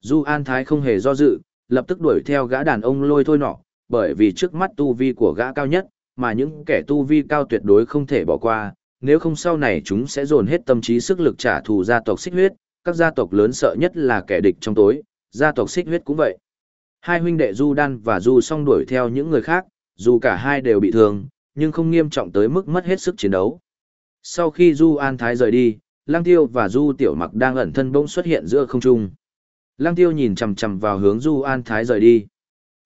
Du An Thái không hề do dự, lập tức đuổi theo gã đàn ông lôi thôi nọ, bởi vì trước mắt tu vi của gã cao nhất, mà những kẻ tu vi cao tuyệt đối không thể bỏ qua, nếu không sau này chúng sẽ dồn hết tâm trí sức lực trả thù gia tộc xích huyết, các gia tộc lớn sợ nhất là kẻ địch trong tối, gia tộc xích huyết cũng vậy. Hai huynh đệ Du Đan và Du song đuổi theo những người khác, dù cả hai đều bị thương, nhưng không nghiêm trọng tới mức mất hết sức chiến đấu. Sau khi Du An Thái rời đi, Lang Tiêu và Du Tiểu Mặc đang ẩn thân bỗng xuất hiện giữa không trung. Lang Tiêu nhìn chằm chằm vào hướng Du An Thái rời đi.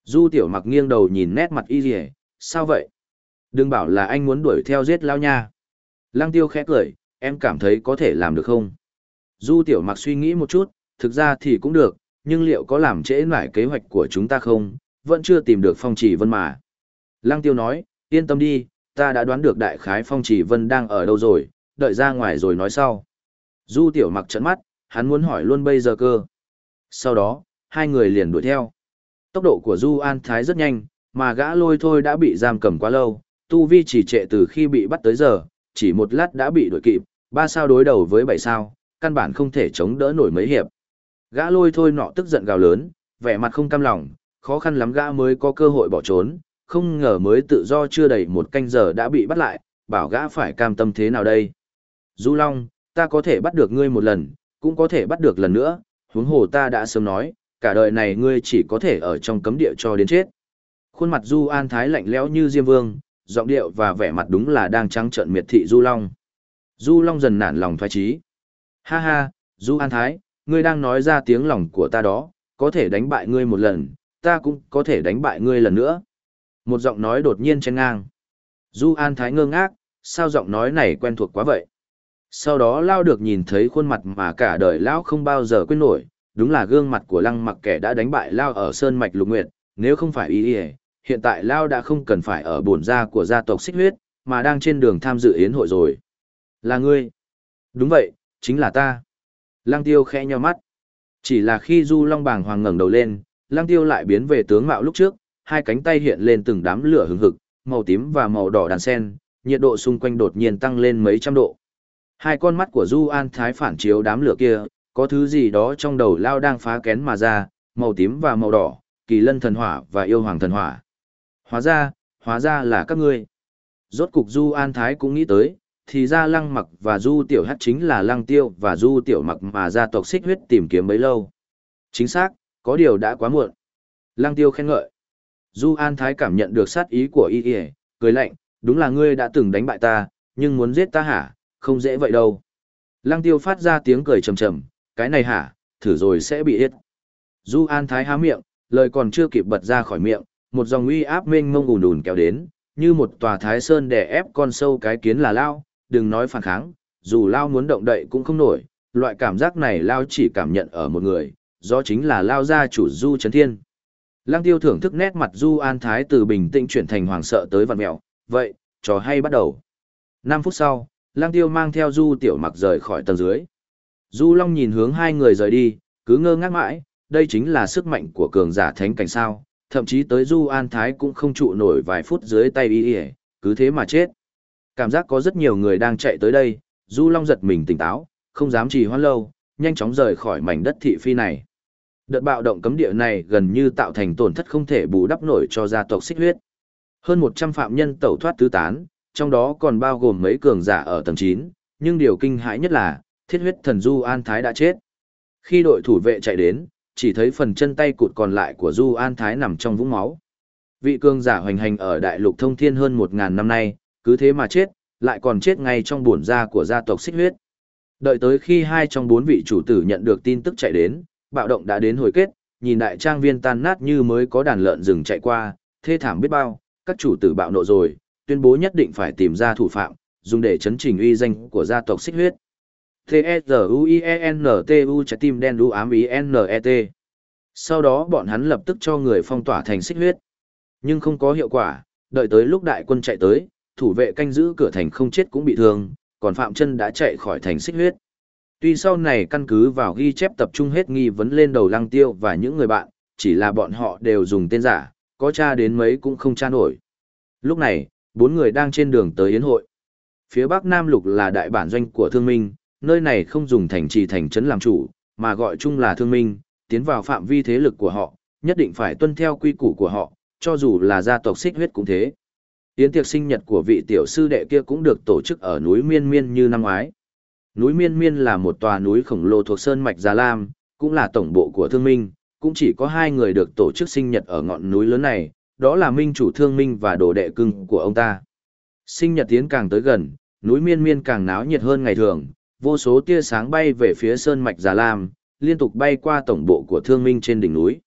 Du Tiểu Mặc nghiêng đầu nhìn nét mặt y rỉa, sao vậy? Đừng bảo là anh muốn đuổi theo giết lao nha. Lang Tiêu khẽ cười, em cảm thấy có thể làm được không? Du Tiểu Mặc suy nghĩ một chút, thực ra thì cũng được, nhưng liệu có làm trễ nải kế hoạch của chúng ta không? Vẫn chưa tìm được phong chỉ vân mà. Lang Tiêu nói, yên tâm đi, ta đã đoán được đại khái phong chỉ vân đang ở đâu rồi, đợi ra ngoài rồi nói sau. Du tiểu mặc trận mắt, hắn muốn hỏi luôn bây giờ cơ. Sau đó, hai người liền đuổi theo. Tốc độ của Du An Thái rất nhanh, mà gã lôi thôi đã bị giam cầm quá lâu, tu vi chỉ trệ từ khi bị bắt tới giờ, chỉ một lát đã bị đuổi kịp, ba sao đối đầu với bảy sao, căn bản không thể chống đỡ nổi mấy hiệp. Gã lôi thôi nọ tức giận gào lớn, vẻ mặt không cam lòng, khó khăn lắm gã mới có cơ hội bỏ trốn, không ngờ mới tự do chưa đầy một canh giờ đã bị bắt lại, bảo gã phải cam tâm thế nào đây. Du Long, ta có thể bắt được ngươi một lần, cũng có thể bắt được lần nữa, huống hồ ta đã sớm nói, cả đời này ngươi chỉ có thể ở trong cấm địa cho đến chết. Khuôn mặt Du An Thái lạnh lẽo như Diêm Vương, giọng điệu và vẻ mặt đúng là đang trắng trợn miệt thị Du Long. Du Long dần nản lòng thoái trí. Ha ha, Du An Thái, ngươi đang nói ra tiếng lòng của ta đó, có thể đánh bại ngươi một lần, ta cũng có thể đánh bại ngươi lần nữa. Một giọng nói đột nhiên chen ngang. Du An Thái ngơ ngác, sao giọng nói này quen thuộc quá vậy? Sau đó Lao được nhìn thấy khuôn mặt mà cả đời Lão không bao giờ quên nổi, đúng là gương mặt của lăng mặc kẻ đã đánh bại Lao ở Sơn Mạch Lục Nguyệt, nếu không phải ý ý, hiện tại Lao đã không cần phải ở bổn gia của gia tộc xích huyết, mà đang trên đường tham dự yến hội rồi. Là ngươi. Đúng vậy, chính là ta. Lăng tiêu khẽ nhò mắt. Chỉ là khi Du Long bàng hoàng ngẩng đầu lên, Lăng tiêu lại biến về tướng mạo lúc trước, hai cánh tay hiện lên từng đám lửa hừng hực, màu tím và màu đỏ đàn sen, nhiệt độ xung quanh đột nhiên tăng lên mấy trăm độ. Hai con mắt của Du An Thái phản chiếu đám lửa kia, có thứ gì đó trong đầu lao đang phá kén mà ra, màu tím và màu đỏ, kỳ lân thần hỏa và yêu hoàng thần hỏa. Hóa ra, hóa ra là các ngươi. Rốt cục Du An Thái cũng nghĩ tới, thì ra lăng mặc và Du Tiểu Hát chính là lăng tiêu và Du Tiểu mặc mà gia tộc xích huyết tìm kiếm bấy lâu. Chính xác, có điều đã quá muộn. Lăng tiêu khen ngợi. Du An Thái cảm nhận được sát ý của y y, cười lạnh, đúng là ngươi đã từng đánh bại ta, nhưng muốn giết ta hả, không dễ vậy đâu. Lăng tiêu phát ra tiếng cười trầm trầm, cái này hả, thử rồi sẽ bị hết. Du An Thái há miệng, lời còn chưa kịp bật ra khỏi miệng, một dòng uy áp mênh mông ùn ùn kéo đến, như một tòa thái sơn đè ép con sâu cái kiến là lao, đừng nói phản kháng, dù lao muốn động đậy cũng không nổi, loại cảm giác này lao chỉ cảm nhận ở một người, do chính là lao gia chủ Du Trấn Thiên. Lăng tiêu thưởng thức nét mặt Du An Thái từ bình tĩnh chuyển thành hoàng sợ tới vặn mẹo, vậy, trò hay bắt đầu. 5 phút sau, Lăng tiêu mang theo Du Tiểu Mặc rời khỏi tầng dưới. Du Long nhìn hướng hai người rời đi, cứ ngơ ngác mãi, đây chính là sức mạnh của cường giả thánh cảnh sao, thậm chí tới Du An Thái cũng không trụ nổi vài phút dưới tay y cứ thế mà chết. Cảm giác có rất nhiều người đang chạy tới đây, Du Long giật mình tỉnh táo, không dám trì hoãn lâu, nhanh chóng rời khỏi mảnh đất thị phi này. Đợt bạo động cấm địa này gần như tạo thành tổn thất không thể bù đắp nổi cho gia tộc xích huyết. Hơn 100 phạm nhân tẩu thoát tứ tán, trong đó còn bao gồm mấy cường giả ở tầng 9, nhưng điều kinh hãi nhất là, thiết huyết thần Du An Thái đã chết. Khi đội thủ vệ chạy đến, chỉ thấy phần chân tay cụt còn lại của Du An Thái nằm trong vũng máu. Vị cường giả hoành hành ở đại lục thông thiên hơn 1.000 năm nay, cứ thế mà chết, lại còn chết ngay trong buồn da của gia tộc xích huyết. Đợi tới khi hai trong bốn vị chủ tử nhận được tin tức chạy đến, bạo động đã đến hồi kết, nhìn đại trang viên tan nát như mới có đàn lợn rừng chạy qua, thê thảm biết bao, các chủ tử bạo nộ rồi, tuyên bố nhất định phải tìm ra thủ phạm, dùng để chấn chỉnh uy danh của gia tộc xích huyết. T-E-Z-U-I-E-N-T-U trái tim đen đu ám ý N-E-T. Sau đó bọn hắn lập tức cho người phong tỏa thành xích huyết. Nhưng không có hiệu quả, đợi tới lúc đại quân chạy tới, thủ vệ canh giữ cửa thành không chết cũng bị thương, còn Phạm chân đã chạy khỏi thành xích huyết. Tuy sau này căn cứ vào ghi chép tập trung hết nghi vấn lên đầu lăng tiêu và những người bạn, chỉ là bọn họ đều dùng tên giả, có tra đến mấy cũng không tra nổi. Lúc này, bốn người đang trên đường tới yến hội. Phía Bắc Nam Lục là đại bản doanh của thương minh, nơi này không dùng thành trì thành trấn làm chủ, mà gọi chung là thương minh, tiến vào phạm vi thế lực của họ, nhất định phải tuân theo quy củ của họ, cho dù là gia tộc xích huyết cũng thế. Yến tiệc sinh nhật của vị tiểu sư đệ kia cũng được tổ chức ở núi Miên Miên như năm ngoái. Núi Miên Miên là một tòa núi khổng lồ thuộc Sơn Mạch Già Lam, cũng là tổng bộ của thương minh, cũng chỉ có hai người được tổ chức sinh nhật ở ngọn núi lớn này, đó là minh chủ thương minh và đồ đệ cưng của ông ta. Sinh nhật tiến càng tới gần, núi Miên Miên càng náo nhiệt hơn ngày thường, vô số tia sáng bay về phía Sơn Mạch Già Lam, liên tục bay qua tổng bộ của thương minh trên đỉnh núi.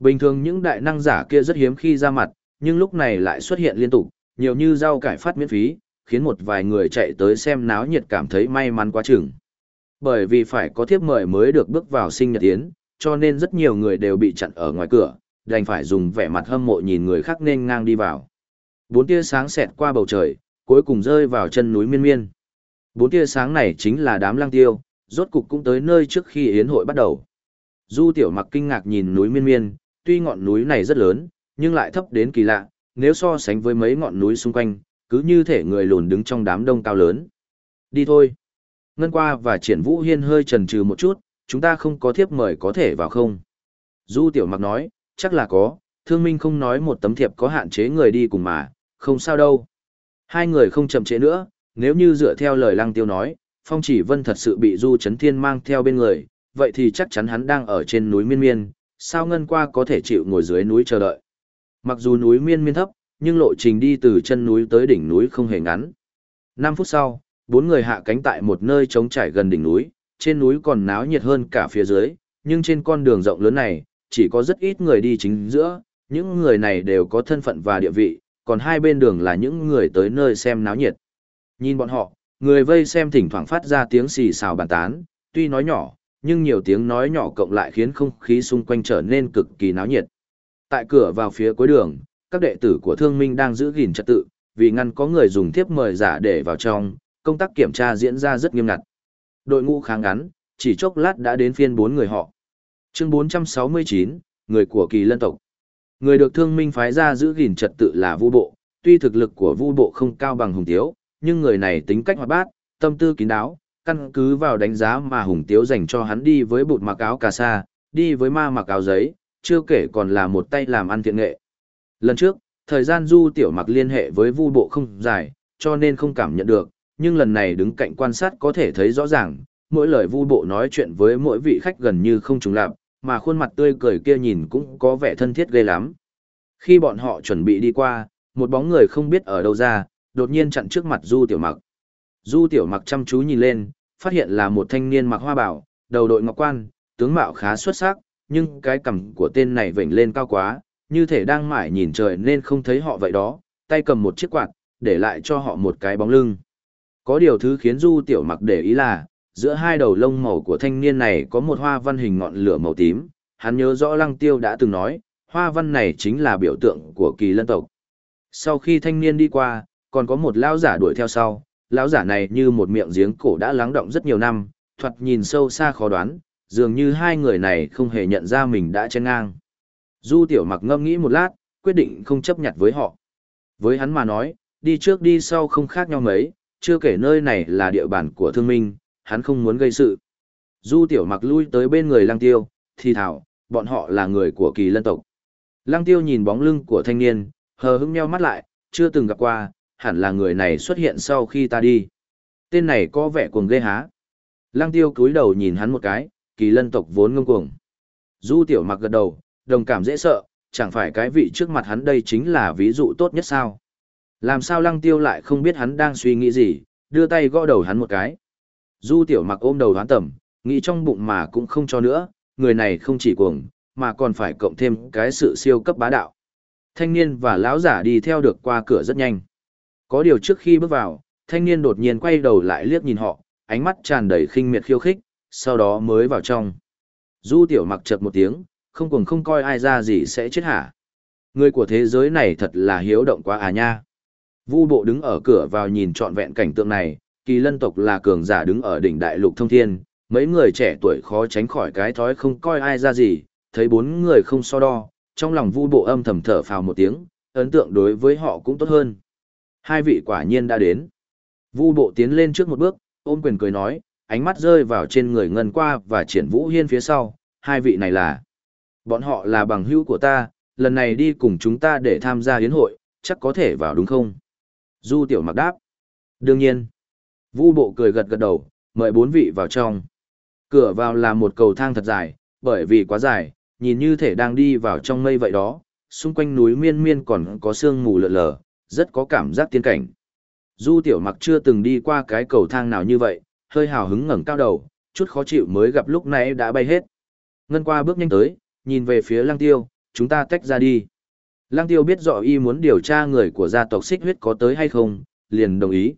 Bình thường những đại năng giả kia rất hiếm khi ra mặt, nhưng lúc này lại xuất hiện liên tục, nhiều như rau cải phát miễn phí, khiến một vài người chạy tới xem náo nhiệt cảm thấy may mắn quá chừng. Bởi vì phải có thiếp mời mới được bước vào sinh nhật yến, cho nên rất nhiều người đều bị chặn ở ngoài cửa, đành phải dùng vẻ mặt hâm mộ nhìn người khác nên ngang đi vào. Bốn tia sáng xẹt qua bầu trời, cuối cùng rơi vào chân núi miên miên. Bốn tia sáng này chính là đám lang tiêu, rốt cục cũng tới nơi trước khi yến hội bắt đầu. Du tiểu mặc kinh ngạc nhìn núi miên miên, tuy ngọn núi này rất lớn, nhưng lại thấp đến kỳ lạ, nếu so sánh với mấy ngọn núi xung quanh, cứ như thể người lùn đứng trong đám đông cao lớn. Đi thôi. Ngân qua và triển vũ hiên hơi chần chừ một chút, chúng ta không có thiếp mời có thể vào không? Du tiểu mặc nói, chắc là có, thương minh không nói một tấm thiệp có hạn chế người đi cùng mà, không sao đâu. Hai người không chậm trễ nữa, nếu như dựa theo lời lăng tiêu nói, phong chỉ vân thật sự bị du chấn thiên mang theo bên người, vậy thì chắc chắn hắn đang ở trên núi miên miên, sao ngân qua có thể chịu ngồi dưới núi chờ đợi. Mặc dù núi miên miên thấp, nhưng lộ trình đi từ chân núi tới đỉnh núi không hề ngắn. 5 phút sau, bốn người hạ cánh tại một nơi trống trải gần đỉnh núi, trên núi còn náo nhiệt hơn cả phía dưới, nhưng trên con đường rộng lớn này, chỉ có rất ít người đi chính giữa, những người này đều có thân phận và địa vị, còn hai bên đường là những người tới nơi xem náo nhiệt. Nhìn bọn họ, người vây xem thỉnh thoảng phát ra tiếng xì xào bàn tán, tuy nói nhỏ, nhưng nhiều tiếng nói nhỏ cộng lại khiến không khí xung quanh trở nên cực kỳ náo nhiệt. Tại cửa vào phía cuối đường, các đệ tử của thương minh đang giữ gìn trật tự, vì ngăn có người dùng thiếp mời giả để vào trong, công tác kiểm tra diễn ra rất nghiêm ngặt. Đội ngũ kháng ngắn, chỉ chốc lát đã đến phiên bốn người họ. Chương 469, người của kỳ lân tộc. Người được thương minh phái ra giữ gìn trật tự là Vu Bộ, tuy thực lực của Vu Bộ không cao bằng Hùng Tiếu, nhưng người này tính cách hoạt bát, tâm tư kín đáo, căn cứ vào đánh giá mà Hùng Tiếu dành cho hắn đi với bụt mặc áo cà sa, đi với ma mặc áo giấy, chưa kể còn là một tay làm ăn thiện nghệ. Lần trước, thời gian Du Tiểu Mặc liên hệ với Vu Bộ không dài, cho nên không cảm nhận được, nhưng lần này đứng cạnh quan sát có thể thấy rõ ràng, mỗi lời Vu Bộ nói chuyện với mỗi vị khách gần như không trùng lặp, mà khuôn mặt tươi cười kia nhìn cũng có vẻ thân thiết ghê lắm. Khi bọn họ chuẩn bị đi qua, một bóng người không biết ở đâu ra, đột nhiên chặn trước mặt Du Tiểu Mặc. Du Tiểu Mặc chăm chú nhìn lên, phát hiện là một thanh niên mặc hoa bảo, đầu đội ngọc quan, tướng mạo khá xuất sắc, nhưng cái cằm của tên này vểnh lên cao quá, như thể đang mải nhìn trời nên không thấy họ vậy đó, tay cầm một chiếc quạt, để lại cho họ một cái bóng lưng. Có điều thứ khiến Du Tiểu Mặc để ý là, giữa hai đầu lông màu của thanh niên này có một hoa văn hình ngọn lửa màu tím, hắn nhớ rõ Lăng Tiêu đã từng nói, hoa văn này chính là biểu tượng của kỳ lân tộc. Sau khi thanh niên đi qua, còn có một lão giả đuổi theo sau, lão giả này như một miệng giếng cổ đã lắng động rất nhiều năm, thoạt nhìn sâu xa khó đoán, dường như hai người này không hề nhận ra mình đã chen ngang. Du tiểu mặc ngâm nghĩ một lát, quyết định không chấp nhận với họ. Với hắn mà nói, đi trước đi sau không khác nhau mấy, chưa kể nơi này là địa bàn của thương minh, hắn không muốn gây sự. Du tiểu mặc lui tới bên người lăng tiêu, thì thảo, bọn họ là người của kỳ lân tộc. Lăng tiêu nhìn bóng lưng của thanh niên, hờ hững meo mắt lại, chưa từng gặp qua, hẳn là người này xuất hiện sau khi ta đi. Tên này có vẻ cuồng ghê há. Lăng tiêu cúi đầu nhìn hắn một cái, kỳ lân tộc vốn ngông cuồng. Du tiểu mặc gật đầu, đồng cảm dễ sợ, chẳng phải cái vị trước mặt hắn đây chính là ví dụ tốt nhất sao. Làm sao lăng tiêu lại không biết hắn đang suy nghĩ gì, đưa tay gõ đầu hắn một cái. Du tiểu mặc ôm đầu hoán tầm, nghĩ trong bụng mà cũng không cho nữa, người này không chỉ cuồng, mà còn phải cộng thêm cái sự siêu cấp bá đạo. Thanh niên và lão giả đi theo được qua cửa rất nhanh. Có điều trước khi bước vào, thanh niên đột nhiên quay đầu lại liếc nhìn họ, ánh mắt tràn đầy khinh miệt khiêu khích, sau đó mới vào trong. Du tiểu mặc chợt một tiếng, không cùng không coi ai ra gì sẽ chết hả. Người của thế giới này thật là hiếu động quá à nha. Vu bộ đứng ở cửa vào nhìn trọn vẹn cảnh tượng này, kỳ lân tộc là cường giả đứng ở đỉnh đại lục thông thiên, mấy người trẻ tuổi khó tránh khỏi cái thói không coi ai ra gì, thấy bốn người không so đo, trong lòng vu bộ âm thầm thở phào một tiếng, ấn tượng đối với họ cũng tốt hơn. Hai vị quả nhiên đã đến. Vu bộ tiến lên trước một bước, ôm quyền cười nói, ánh mắt rơi vào trên người ngân qua và triển vũ hiên phía sau, hai vị này là. Bọn họ là bằng hữu của ta, lần này đi cùng chúng ta để tham gia hiến hội, chắc có thể vào đúng không? Du tiểu mặc đáp. Đương nhiên. Vu bộ cười gật gật đầu, mời bốn vị vào trong. Cửa vào là một cầu thang thật dài, bởi vì quá dài, nhìn như thể đang đi vào trong mây vậy đó, xung quanh núi miên miên còn có sương mù lờ lờ, rất có cảm giác tiên cảnh. Du tiểu mặc chưa từng đi qua cái cầu thang nào như vậy, hơi hào hứng ngẩng cao đầu, chút khó chịu mới gặp lúc nãy đã bay hết. Ngân qua bước nhanh tới, nhìn về phía lăng tiêu, chúng ta tách ra đi. Lăng tiêu biết rõ y muốn điều tra người của gia tộc xích huyết có tới hay không, liền đồng ý.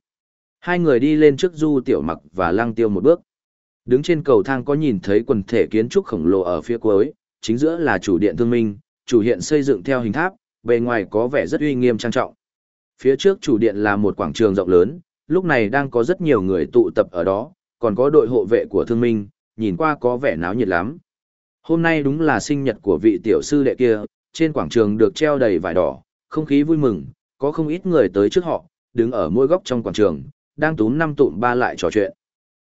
Hai người đi lên trước du tiểu mặc và lăng tiêu một bước. Đứng trên cầu thang có nhìn thấy quần thể kiến trúc khổng lồ ở phía cuối, chính giữa là chủ điện thương minh, chủ hiện xây dựng theo hình tháp, bề ngoài có vẻ rất uy nghiêm trang trọng. Phía trước chủ điện là một quảng trường rộng lớn, lúc này đang có rất nhiều người tụ tập ở đó, còn có đội hộ vệ của thương minh, nhìn qua có vẻ náo nhiệt lắm. Hôm nay đúng là sinh nhật của vị tiểu sư đệ kia, trên quảng trường được treo đầy vải đỏ, không khí vui mừng, có không ít người tới trước họ, đứng ở mỗi góc trong quảng trường, đang túm năm tụm ba lại trò chuyện.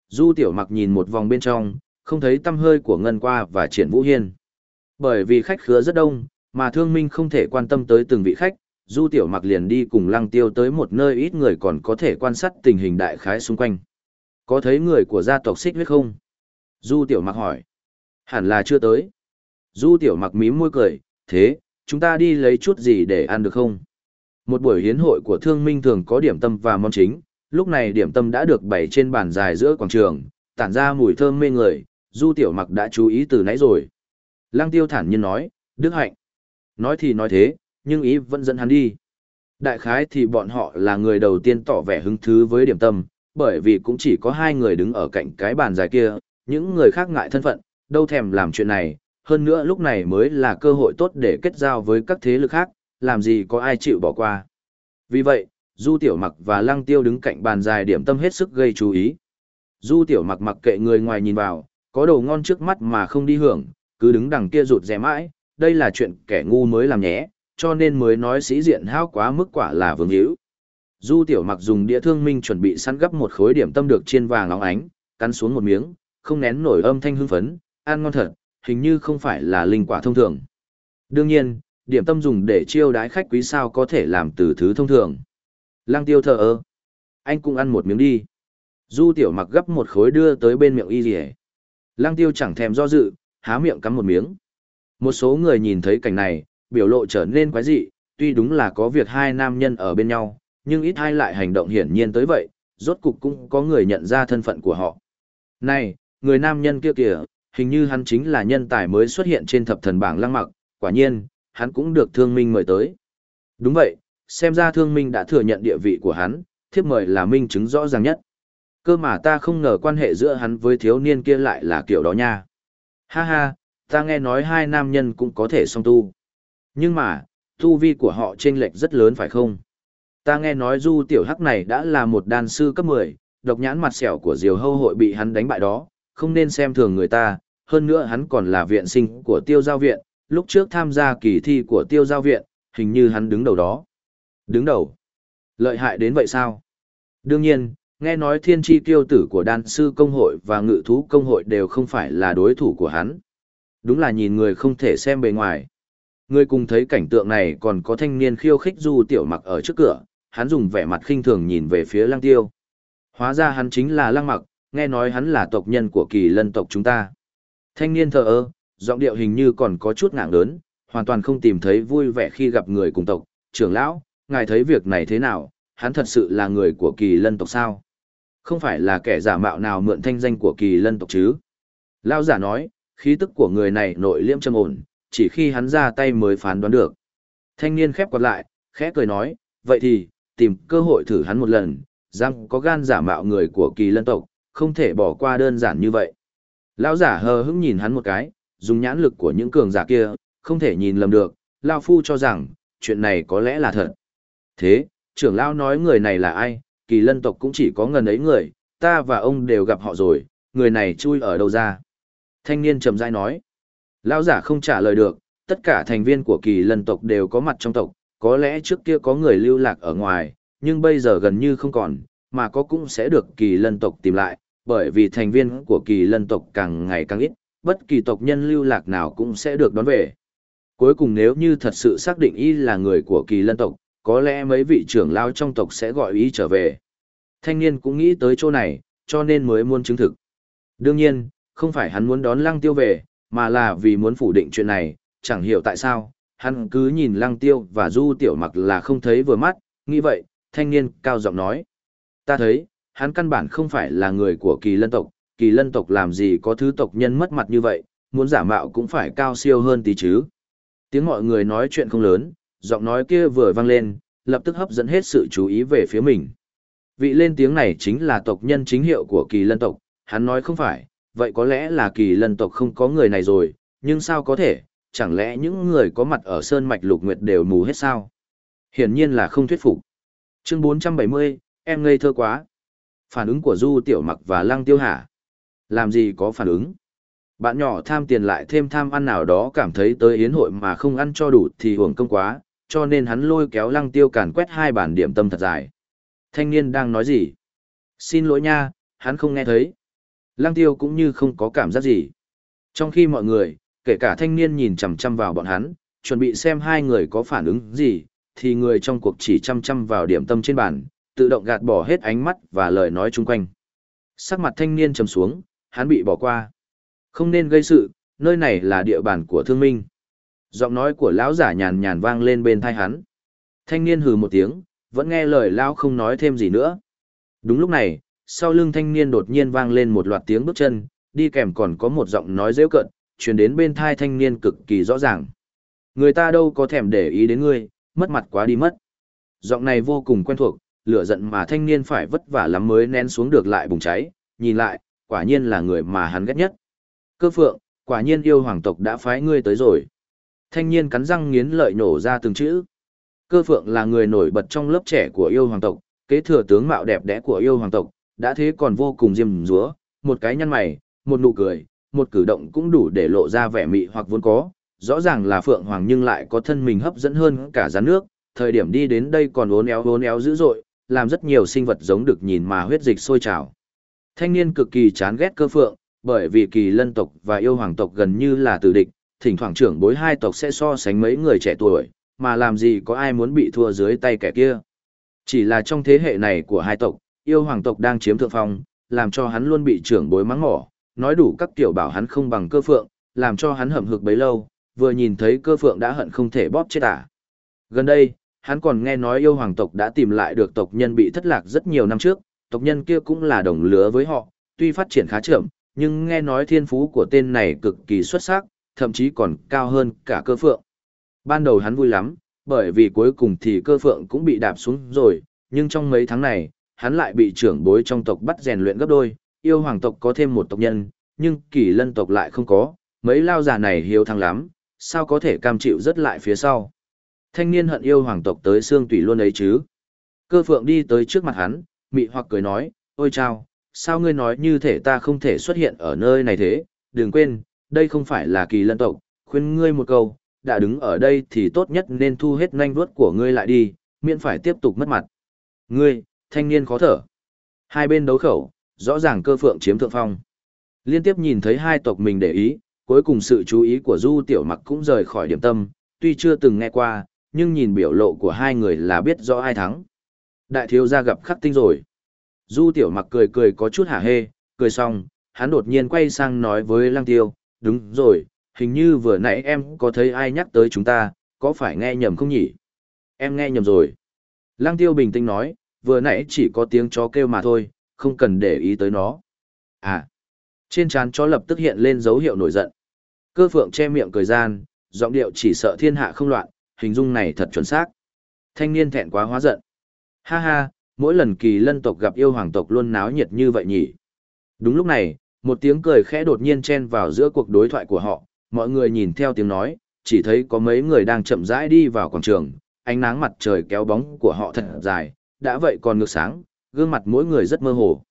Du tiểu mặc nhìn một vòng bên trong, không thấy tâm hơi của Ngân Qua và Triển Vũ Hiên. Bởi vì khách khứa rất đông, mà thương minh không thể quan tâm tới từng vị khách, Du Tiểu Mặc liền đi cùng Lăng Tiêu tới một nơi ít người còn có thể quan sát tình hình đại khái xung quanh. Có thấy người của gia tộc xích huyết không? Du Tiểu Mặc hỏi. Hẳn là chưa tới. Du Tiểu Mặc mím môi cười, thế, chúng ta đi lấy chút gì để ăn được không? Một buổi hiến hội của thương minh thường có điểm tâm và món chính, lúc này điểm tâm đã được bày trên bàn dài giữa quảng trường, tản ra mùi thơm mê người, Du Tiểu Mặc đã chú ý từ nãy rồi. Lăng Tiêu thản nhiên nói, Đức Hạnh. Nói thì nói thế, nhưng ý vẫn dẫn hắn đi. Đại khái thì bọn họ là người đầu tiên tỏ vẻ hứng thú với điểm tâm, bởi vì cũng chỉ có hai người đứng ở cạnh cái bàn dài kia, Những người khác ngại thân phận, đâu thèm làm chuyện này, hơn nữa lúc này mới là cơ hội tốt để kết giao với các thế lực khác, làm gì có ai chịu bỏ qua. Vì vậy, Du Tiểu Mặc và Lăng Tiêu đứng cạnh bàn dài điểm tâm hết sức gây chú ý. Du Tiểu Mặc mặc kệ người ngoài nhìn vào, có đồ ngon trước mắt mà không đi hưởng, cứ đứng đằng kia rụt rè mãi, đây là chuyện kẻ ngu mới làm nhé, cho nên mới nói sĩ diện hao quá mức quả là vương hữu. Du Tiểu Mặc dùng đĩa thương minh chuẩn bị săn gấp một khối điểm tâm được chiên vàng óng ánh, cắn xuống một miếng, không nén nổi âm thanh hưng phấn, ăn ngon thật, hình như không phải là linh quả thông thường. Đương nhiên, điểm tâm dùng để chiêu đái khách quý sao có thể làm từ thứ thông thường. Lăng tiêu thờ ơ. Anh cũng ăn một miếng đi. Du tiểu mặc gấp một khối đưa tới bên miệng y rỉ. Lăng tiêu chẳng thèm do dự, há miệng cắm một miếng. Một số người nhìn thấy cảnh này, biểu lộ trở nên quái dị, tuy đúng là có việc hai nam nhân ở bên nhau, nhưng ít hai lại hành động hiển nhiên tới vậy, rốt cục cũng có người nhận ra thân phận của họ. Này, người nam nhân kia kìa, hình như hắn chính là nhân tài mới xuất hiện trên thập thần bảng lăng mặc, quả nhiên, hắn cũng được thương minh mời tới. Đúng vậy, xem ra thương minh đã thừa nhận địa vị của hắn, thiếp mời là minh chứng rõ ràng nhất. Cơ mà ta không ngờ quan hệ giữa hắn với thiếu niên kia lại là kiểu đó nha. Ha ha, ta nghe nói hai nam nhân cũng có thể song tu. Nhưng mà, tu vi của họ chênh lệch rất lớn phải không? Ta nghe nói du tiểu hắc này đã là một đan sư cấp 10, độc nhãn mặt sẹo của diều hâu hội bị hắn đánh bại đó, không nên xem thường người ta, hơn nữa hắn còn là viện sinh của tiêu giao viện, lúc trước tham gia kỳ thi của tiêu giao viện, hình như hắn đứng đầu đó. Đứng đầu? Lợi hại đến vậy sao? Đương nhiên, nghe nói thiên tri tiêu tử của đan sư công hội và ngự thú công hội đều không phải là đối thủ của hắn. Đúng là nhìn người không thể xem bề ngoài. Người cùng thấy cảnh tượng này còn có thanh niên khiêu khích du tiểu mặc ở trước cửa, hắn dùng vẻ mặt khinh thường nhìn về phía lăng tiêu. Hóa ra hắn chính là lăng mặc, nghe nói hắn là tộc nhân của kỳ lân tộc chúng ta. Thanh niên thờ ơ, giọng điệu hình như còn có chút ngạng lớn, hoàn toàn không tìm thấy vui vẻ khi gặp người cùng tộc. Trưởng lão, ngài thấy việc này thế nào, hắn thật sự là người của kỳ lân tộc sao? Không phải là kẻ giả mạo nào mượn thanh danh của kỳ lân tộc chứ? Lão giả nói, khí tức của người này nội liễm trầm ổn, chỉ khi hắn ra tay mới phán đoán được. Thanh niên khép quạt lại, khẽ cười nói, vậy thì, tìm cơ hội thử hắn một lần, rằng có gan giả mạo người của kỳ lân tộc, không thể bỏ qua đơn giản như vậy. Lão giả hờ hững nhìn hắn một cái, dùng nhãn lực của những cường giả kia, không thể nhìn lầm được, Lão Phu cho rằng, chuyện này có lẽ là thật. Thế, trưởng Lão nói người này là ai, kỳ lân tộc cũng chỉ có ngần ấy người, ta và ông đều gặp họ rồi, người này chui ở đâu ra. Thanh niên trầm rãi nói, Lão giả không trả lời được, tất cả thành viên của kỳ lân tộc đều có mặt trong tộc, có lẽ trước kia có người lưu lạc ở ngoài, nhưng bây giờ gần như không còn, mà có cũng sẽ được kỳ lân tộc tìm lại, bởi vì thành viên của kỳ lân tộc càng ngày càng ít, bất kỳ tộc nhân lưu lạc nào cũng sẽ được đón về. Cuối cùng nếu như thật sự xác định y là người của kỳ lân tộc, có lẽ mấy vị trưởng lao trong tộc sẽ gọi y trở về. Thanh niên cũng nghĩ tới chỗ này, cho nên mới muốn chứng thực. Đương nhiên, không phải hắn muốn đón lăng tiêu về, mà là vì muốn phủ định chuyện này, chẳng hiểu tại sao, hắn cứ nhìn lăng tiêu và du tiểu mặc là không thấy vừa mắt, nghĩ vậy, thanh niên cao giọng nói. Ta thấy, hắn căn bản không phải là người của kỳ lân tộc, kỳ lân tộc làm gì có thứ tộc nhân mất mặt như vậy, muốn giả mạo cũng phải cao siêu hơn tí chứ. Tiếng mọi người nói chuyện không lớn, giọng nói kia vừa vang lên, lập tức hấp dẫn hết sự chú ý về phía mình. Vị lên tiếng này chính là tộc nhân chính hiệu của kỳ lân tộc, hắn nói không phải, vậy có lẽ là kỳ lân tộc không có người này rồi, nhưng sao có thể, chẳng lẽ những người có mặt ở Sơn Mạch Lục Nguyệt đều mù hết sao? Hiển nhiên là không thuyết phục. Chương 470, em ngây thơ quá. Phản ứng của Du Tiểu Mặc và Lăng Tiêu Hà. Làm gì có phản ứng? Bạn nhỏ tham tiền lại thêm tham ăn nào đó cảm thấy tới yến hội mà không ăn cho đủ thì hưởng công quá, cho nên hắn lôi kéo Lăng Tiêu càn quét hai bản điểm tâm thật dài. Thanh niên đang nói gì? Xin lỗi nha, hắn không nghe thấy. Lăng Tiêu cũng như không có cảm giác gì. Trong khi mọi người, kể cả thanh niên nhìn chằm chằm vào bọn hắn, chuẩn bị xem hai người có phản ứng gì, thì người trong cuộc chỉ chăm chăm vào điểm tâm trên bàn, tự động gạt bỏ hết ánh mắt và lời nói chung quanh. Sắc mặt thanh niên trầm xuống, hắn bị bỏ qua. Không nên gây sự, nơi này là địa bàn của thương minh. Giọng nói của lão giả nhàn nhàn vang lên bên tai hắn. Thanh niên hừ một tiếng, vẫn nghe lời lão không nói thêm gì nữa. Đúng lúc này, sau lưng thanh niên đột nhiên vang lên một loạt tiếng bước chân, đi kèm còn có một giọng nói dễ cận, truyền đến bên tai thanh niên cực kỳ rõ ràng. Người ta đâu có thèm để ý đến ngươi, mất mặt quá đi mất. Giọng này vô cùng quen thuộc, lửa giận mà thanh niên phải vất vả lắm mới nén xuống được lại bùng cháy, nhìn lại, quả nhiên là người mà hắn ghét nhất. Cơ phượng, quả nhiên yêu hoàng tộc đã phái ngươi tới rồi. Thanh niên cắn răng nghiến lợi nổ ra từng chữ. Cơ phượng là người nổi bật trong lớp trẻ của yêu hoàng tộc, kế thừa tướng mạo đẹp đẽ của yêu hoàng tộc, đã thế còn vô cùng diêm dúa, một cái nhăn mày, một nụ cười, một cử động cũng đủ để lộ ra vẻ mị hoặc vốn có. Rõ ràng là phượng hoàng nhưng lại có thân mình hấp dẫn hơn cả rắn nước, thời điểm đi đến đây còn uốn éo uốn éo dữ dội, làm rất nhiều sinh vật giống được nhìn mà huyết dịch sôi trào. Thanh niên cực kỳ chán ghét cơ phượng, bởi vì kỳ lân tộc và yêu hoàng tộc gần như là tử địch, thỉnh thoảng trưởng bối hai tộc sẽ so sánh mấy người trẻ tuổi, mà làm gì có ai muốn bị thua dưới tay kẻ kia. Chỉ là trong thế hệ này của hai tộc, yêu hoàng tộc đang chiếm thượng phong, làm cho hắn luôn bị trưởng bối mắng mỏ, nói đủ các tiểu bảo hắn không bằng cơ phượng, làm cho hắn hậm hực bấy lâu, vừa nhìn thấy cơ phượng đã hận không thể bóp chết à. Gần đây, hắn còn nghe nói yêu hoàng tộc đã tìm lại được tộc nhân bị thất lạc rất nhiều năm trước, tộc nhân kia cũng là đồng lứa với họ, tuy phát triển khá chậm, nhưng nghe nói thiên phú của tên này cực kỳ xuất sắc, thậm chí còn cao hơn cả cơ phượng. Ban đầu hắn vui lắm, bởi vì cuối cùng thì cơ phượng cũng bị đạp xuống rồi, nhưng trong mấy tháng này, hắn lại bị trưởng bối trong tộc bắt rèn luyện gấp đôi, yêu hoàng tộc có thêm một tộc nhân, nhưng kỳ lân tộc lại không có, mấy lao già này hiếu thắng lắm, sao có thể cam chịu rất lại phía sau. Thanh niên hận yêu hoàng tộc tới xương tùy luôn ấy chứ. Cơ phượng đi tới trước mặt hắn, mị hoặc cười nói, ôi chao, sao ngươi nói như thể ta không thể xuất hiện ở nơi này thế, đừng quên, đây không phải là kỳ lân tộc, khuyên ngươi một câu, đã đứng ở đây thì tốt nhất nên thu hết nanh vuốt của ngươi lại đi, miễn phải tiếp tục mất mặt. Ngươi, thanh niên khó thở. Hai bên đấu khẩu, rõ ràng cơ phượng chiếm thượng phong. Liên tiếp nhìn thấy hai tộc mình để ý, cuối cùng sự chú ý của Du Tiểu Mặc cũng rời khỏi điểm tâm, tuy chưa từng nghe qua, nhưng nhìn biểu lộ của hai người là biết rõ ai thắng. Đại thiếu gia gặp khắc tinh rồi. Du Tiểu Mặc cười cười có chút hả hê, cười xong, hắn đột nhiên quay sang nói với Lăng Tiêu, đúng rồi, hình như vừa nãy em có thấy ai nhắc tới chúng ta, có phải nghe nhầm không nhỉ? Em nghe nhầm rồi. Lăng Tiêu bình tĩnh nói, vừa nãy chỉ có tiếng chó kêu mà thôi, không cần để ý tới nó. À, trên trán chó lập tức hiện lên dấu hiệu nổi giận. Cơ phượng che miệng cười gian, giọng điệu chỉ sợ thiên hạ không loạn, hình dung này thật chuẩn xác. Thanh niên thẹn quá hóa giận. Ha ha, mỗi lần kỳ lân tộc gặp yêu hoàng tộc luôn náo nhiệt như vậy nhỉ. Đúng lúc này, một tiếng cười khẽ đột nhiên chen vào giữa cuộc đối thoại của họ, mọi người nhìn theo tiếng nói, chỉ thấy có mấy người đang chậm rãi đi vào quảng trường, ánh nắng mặt trời kéo bóng của họ thật dài, đã vậy còn ngược sáng, gương mặt mỗi người rất mơ hồ.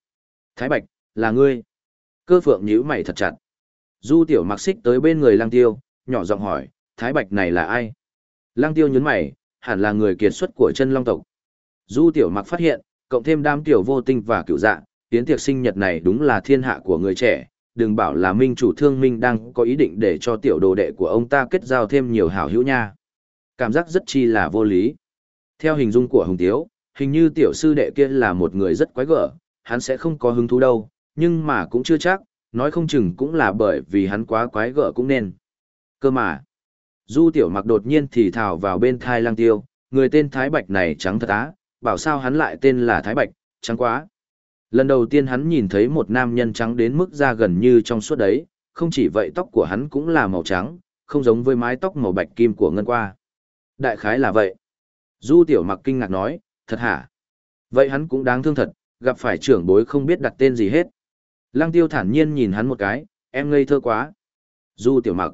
Thái Bạch, là ngươi. Cơ phượng nhíu mày thật chặt. Du tiểu mặc xích tới bên người lang tiêu, nhỏ giọng hỏi, Thái Bạch này là ai? Lang tiêu nhấn mày, hẳn là người kiệt xuất của chân long tộc. Du tiểu mặc phát hiện, cộng thêm đám tiểu vô tinh và cựu dạ, tiến tiệc sinh nhật này đúng là thiên hạ của người trẻ, đừng bảo là minh chủ thương minh đang có ý định để cho tiểu đồ đệ của ông ta kết giao thêm nhiều hảo hữu nha. Cảm giác rất chi là vô lý. Theo hình dung của Hùng Tiếu, hình như tiểu sư đệ kia là một người rất quái gở, hắn sẽ không có hứng thú đâu, nhưng mà cũng chưa chắc, nói không chừng cũng là bởi vì hắn quá quái gở cũng nên. Cơ mà, du tiểu mặc đột nhiên thì thào vào bên thai lang tiêu, người tên Thái Bạch này trắng thật á, bảo sao hắn lại tên là Thái Bạch, trắng quá. Lần đầu tiên hắn nhìn thấy một nam nhân trắng đến mức da gần như trong suốt đấy, không chỉ vậy tóc của hắn cũng là màu trắng, không giống với mái tóc màu bạch kim của ngân qua. Đại khái là vậy. Du tiểu mặc kinh ngạc nói, thật hả? Vậy hắn cũng đáng thương thật, gặp phải trưởng bối không biết đặt tên gì hết. Lăng tiêu thản nhiên nhìn hắn một cái, em ngây thơ quá. Du tiểu mặc.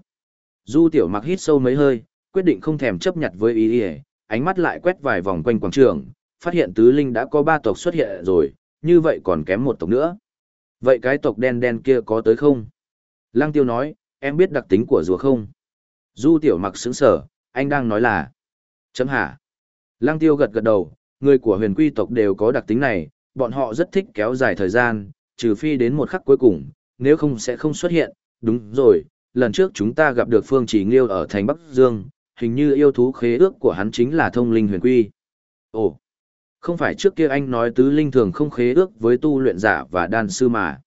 Du tiểu mặc hít sâu mấy hơi, quyết định không thèm chấp nhận với ý ý, ánh mắt lại quét vài vòng quanh quảng trường, phát hiện tứ linh đã có ba tộc xuất hiện rồi, như vậy còn kém một tộc nữa. Vậy cái tộc đen đen kia có tới không? Lăng tiêu nói, em biết đặc tính của rùa không? Du tiểu mặc sững sở, anh đang nói là... Chấm hả? Lăng tiêu gật gật đầu, người của huyền quy tộc đều có đặc tính này, bọn họ rất thích kéo dài thời gian, trừ phi đến một khắc cuối cùng, nếu không sẽ không xuất hiện. Đúng rồi, lần trước chúng ta gặp được Phương Chỉ Nghiêu ở thành Bắc Dương, hình như yêu thú khế ước của hắn chính là thông linh huyền quy. Ồ, không phải trước kia anh nói tứ linh thường không khế ước với tu luyện giả và đan sư mà.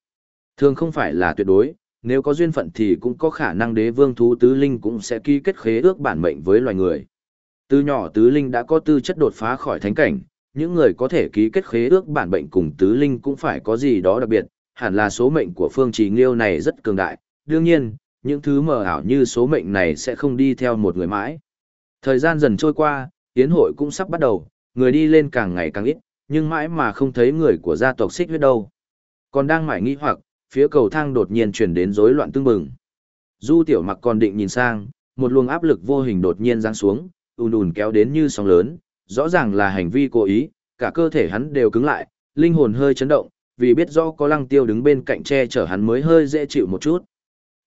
Thường không phải là tuyệt đối, nếu có duyên phận thì cũng có khả năng đế vương thú tứ linh cũng sẽ ký kết khế ước bản mệnh với loài người. Từ nhỏ tứ linh đã có tư chất đột phá khỏi thánh cảnh, những người có thể ký kết khế ước bản mệnh cùng tứ linh cũng phải có gì đó đặc biệt, hẳn là số mệnh của Phương Trì Nghiêu này rất cường đại. Đương nhiên, những thứ mờ ảo như số mệnh này sẽ không đi theo một người mãi. Thời gian dần trôi qua, yến hội cũng sắp bắt đầu, người đi lên càng ngày càng ít, nhưng mãi mà không thấy người của gia tộc xích huyết đâu. Còn đang mải nghĩ hoặc, phía cầu thang đột nhiên chuyển đến rối loạn tương bừng. Du tiểu mặc còn định nhìn sang, một luồng áp lực vô hình đột nhiên giáng xuống, ùn ùn kéo đến như sóng lớn, rõ ràng là hành vi cố ý, cả cơ thể hắn đều cứng lại, linh hồn hơi chấn động, vì biết rõ có lăng tiêu đứng bên cạnh che chở hắn mới hơi dễ chịu một chút.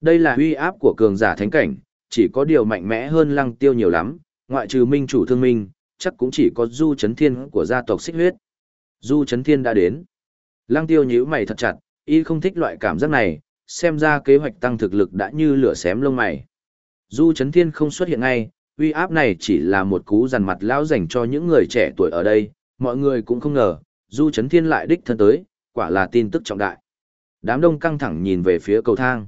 Đây là uy áp của cường giả thánh cảnh, chỉ có điều mạnh mẽ hơn lăng tiêu nhiều lắm, ngoại trừ minh chủ thương minh, chắc cũng chỉ có du chấn thiên của gia tộc xích huyết. Du chấn thiên đã đến. Lăng tiêu nhíu mày thật chặt, y không thích loại cảm giác này, xem ra kế hoạch tăng thực lực đã như lửa xém lông mày. Du chấn thiên không xuất hiện ngay, uy áp này chỉ là một cú dằn mặt lão dành cho những người trẻ tuổi ở đây, mọi người cũng không ngờ, Du chấn thiên lại đích thân tới, quả là tin tức trọng đại. Đám đông căng thẳng nhìn về phía cầu thang.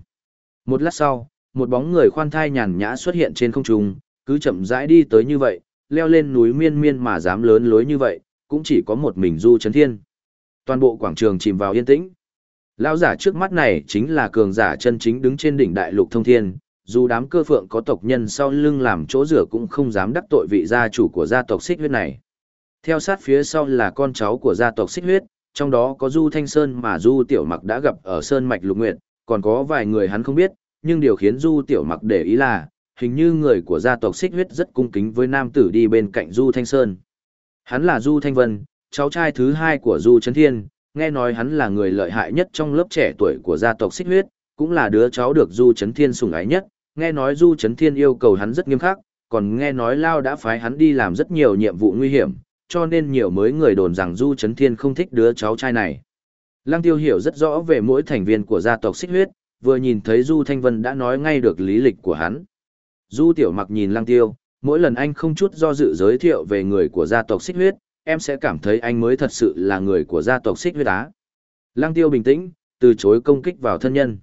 Một lát sau, một bóng người khoan thai nhàn nhã xuất hiện trên không trung, cứ chậm rãi đi tới như vậy, leo lên núi miên miên mà dám lớn lối như vậy, cũng chỉ có một mình Du Chấn Thiên. Toàn bộ quảng trường chìm vào yên tĩnh. Lão giả trước mắt này chính là cường giả chân chính đứng trên đỉnh đại lục thông thiên, dù đám cơ phượng có tộc nhân sau lưng làm chỗ rửa cũng không dám đắc tội vị gia chủ của gia tộc xích huyết này. Theo sát phía sau là con cháu của gia tộc xích huyết, trong đó có Du Thanh Sơn mà Du Tiểu Mặc đã gặp ở Sơn Mạch Lục Nguyệt, còn có vài người hắn không biết, nhưng điều khiến Du Tiểu Mặc để ý là, hình như người của gia tộc xích huyết rất cung kính với nam tử đi bên cạnh Du Thanh Sơn. Hắn là Du Thanh Vân, cháu trai thứ hai của Du Trấn Thiên, nghe nói hắn là người lợi hại nhất trong lớp trẻ tuổi của gia tộc xích huyết, cũng là đứa cháu được Du Trấn Thiên sủng ái nhất, nghe nói Du Trấn Thiên yêu cầu hắn rất nghiêm khắc, còn nghe nói Lao đã phái hắn đi làm rất nhiều nhiệm vụ nguy hiểm, cho nên nhiều mới người đồn rằng Du Trấn Thiên không thích đứa cháu trai này. Lăng Tiêu hiểu rất rõ về mỗi thành viên của gia tộc xích huyết, vừa nhìn thấy Du Thanh Vân đã nói ngay được lý lịch của hắn. Du Tiểu Mặc nhìn Lăng Tiêu, mỗi lần anh không chút do dự giới thiệu về người của gia tộc xích huyết, em sẽ cảm thấy anh mới thật sự là người của gia tộc xích huyết á. Lăng Tiêu bình tĩnh, từ chối công kích vào thân nhân.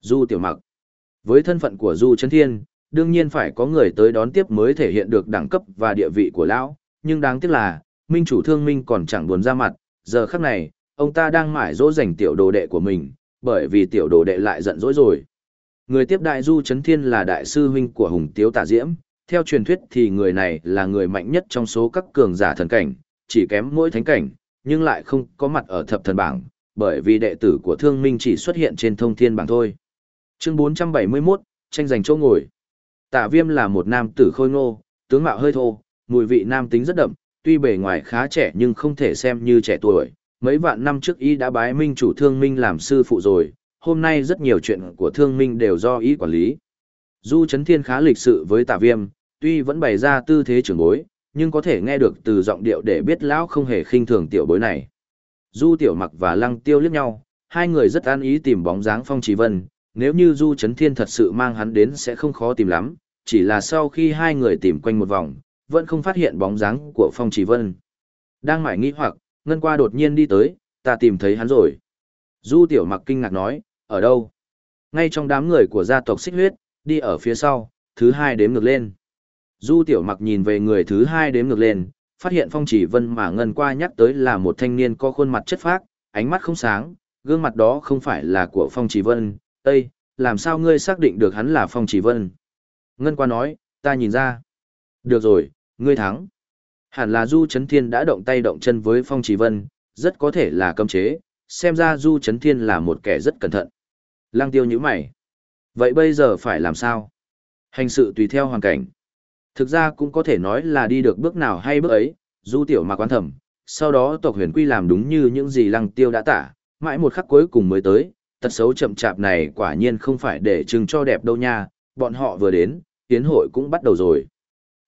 Du Tiểu Mặc. Với thân phận của Du Trấn Thiên, đương nhiên phải có người tới đón tiếp mới thể hiện được đẳng cấp và địa vị của lão, nhưng đáng tiếc là, minh chủ thương minh còn chẳng buồn ra mặt, giờ khắc này, ông ta đang mải dỗ dành tiểu đồ đệ của mình, bởi vì tiểu đồ đệ lại giận dỗi rồi. Người tiếp đại du chấn thiên là đại sư huynh của hùng tiếu tả diễm, theo truyền thuyết thì người này là người mạnh nhất trong số các cường giả thần cảnh, chỉ kém mỗi thánh cảnh, nhưng lại không có mặt ở thập thần bảng, bởi vì đệ tử của thương minh chỉ xuất hiện trên thông thiên bảng thôi. Chương 471, tranh giành chỗ ngồi. Tả viêm là một nam tử khôi ngô, tướng mạo hơi thô, mùi vị nam tính rất đậm, tuy bề ngoài khá trẻ nhưng không thể xem như trẻ tuổi. Mấy vạn năm trước y đã bái minh chủ thương minh làm sư phụ rồi, hôm nay rất nhiều chuyện của thương minh đều do y quản lý. Du Trấn Thiên khá lịch sự với tả viêm, tuy vẫn bày ra tư thế trưởng bối, nhưng có thể nghe được từ giọng điệu để biết lão không hề khinh thường tiểu bối này. Du Tiểu Mặc và Lăng Tiêu liếc nhau, hai người rất an ý tìm bóng dáng Phong Trí Vân, nếu như Du Trấn Thiên thật sự mang hắn đến sẽ không khó tìm lắm, chỉ là sau khi hai người tìm quanh một vòng, vẫn không phát hiện bóng dáng của Phong Trí Vân. Đang mải nghĩ hoặc, Ngân qua đột nhiên đi tới, ta tìm thấy hắn rồi. Du Tiểu Mặc kinh ngạc nói, ở đâu? Ngay trong đám người của gia tộc xích huyết, đi ở phía sau, thứ hai đếm ngược lên. Du Tiểu Mặc nhìn về người thứ hai đếm ngược lên, phát hiện Phong Chỉ Vân mà Ngân qua nhắc tới là một thanh niên có khuôn mặt chất phác, ánh mắt không sáng, gương mặt đó không phải là của Phong Chỉ Vân. Ây, làm sao ngươi xác định được hắn là Phong Chỉ Vân? Ngân qua nói, ta nhìn ra. Được rồi, ngươi thắng. Hẳn là Du Chấn Thiên đã động tay động chân với Phong Chỉ Vân, rất có thể là cấm chế, xem ra Du Chấn Thiên là một kẻ rất cẩn thận. Lăng tiêu nhíu mày. Vậy bây giờ phải làm sao? Hành sự tùy theo hoàn cảnh. Thực ra cũng có thể nói là đi được bước nào hay bước ấy, Du Tiểu mà quan thẩm. Sau đó tộc huyền quy làm đúng như những gì lăng tiêu đã tả, mãi một khắc cuối cùng mới tới. Tật xấu chậm chạp này quả nhiên không phải để trưng cho đẹp đâu nha, bọn họ vừa đến, tiến hội cũng bắt đầu rồi.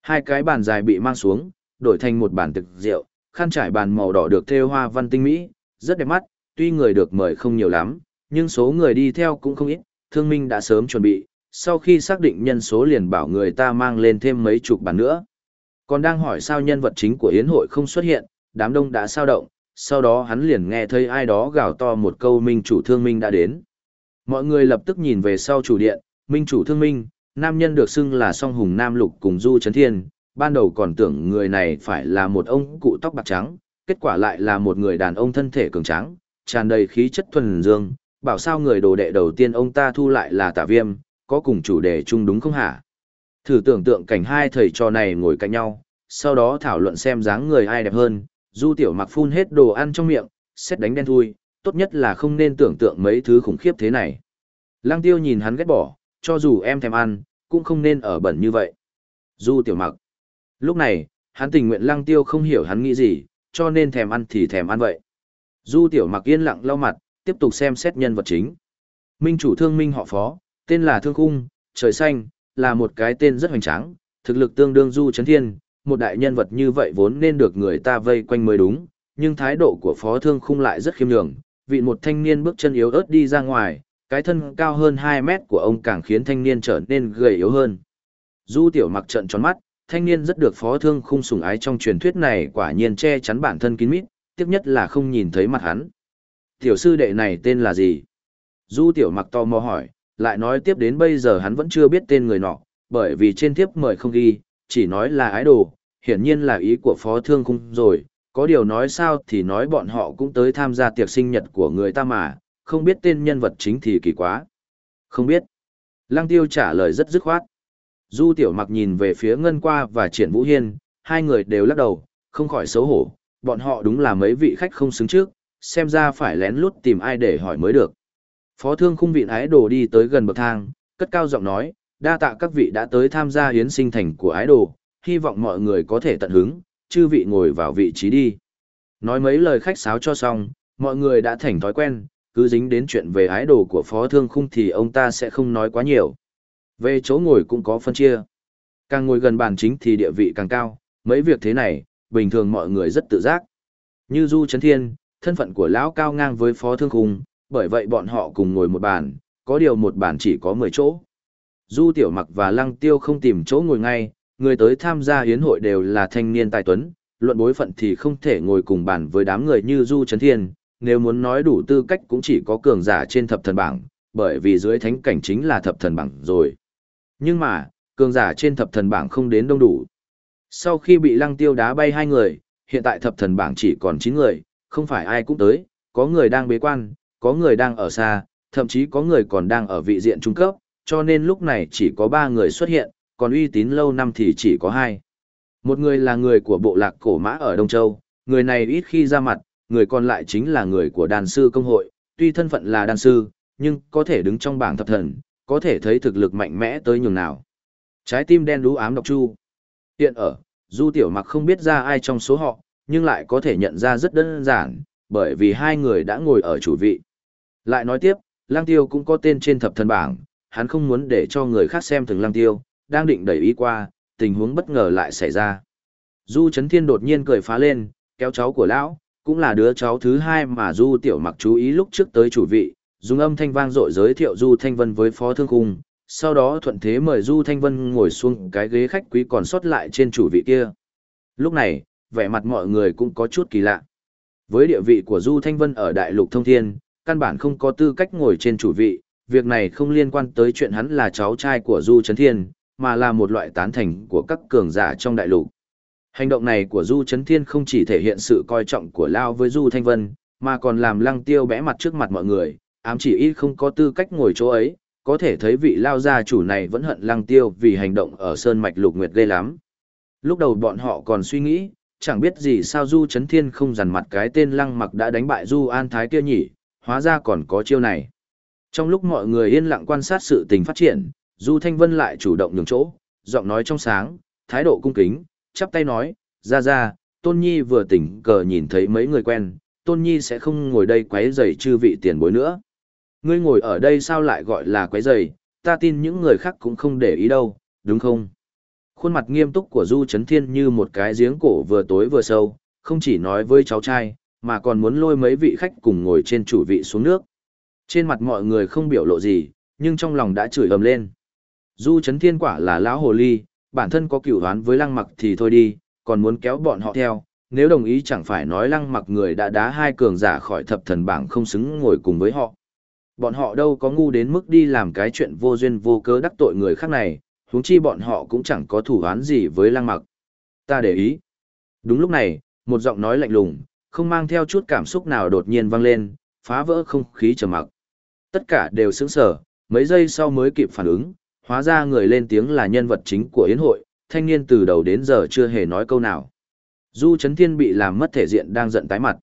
Hai cái bàn dài bị mang xuống, đổi thành một bàn thực rượu, khăn trải bàn màu đỏ được thêu hoa văn tinh mỹ, rất đẹp mắt, tuy người được mời không nhiều lắm, nhưng số người đi theo cũng không ít, thương minh đã sớm chuẩn bị, sau khi xác định nhân số liền bảo người ta mang lên thêm mấy chục bàn nữa. Còn đang hỏi sao nhân vật chính của yến hội không xuất hiện, đám đông đã sao động, sau đó hắn liền nghe thấy ai đó gào to một câu minh chủ thương minh đã đến. Mọi người lập tức nhìn về sau chủ điện, minh chủ thương minh, nam nhân được xưng là song hùng nam lục cùng du chấn thiên, ban đầu còn tưởng người này phải là một ông cụ tóc bạc trắng, kết quả lại là một người đàn ông thân thể cường tráng, tràn đầy khí chất thuần dương, bảo sao người đồ đệ đầu tiên ông ta thu lại là tả viêm, có cùng chủ đề chung đúng không hả? Thử tưởng tượng cảnh hai thầy trò này ngồi cạnh nhau, sau đó thảo luận xem dáng người ai đẹp hơn, du tiểu mặc phun hết đồ ăn trong miệng, xét đánh đen thui, tốt nhất là không nên tưởng tượng mấy thứ khủng khiếp thế này. Lăng tiêu nhìn hắn ghét bỏ, cho dù em thèm ăn, cũng không nên ở bẩn như vậy. Du tiểu mặc. Lúc này, hắn tình nguyện lăng tiêu không hiểu hắn nghĩ gì, cho nên thèm ăn thì thèm ăn vậy. Du tiểu mặc yên lặng lau mặt, tiếp tục xem xét nhân vật chính. Minh chủ thương minh họ phó, tên là Thương Khung, trời xanh, là một cái tên rất hoành tráng, thực lực tương đương du chấn thiên, một đại nhân vật như vậy vốn nên được người ta vây quanh mới đúng, nhưng thái độ của phó thương khung lại rất khiêm nhường, vị một thanh niên bước chân yếu ớt đi ra ngoài, cái thân cao hơn 2 mét của ông càng khiến thanh niên trở nên gầy yếu hơn. Du tiểu mặc trận tròn mắt, thanh niên rất được phó thương khung sủng ái trong truyền thuyết này quả nhiên che chắn bản thân kín mít, tiếp nhất là không nhìn thấy mặt hắn. Tiểu sư đệ này tên là gì? Du tiểu mặc to mò hỏi, lại nói tiếp đến bây giờ hắn vẫn chưa biết tên người nọ, bởi vì trên thiếp mời không ghi, chỉ nói là ái đồ, hiển nhiên là ý của phó thương khung rồi, có điều nói sao thì nói bọn họ cũng tới tham gia tiệc sinh nhật của người ta mà, không biết tên nhân vật chính thì kỳ quá. Không biết. Lăng tiêu trả lời rất dứt khoát. Du tiểu mặc nhìn về phía Ngân Qua và Triển Vũ Hiên, hai người đều lắc đầu, không khỏi xấu hổ, bọn họ đúng là mấy vị khách không xứng trước, xem ra phải lén lút tìm ai để hỏi mới được. Phó thương khung vị ái đồ đi tới gần bậc thang, cất cao giọng nói, đa tạ các vị đã tới tham gia hiến sinh thành của ái đồ, hy vọng mọi người có thể tận hứng, chư vị ngồi vào vị trí đi. Nói mấy lời khách sáo cho xong, mọi người đã thành thói quen, cứ dính đến chuyện về ái đồ của phó thương khung thì ông ta sẽ không nói quá nhiều. Về chỗ ngồi cũng có phân chia. Càng ngồi gần bàn chính thì địa vị càng cao, mấy việc thế này, bình thường mọi người rất tự giác. Như Du Trấn Thiên, thân phận của lão cao ngang với phó thương khung, bởi vậy bọn họ cùng ngồi một bàn, có điều một bàn chỉ có 10 chỗ. Du Tiểu Mặc và Lăng Tiêu không tìm chỗ ngồi ngay, người tới tham gia hiến hội đều là thanh niên tài tuấn, luận bối phận thì không thể ngồi cùng bàn với đám người như Du Trấn Thiên, nếu muốn nói đủ tư cách cũng chỉ có cường giả trên thập thần bảng, bởi vì dưới thánh cảnh chính là thập thần bảng rồi. Nhưng mà, cường giả trên thập thần bảng không đến đông đủ. Sau khi bị Lăng Tiêu đá bay hai người, hiện tại thập thần bảng chỉ còn 9 người, không phải ai cũng tới, có người đang bế quan, có người đang ở xa, thậm chí có người còn đang ở vị diện trung cấp, cho nên lúc này chỉ có 3 người xuất hiện, còn uy tín lâu năm thì chỉ có 2. Một người là người của bộ lạc cổ mã ở Đông Châu, người này ít khi ra mặt, người còn lại chính là người của đàn sư công hội, tuy thân phận là đàn sư, nhưng có thể đứng trong bảng thập thần, có thể thấy thực lực mạnh mẽ tới nhường nào. Trái tim đen đú ám độc chu. Hiện ở, Du Tiểu Mặc không biết ra ai trong số họ, nhưng lại có thể nhận ra rất đơn giản, bởi vì hai người đã ngồi ở chủ vị. Lại nói tiếp, Lang Tiêu cũng có tên trên thập thần bảng, hắn không muốn để cho người khác xem thường Lang Tiêu, đang định đẩy ý qua, tình huống bất ngờ lại xảy ra. Du Trấn Thiên đột nhiên cười phá lên, kéo cháu của lão, cũng là đứa cháu thứ hai mà Du Tiểu Mặc chú ý lúc trước tới chủ vị, dùng âm thanh vang dội giới thiệu Du Thanh Vân với Phó Thương Cung, sau đó thuận thế mời Du Thanh Vân ngồi xuống cái ghế khách quý còn sót lại trên chủ vị kia. Lúc này, vẻ mặt mọi người cũng có chút kỳ lạ. Với địa vị của Du Thanh Vân ở Đại Lục Thông Thiên, căn bản không có tư cách ngồi trên chủ vị, việc này không liên quan tới chuyện hắn là cháu trai của Du Trấn Thiên, mà là một loại tán thành của các cường giả trong đại lục. Hành động này của Du Trấn Thiên không chỉ thể hiện sự coi trọng của Lao với Du Thanh Vân, mà còn làm lăng tiêu bẽ mặt trước mặt mọi người, ám chỉ ít không có tư cách ngồi chỗ ấy, có thể thấy vị Lao gia chủ này vẫn hận lăng tiêu vì hành động ở Sơn Mạch Lục Nguyệt ghê lắm. Lúc đầu bọn họ còn suy nghĩ, chẳng biết gì sao Du Trấn Thiên không dằn mặt cái tên lăng mặc đã đánh bại Du An Thái kia nhỉ, hóa ra còn có chiêu này. Trong lúc mọi người yên lặng quan sát sự tình phát triển, Du Thanh Vân lại chủ động nhường chỗ, giọng nói trong sáng, thái độ cung kính, chắp tay nói, ra ra, Tôn Nhi vừa tỉnh cờ nhìn thấy mấy người quen, Tôn Nhi sẽ không ngồi đây quấy rầy chư vị tiền bối nữa. Ngươi ngồi ở đây sao lại gọi là quấy rầy, ta tin những người khác cũng không để ý đâu, đúng không? Khuôn mặt nghiêm túc của Du Trấn Thiên như một cái giếng cổ vừa tối vừa sâu, không chỉ nói với cháu trai, mà còn muốn lôi mấy vị khách cùng ngồi trên chủ vị xuống nước. Trên mặt mọi người không biểu lộ gì, nhưng trong lòng đã chửi ầm lên. Du Trấn Thiên quả là lão hồ ly, bản thân có cửu đoán với lăng mặc thì thôi đi, còn muốn kéo bọn họ theo, nếu đồng ý chẳng phải nói lăng mặc người đã đá hai cường giả khỏi thập thần bảng không xứng ngồi cùng với họ. Bọn họ đâu có ngu đến mức đi làm cái chuyện vô duyên vô cớ đắc tội người khác này, huống chi bọn họ cũng chẳng có thủ án gì với lăng mặc. Ta để ý. Đúng lúc này, một giọng nói lạnh lùng, không mang theo chút cảm xúc nào đột nhiên vang lên, phá vỡ không khí trầm mặc. Tất cả đều sững sờ, mấy giây sau mới kịp phản ứng, hóa ra người lên tiếng là nhân vật chính của yến hội, thanh niên từ đầu đến giờ chưa hề nói câu nào. Du Trấn Thiên bị làm mất thể diện đang giận tái mặt.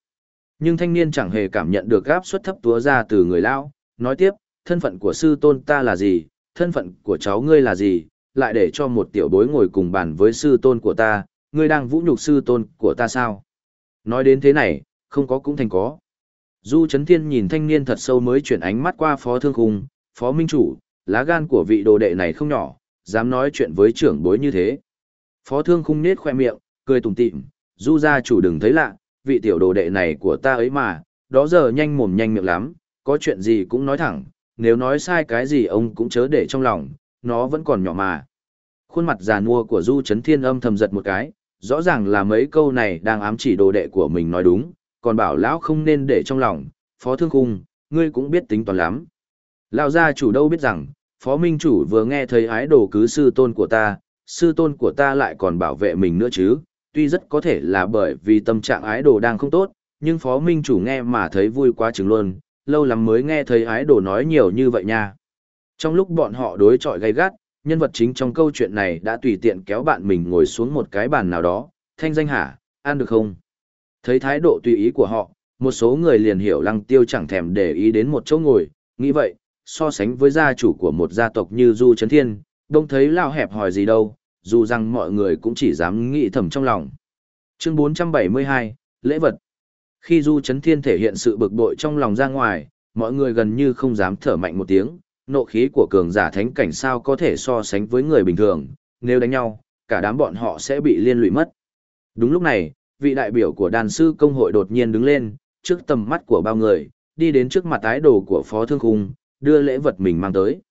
Nhưng thanh niên chẳng hề cảm nhận được gáp suất thấp túa ra từ người lão, nói tiếp, thân phận của sư tôn ta là gì, thân phận của cháu ngươi là gì, lại để cho một tiểu bối ngồi cùng bàn với sư tôn của ta, ngươi đang vũ nhục sư tôn của ta sao? Nói đến thế này, không có cũng thành có. Du Trấn Thiên nhìn thanh niên thật sâu mới chuyển ánh mắt qua phó thương khung, phó minh chủ, lá gan của vị đồ đệ này không nhỏ, dám nói chuyện với trưởng bối như thế. Phó thương khung nết khoe miệng, cười tủm tỉm, du gia chủ đừng thấy lạ, vị tiểu đồ đệ này của ta ấy mà, đó giờ nhanh mồm nhanh miệng lắm, có chuyện gì cũng nói thẳng, nếu nói sai cái gì ông cũng chớ để trong lòng, nó vẫn còn nhỏ mà. Khuôn mặt già nua của Du Trấn Thiên âm thầm giật một cái, rõ ràng là mấy câu này đang ám chỉ đồ đệ của mình nói đúng, còn bảo lão không nên để trong lòng, phó thương khung, ngươi cũng biết tính toán lắm. Lão gia chủ đâu biết rằng, phó minh chủ vừa nghe thấy ái đồ cứ sư tôn của ta, sư tôn của ta lại còn bảo vệ mình nữa chứ, tuy rất có thể là bởi vì tâm trạng ái đồ đang không tốt, nhưng phó minh chủ nghe mà thấy vui quá chừng luôn, lâu lắm mới nghe thấy ái đồ nói nhiều như vậy nha. Trong lúc bọn họ đối chọi gay gắt, nhân vật chính trong câu chuyện này đã tùy tiện kéo bạn mình ngồi xuống một cái bàn nào đó, thanh danh hả, ăn được không? Thấy thái độ tùy ý của họ, một số người liền hiểu lăng tiêu chẳng thèm để ý đến một chỗ ngồi, nghĩ vậy, so sánh với gia chủ của một gia tộc như Du Trấn Thiên, đông thấy lao hẹp hỏi gì đâu, dù rằng mọi người cũng chỉ dám nghĩ thầm trong lòng. Chương 472, Lễ vật khi Du Chấn Thiên thể hiện sự bực bội trong lòng ra ngoài, mọi người gần như không dám thở mạnh một tiếng, nộ khí của cường giả thánh cảnh sao có thể so sánh với người bình thường, nếu đánh nhau, cả đám bọn họ sẽ bị liên lụy mất. Đúng lúc này, vị đại biểu của đàn sư công hội đột nhiên đứng lên, trước tầm mắt của bao người, đi đến trước mặt ái đồ của Phó Thương Khung, đưa lễ vật mình mang tới.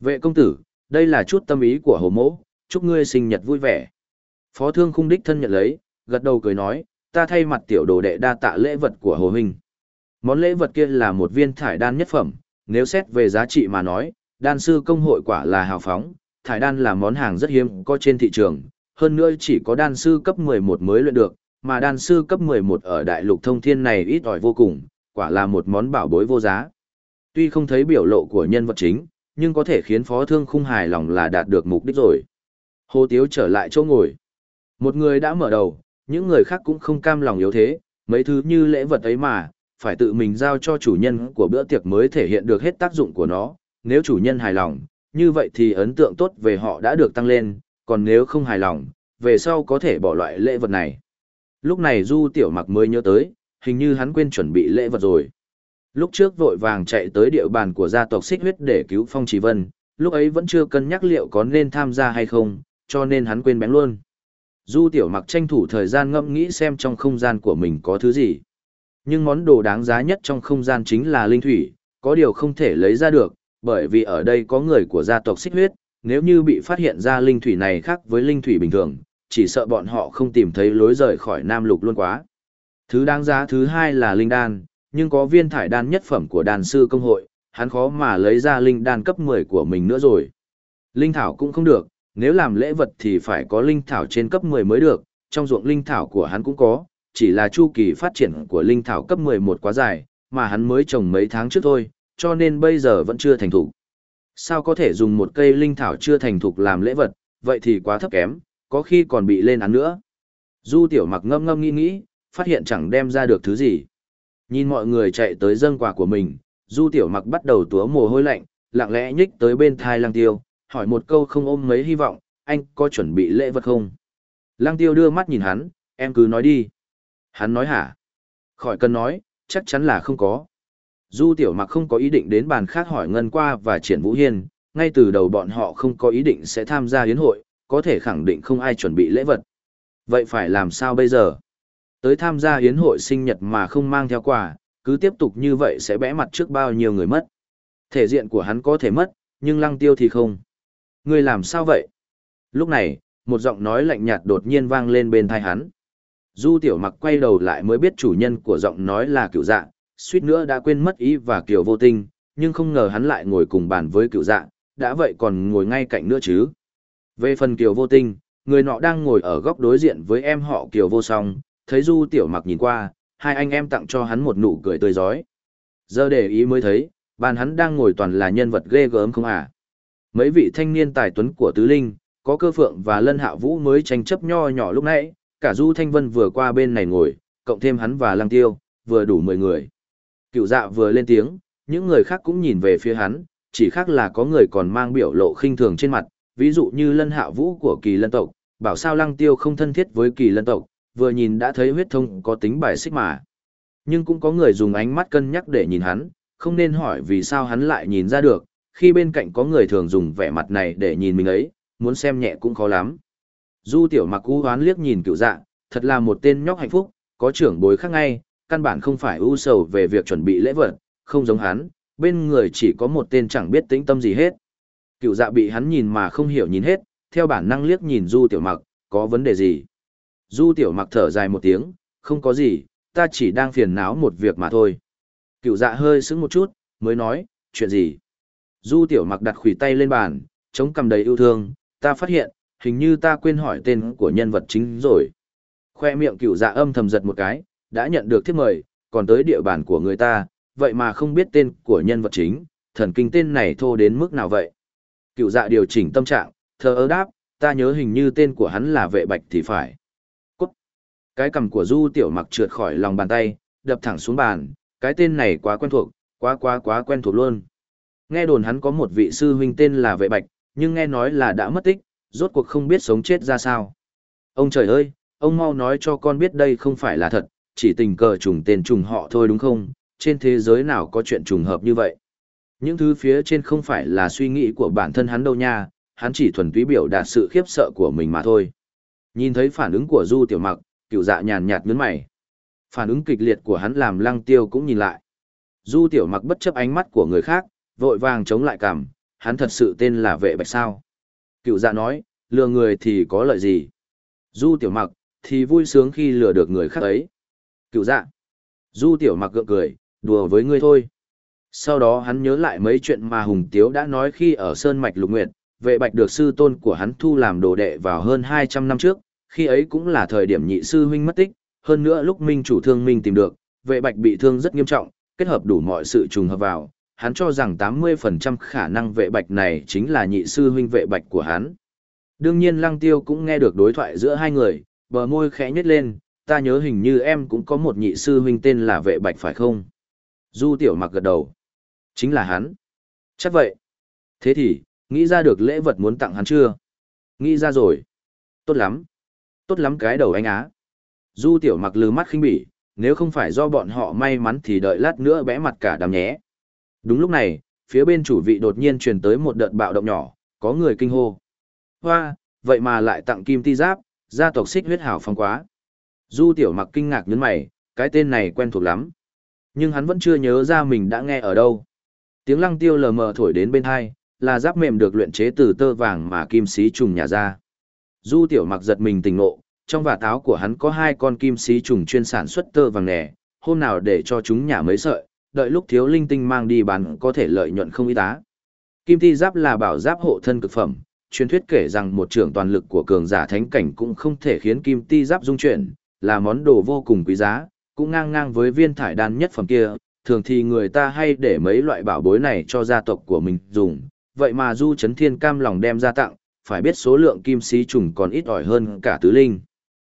Vệ công tử, đây là chút tâm ý của hồ mỗ, chúc ngươi sinh nhật vui vẻ. Phó Thương Khung đích thân nhận lấy, gật đầu cười nói, ta thay mặt tiểu đồ đệ đa tạ lễ vật của hồ huynh. Món lễ vật kia là một viên thải đan nhất phẩm, nếu xét về giá trị mà nói, đan sư công hội quả là hào phóng, thải đan là món hàng rất hiếm có trên thị trường, hơn nữa chỉ có đan sư cấp 11 mới luyện được, mà đan sư cấp 11 ở đại lục thông thiên này ít ỏi vô cùng, quả là một món bảo bối vô giá. Tuy không thấy biểu lộ của nhân vật chính, nhưng có thể khiến phó thương khung hài lòng là đạt được mục đích rồi. Hồ Tiếu trở lại chỗ ngồi. Một người đã mở đầu, những người khác cũng không cam lòng yếu thế, mấy thứ như lễ vật ấy mà, phải tự mình giao cho chủ nhân của bữa tiệc mới thể hiện được hết tác dụng của nó. Nếu chủ nhân hài lòng, như vậy thì ấn tượng tốt về họ đã được tăng lên, còn nếu không hài lòng, về sau có thể bỏ loại lễ vật này. Lúc này Du Tiểu Mặc mới nhớ tới, hình như hắn quên chuẩn bị lễ vật rồi. Lúc trước vội vàng chạy tới địa bàn của gia tộc Xích Huyết để cứu Phong Chỉ Vân, lúc ấy vẫn chưa cân nhắc liệu có nên tham gia hay không, cho nên hắn quên bén luôn. Du Tiểu Mặc tranh thủ thời gian ngẫm nghĩ xem trong không gian của mình có thứ gì. Nhưng món đồ đáng giá nhất trong không gian chính là linh thủy, có điều không thể lấy ra được, bởi vì ở đây có người của gia tộc Xích Huyết, nếu như bị phát hiện ra linh thủy này khác với linh thủy bình thường, chỉ sợ bọn họ không tìm thấy lối rời khỏi Nam Lục luôn quá. Thứ đáng giá thứ hai là linh đan, nhưng có viên thải đan nhất phẩm của đàn sư công hội, hắn khó mà lấy ra linh đan cấp 10 của mình nữa rồi. Linh thảo cũng không được, nếu làm lễ vật thì phải có linh thảo trên cấp 10 mới được, trong ruộng linh thảo của hắn cũng có, chỉ là chu kỳ phát triển của linh thảo cấp 11 quá dài, mà hắn mới trồng mấy tháng trước thôi, cho nên bây giờ vẫn chưa thành thục. Sao có thể dùng một cây linh thảo chưa thành thục làm lễ vật, vậy thì quá thấp kém, có khi còn bị lên án nữa. Du tiểu mặc ngâm ngâm nghĩ nghĩ, phát hiện chẳng đem ra được thứ gì. Nhìn mọi người chạy tới dâng quà của mình, du tiểu mặc bắt đầu túa mồ hôi lạnh, lặng lẽ nhích tới bên thai lang tiêu, hỏi một câu không ôm mấy hy vọng, anh có chuẩn bị lễ vật không? Lang tiêu đưa mắt nhìn hắn, em cứ nói đi. Hắn nói hả? Khỏi cần nói, chắc chắn là không có. Du tiểu mặc không có ý định đến bàn khác hỏi ngân qua và triển vũ hiên, ngay từ đầu bọn họ không có ý định sẽ tham gia hiến hội, có thể khẳng định không ai chuẩn bị lễ vật. Vậy phải làm sao bây giờ? Tới tham gia hiến hội sinh nhật mà không mang theo quà, cứ tiếp tục như vậy sẽ bẽ mặt trước bao nhiêu người mất. Thể diện của hắn có thể mất, nhưng lăng tiêu thì không. Ngươi làm sao vậy? Lúc này, một giọng nói lạnh nhạt đột nhiên vang lên bên tai hắn. Du tiểu mặc quay đầu lại mới biết chủ nhân của giọng nói là cựu dạ, suýt nữa đã quên mất ý và kiểu vô tinh, nhưng không ngờ hắn lại ngồi cùng bàn với cựu dạ, đã vậy còn ngồi ngay cạnh nữa chứ. Về phần Kiều Vô Tinh, người nọ đang ngồi ở góc đối diện với em họ Kiều Vô Song, thấy Du Tiểu Mặc nhìn qua, hai anh em tặng cho hắn một nụ cười tươi giói. Giờ để ý mới thấy, bàn hắn đang ngồi toàn là nhân vật ghê gớm không à. Mấy vị thanh niên tài tuấn của Tứ Linh, có cơ phượng và lân hạ vũ mới tranh chấp nho nhỏ lúc nãy, cả Du Thanh Vân vừa qua bên này ngồi, cộng thêm hắn và Lăng Tiêu, vừa đủ 10 người. Cựu dạ vừa lên tiếng, những người khác cũng nhìn về phía hắn, chỉ khác là có người còn mang biểu lộ khinh thường trên mặt, ví dụ như lân hạ vũ của kỳ lân tộc, bảo sao lăng tiêu không thân thiết với kỳ lân tộc, vừa nhìn đã thấy huyết thông có tính bài xích mà. Nhưng cũng có người dùng ánh mắt cân nhắc để nhìn hắn, không nên hỏi vì sao hắn lại nhìn ra được, khi bên cạnh có người thường dùng vẻ mặt này để nhìn mình ấy, muốn xem nhẹ cũng khó lắm. Du tiểu mặc u hoán liếc nhìn cựu dạ, thật là một tên nhóc hạnh phúc, có trưởng bối khác ngay, căn bản không phải ưu sầu về việc chuẩn bị lễ vật, không giống hắn, bên người chỉ có một tên chẳng biết tĩnh tâm gì hết. Cựu dạ bị hắn nhìn mà không hiểu nhìn hết, theo bản năng liếc nhìn Du tiểu mặc, có vấn đề gì? Du tiểu mặc thở dài một tiếng, không có gì, ta chỉ đang phiền não một việc mà thôi. Cựu dạ hơi sững một chút, mới nói, chuyện gì? Du tiểu mặc đặt khủy tay lên bàn, chống cầm đầy yêu thương, ta phát hiện, hình như ta quên hỏi tên của nhân vật chính rồi. Khoe miệng cựu dạ âm thầm giật một cái, đã nhận được thiết mời, còn tới địa bàn của người ta, vậy mà không biết tên của nhân vật chính, thần kinh tên này thô đến mức nào vậy. Cựu dạ điều chỉnh tâm trạng, thờ ơ đáp, ta nhớ hình như tên của hắn là vệ bạch thì phải. Cút! Cái cầm của du tiểu mặc trượt khỏi lòng bàn tay, đập thẳng xuống bàn, cái tên này quá quen thuộc, quá quá quá quen thuộc luôn. Nghe đồn hắn có một vị sư huynh tên là vệ bạch, nhưng nghe nói là đã mất tích, rốt cuộc không biết sống chết ra sao. Ông trời ơi, ông mau nói cho con biết đây không phải là thật, chỉ tình cờ trùng tên trùng họ thôi đúng không, trên thế giới nào có chuyện trùng hợp như vậy. Những thứ phía trên không phải là suy nghĩ của bản thân hắn đâu nha, hắn chỉ thuần túy biểu đạt sự khiếp sợ của mình mà thôi. Nhìn thấy phản ứng của Du Tiểu Mặc, cựu dạ nhàn nhạt nhướng mày. Phản ứng kịch liệt của hắn làm Lăng Tiêu cũng nhìn lại. Du Tiểu Mặc bất chấp ánh mắt của người khác, vội vàng chống lại cằm, hắn thật sự tên là vệ bạch sao. Cựu dạ nói, lừa người thì có lợi gì. Du Tiểu Mặc, thì vui sướng khi lừa được người khác ấy. Cựu dạ. Du Tiểu Mặc gượng cười, đùa với ngươi thôi. Sau đó hắn nhớ lại mấy chuyện mà Hùng Tiếu đã nói khi ở Sơn Mạch Lục Nguyệt, vệ bạch được sư tôn của hắn thu làm đồ đệ vào hơn 200 năm trước, khi ấy cũng là thời điểm nhị sư huynh mất tích, hơn nữa lúc minh chủ thương minh tìm được, vệ bạch bị thương rất nghiêm trọng, kết hợp đủ mọi sự trùng hợp vào, hắn cho rằng 80% khả năng vệ bạch này chính là nhị sư huynh vệ bạch của hắn. Đương nhiên lăng tiêu cũng nghe được đối thoại giữa hai người, bờ môi khẽ nhếch lên, ta nhớ hình như em cũng có một nhị sư huynh tên là vệ bạch phải không? Du tiểu mặc gật đầu. Chính là hắn. Chắc vậy. Thế thì, nghĩ ra được lễ vật muốn tặng hắn chưa? Nghĩ ra rồi. Tốt lắm. Tốt lắm cái đầu anh á. Du tiểu mặc lừ mắt khinh bỉ, nếu không phải do bọn họ may mắn thì đợi lát nữa bẽ mặt cả đám nhé. Đúng lúc này, phía bên chủ vị đột nhiên truyền tới một đợt bạo động nhỏ, có người kinh hô. Hoa, vậy mà lại tặng kim ti giáp, gia tộc xích huyết hảo phong quá. Du tiểu mặc kinh ngạc nhấn mày, cái tên này quen thuộc lắm. Nhưng hắn vẫn chưa nhớ ra mình đã nghe ở đâu. Tiếng lăng tiêu lờ mờ thổi đến bên hai, là giáp mềm được luyện chế từ tơ vàng mà kim sĩ trùng nhà ra. Du tiểu mặc giật mình tỉnh ngộ, trong vả táo của hắn có hai con kim sĩ trùng chuyên sản xuất tơ vàng nẻ, hôm nào để cho chúng nhả mấy sợi, đợi lúc thiếu linh tinh mang đi bán có thể lợi nhuận không ít tá. Kim ti giáp là bảo giáp hộ thân cực phẩm, truyền thuyết kể rằng một trưởng toàn lực của cường giả thánh cảnh cũng không thể khiến kim ti giáp dung chuyển, là món đồ vô cùng quý giá, cũng ngang ngang với viên thải đan nhất phẩm kia, thường thì người ta hay để mấy loại bảo bối này cho gia tộc của mình dùng, vậy mà Du chấn Thiên cam lòng đem ra tặng, phải biết số lượng kim sĩ trùng còn ít ỏi hơn cả tứ linh.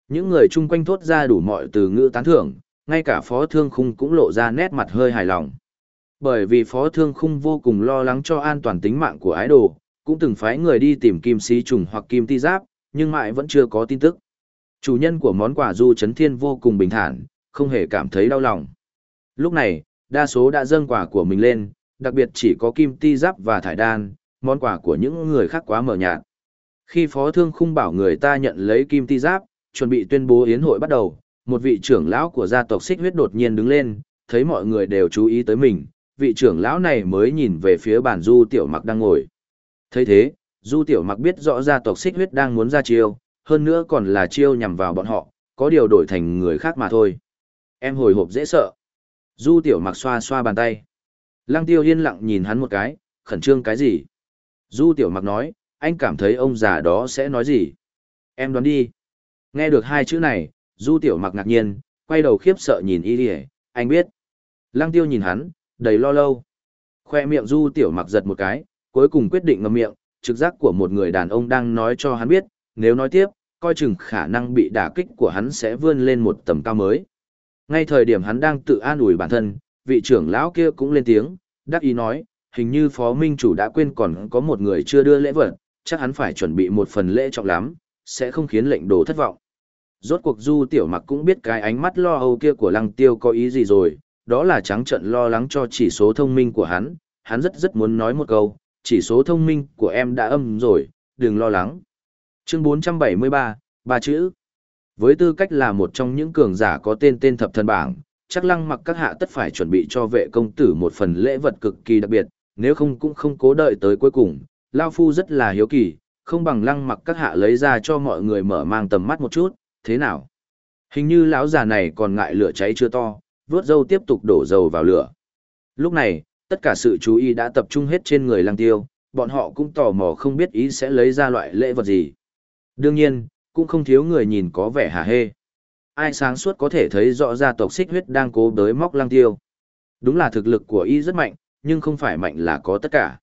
Những người chung quanh thốt ra đủ mọi từ ngữ tán thưởng, ngay cả Phó Thương Khung cũng lộ ra nét mặt hơi hài lòng. Bởi vì Phó Thương Khung vô cùng lo lắng cho an toàn tính mạng của ái đồ, cũng từng phái người đi tìm kim sĩ trùng hoặc kim ti giáp, nhưng mãi vẫn chưa có tin tức. Chủ nhân của món quà Du Trấn Thiên vô cùng bình thản, không hề cảm thấy đau lòng. Lúc này, đa số đã dâng quà của mình lên, đặc biệt chỉ có kim ti giáp và thải đan, món quà của những người khác quá mờ nhạt. Khi phó thương khung bảo người ta nhận lấy kim ti giáp, chuẩn bị tuyên bố yến hội bắt đầu, một vị trưởng lão của gia tộc xích huyết đột nhiên đứng lên, thấy mọi người đều chú ý tới mình, vị trưởng lão này mới nhìn về phía bàn du tiểu mặc đang ngồi. thấy thế, du tiểu mặc biết rõ gia tộc xích huyết đang muốn ra chiêu, hơn nữa còn là chiêu nhằm vào bọn họ, có điều đổi thành người khác mà thôi. Em hồi hộp dễ sợ. Du tiểu mặc xoa xoa bàn tay. Lăng tiêu yên lặng nhìn hắn một cái, khẩn trương cái gì? Du tiểu mặc nói, anh cảm thấy ông già đó sẽ nói gì? Em đoán đi. Nghe được hai chữ này, du tiểu mặc ngạc nhiên, quay đầu khiếp sợ nhìn y đi anh biết. Lăng tiêu nhìn hắn, đầy lo lâu. Khoe miệng du tiểu mặc giật một cái, cuối cùng quyết định ngậm miệng, trực giác của một người đàn ông đang nói cho hắn biết, nếu nói tiếp, coi chừng khả năng bị đả kích của hắn sẽ vươn lên một tầm cao mới. Ngay thời điểm hắn đang tự an ủi bản thân, vị trưởng lão kia cũng lên tiếng, đắc ý nói, hình như phó minh chủ đã quên còn có một người chưa đưa lễ vật, chắc hắn phải chuẩn bị một phần lễ trọng lắm, sẽ không khiến lệnh đồ thất vọng. Rốt cuộc du tiểu mặc cũng biết cái ánh mắt lo âu kia của lăng tiêu có ý gì rồi, đó là trắng trận lo lắng cho chỉ số thông minh của hắn, hắn rất rất muốn nói một câu, chỉ số thông minh của em đã âm rồi, đừng lo lắng. Chương 473, ba chữ. Với tư cách là một trong những cường giả có tên tên thập thần bảng, chắc lăng mặc các hạ tất phải chuẩn bị cho vệ công tử một phần lễ vật cực kỳ đặc biệt, nếu không cũng không cố đợi tới cuối cùng. Lao Phu rất là hiếu kỳ, không bằng lăng mặc các hạ lấy ra cho mọi người mở mang tầm mắt một chút, thế nào? Hình như lão già này còn ngại lửa cháy chưa to, vớt dâu tiếp tục đổ dầu vào lửa. Lúc này, tất cả sự chú ý đã tập trung hết trên người lăng tiêu, bọn họ cũng tò mò không biết ý sẽ lấy ra loại lễ vật gì. Đương nhiên, cũng không thiếu người nhìn có vẻ hả hê. Ai sáng suốt có thể thấy rõ gia tộc xích huyết đang cố đới móc lăng tiêu. Đúng là thực lực của y rất mạnh, nhưng không phải mạnh là có tất cả.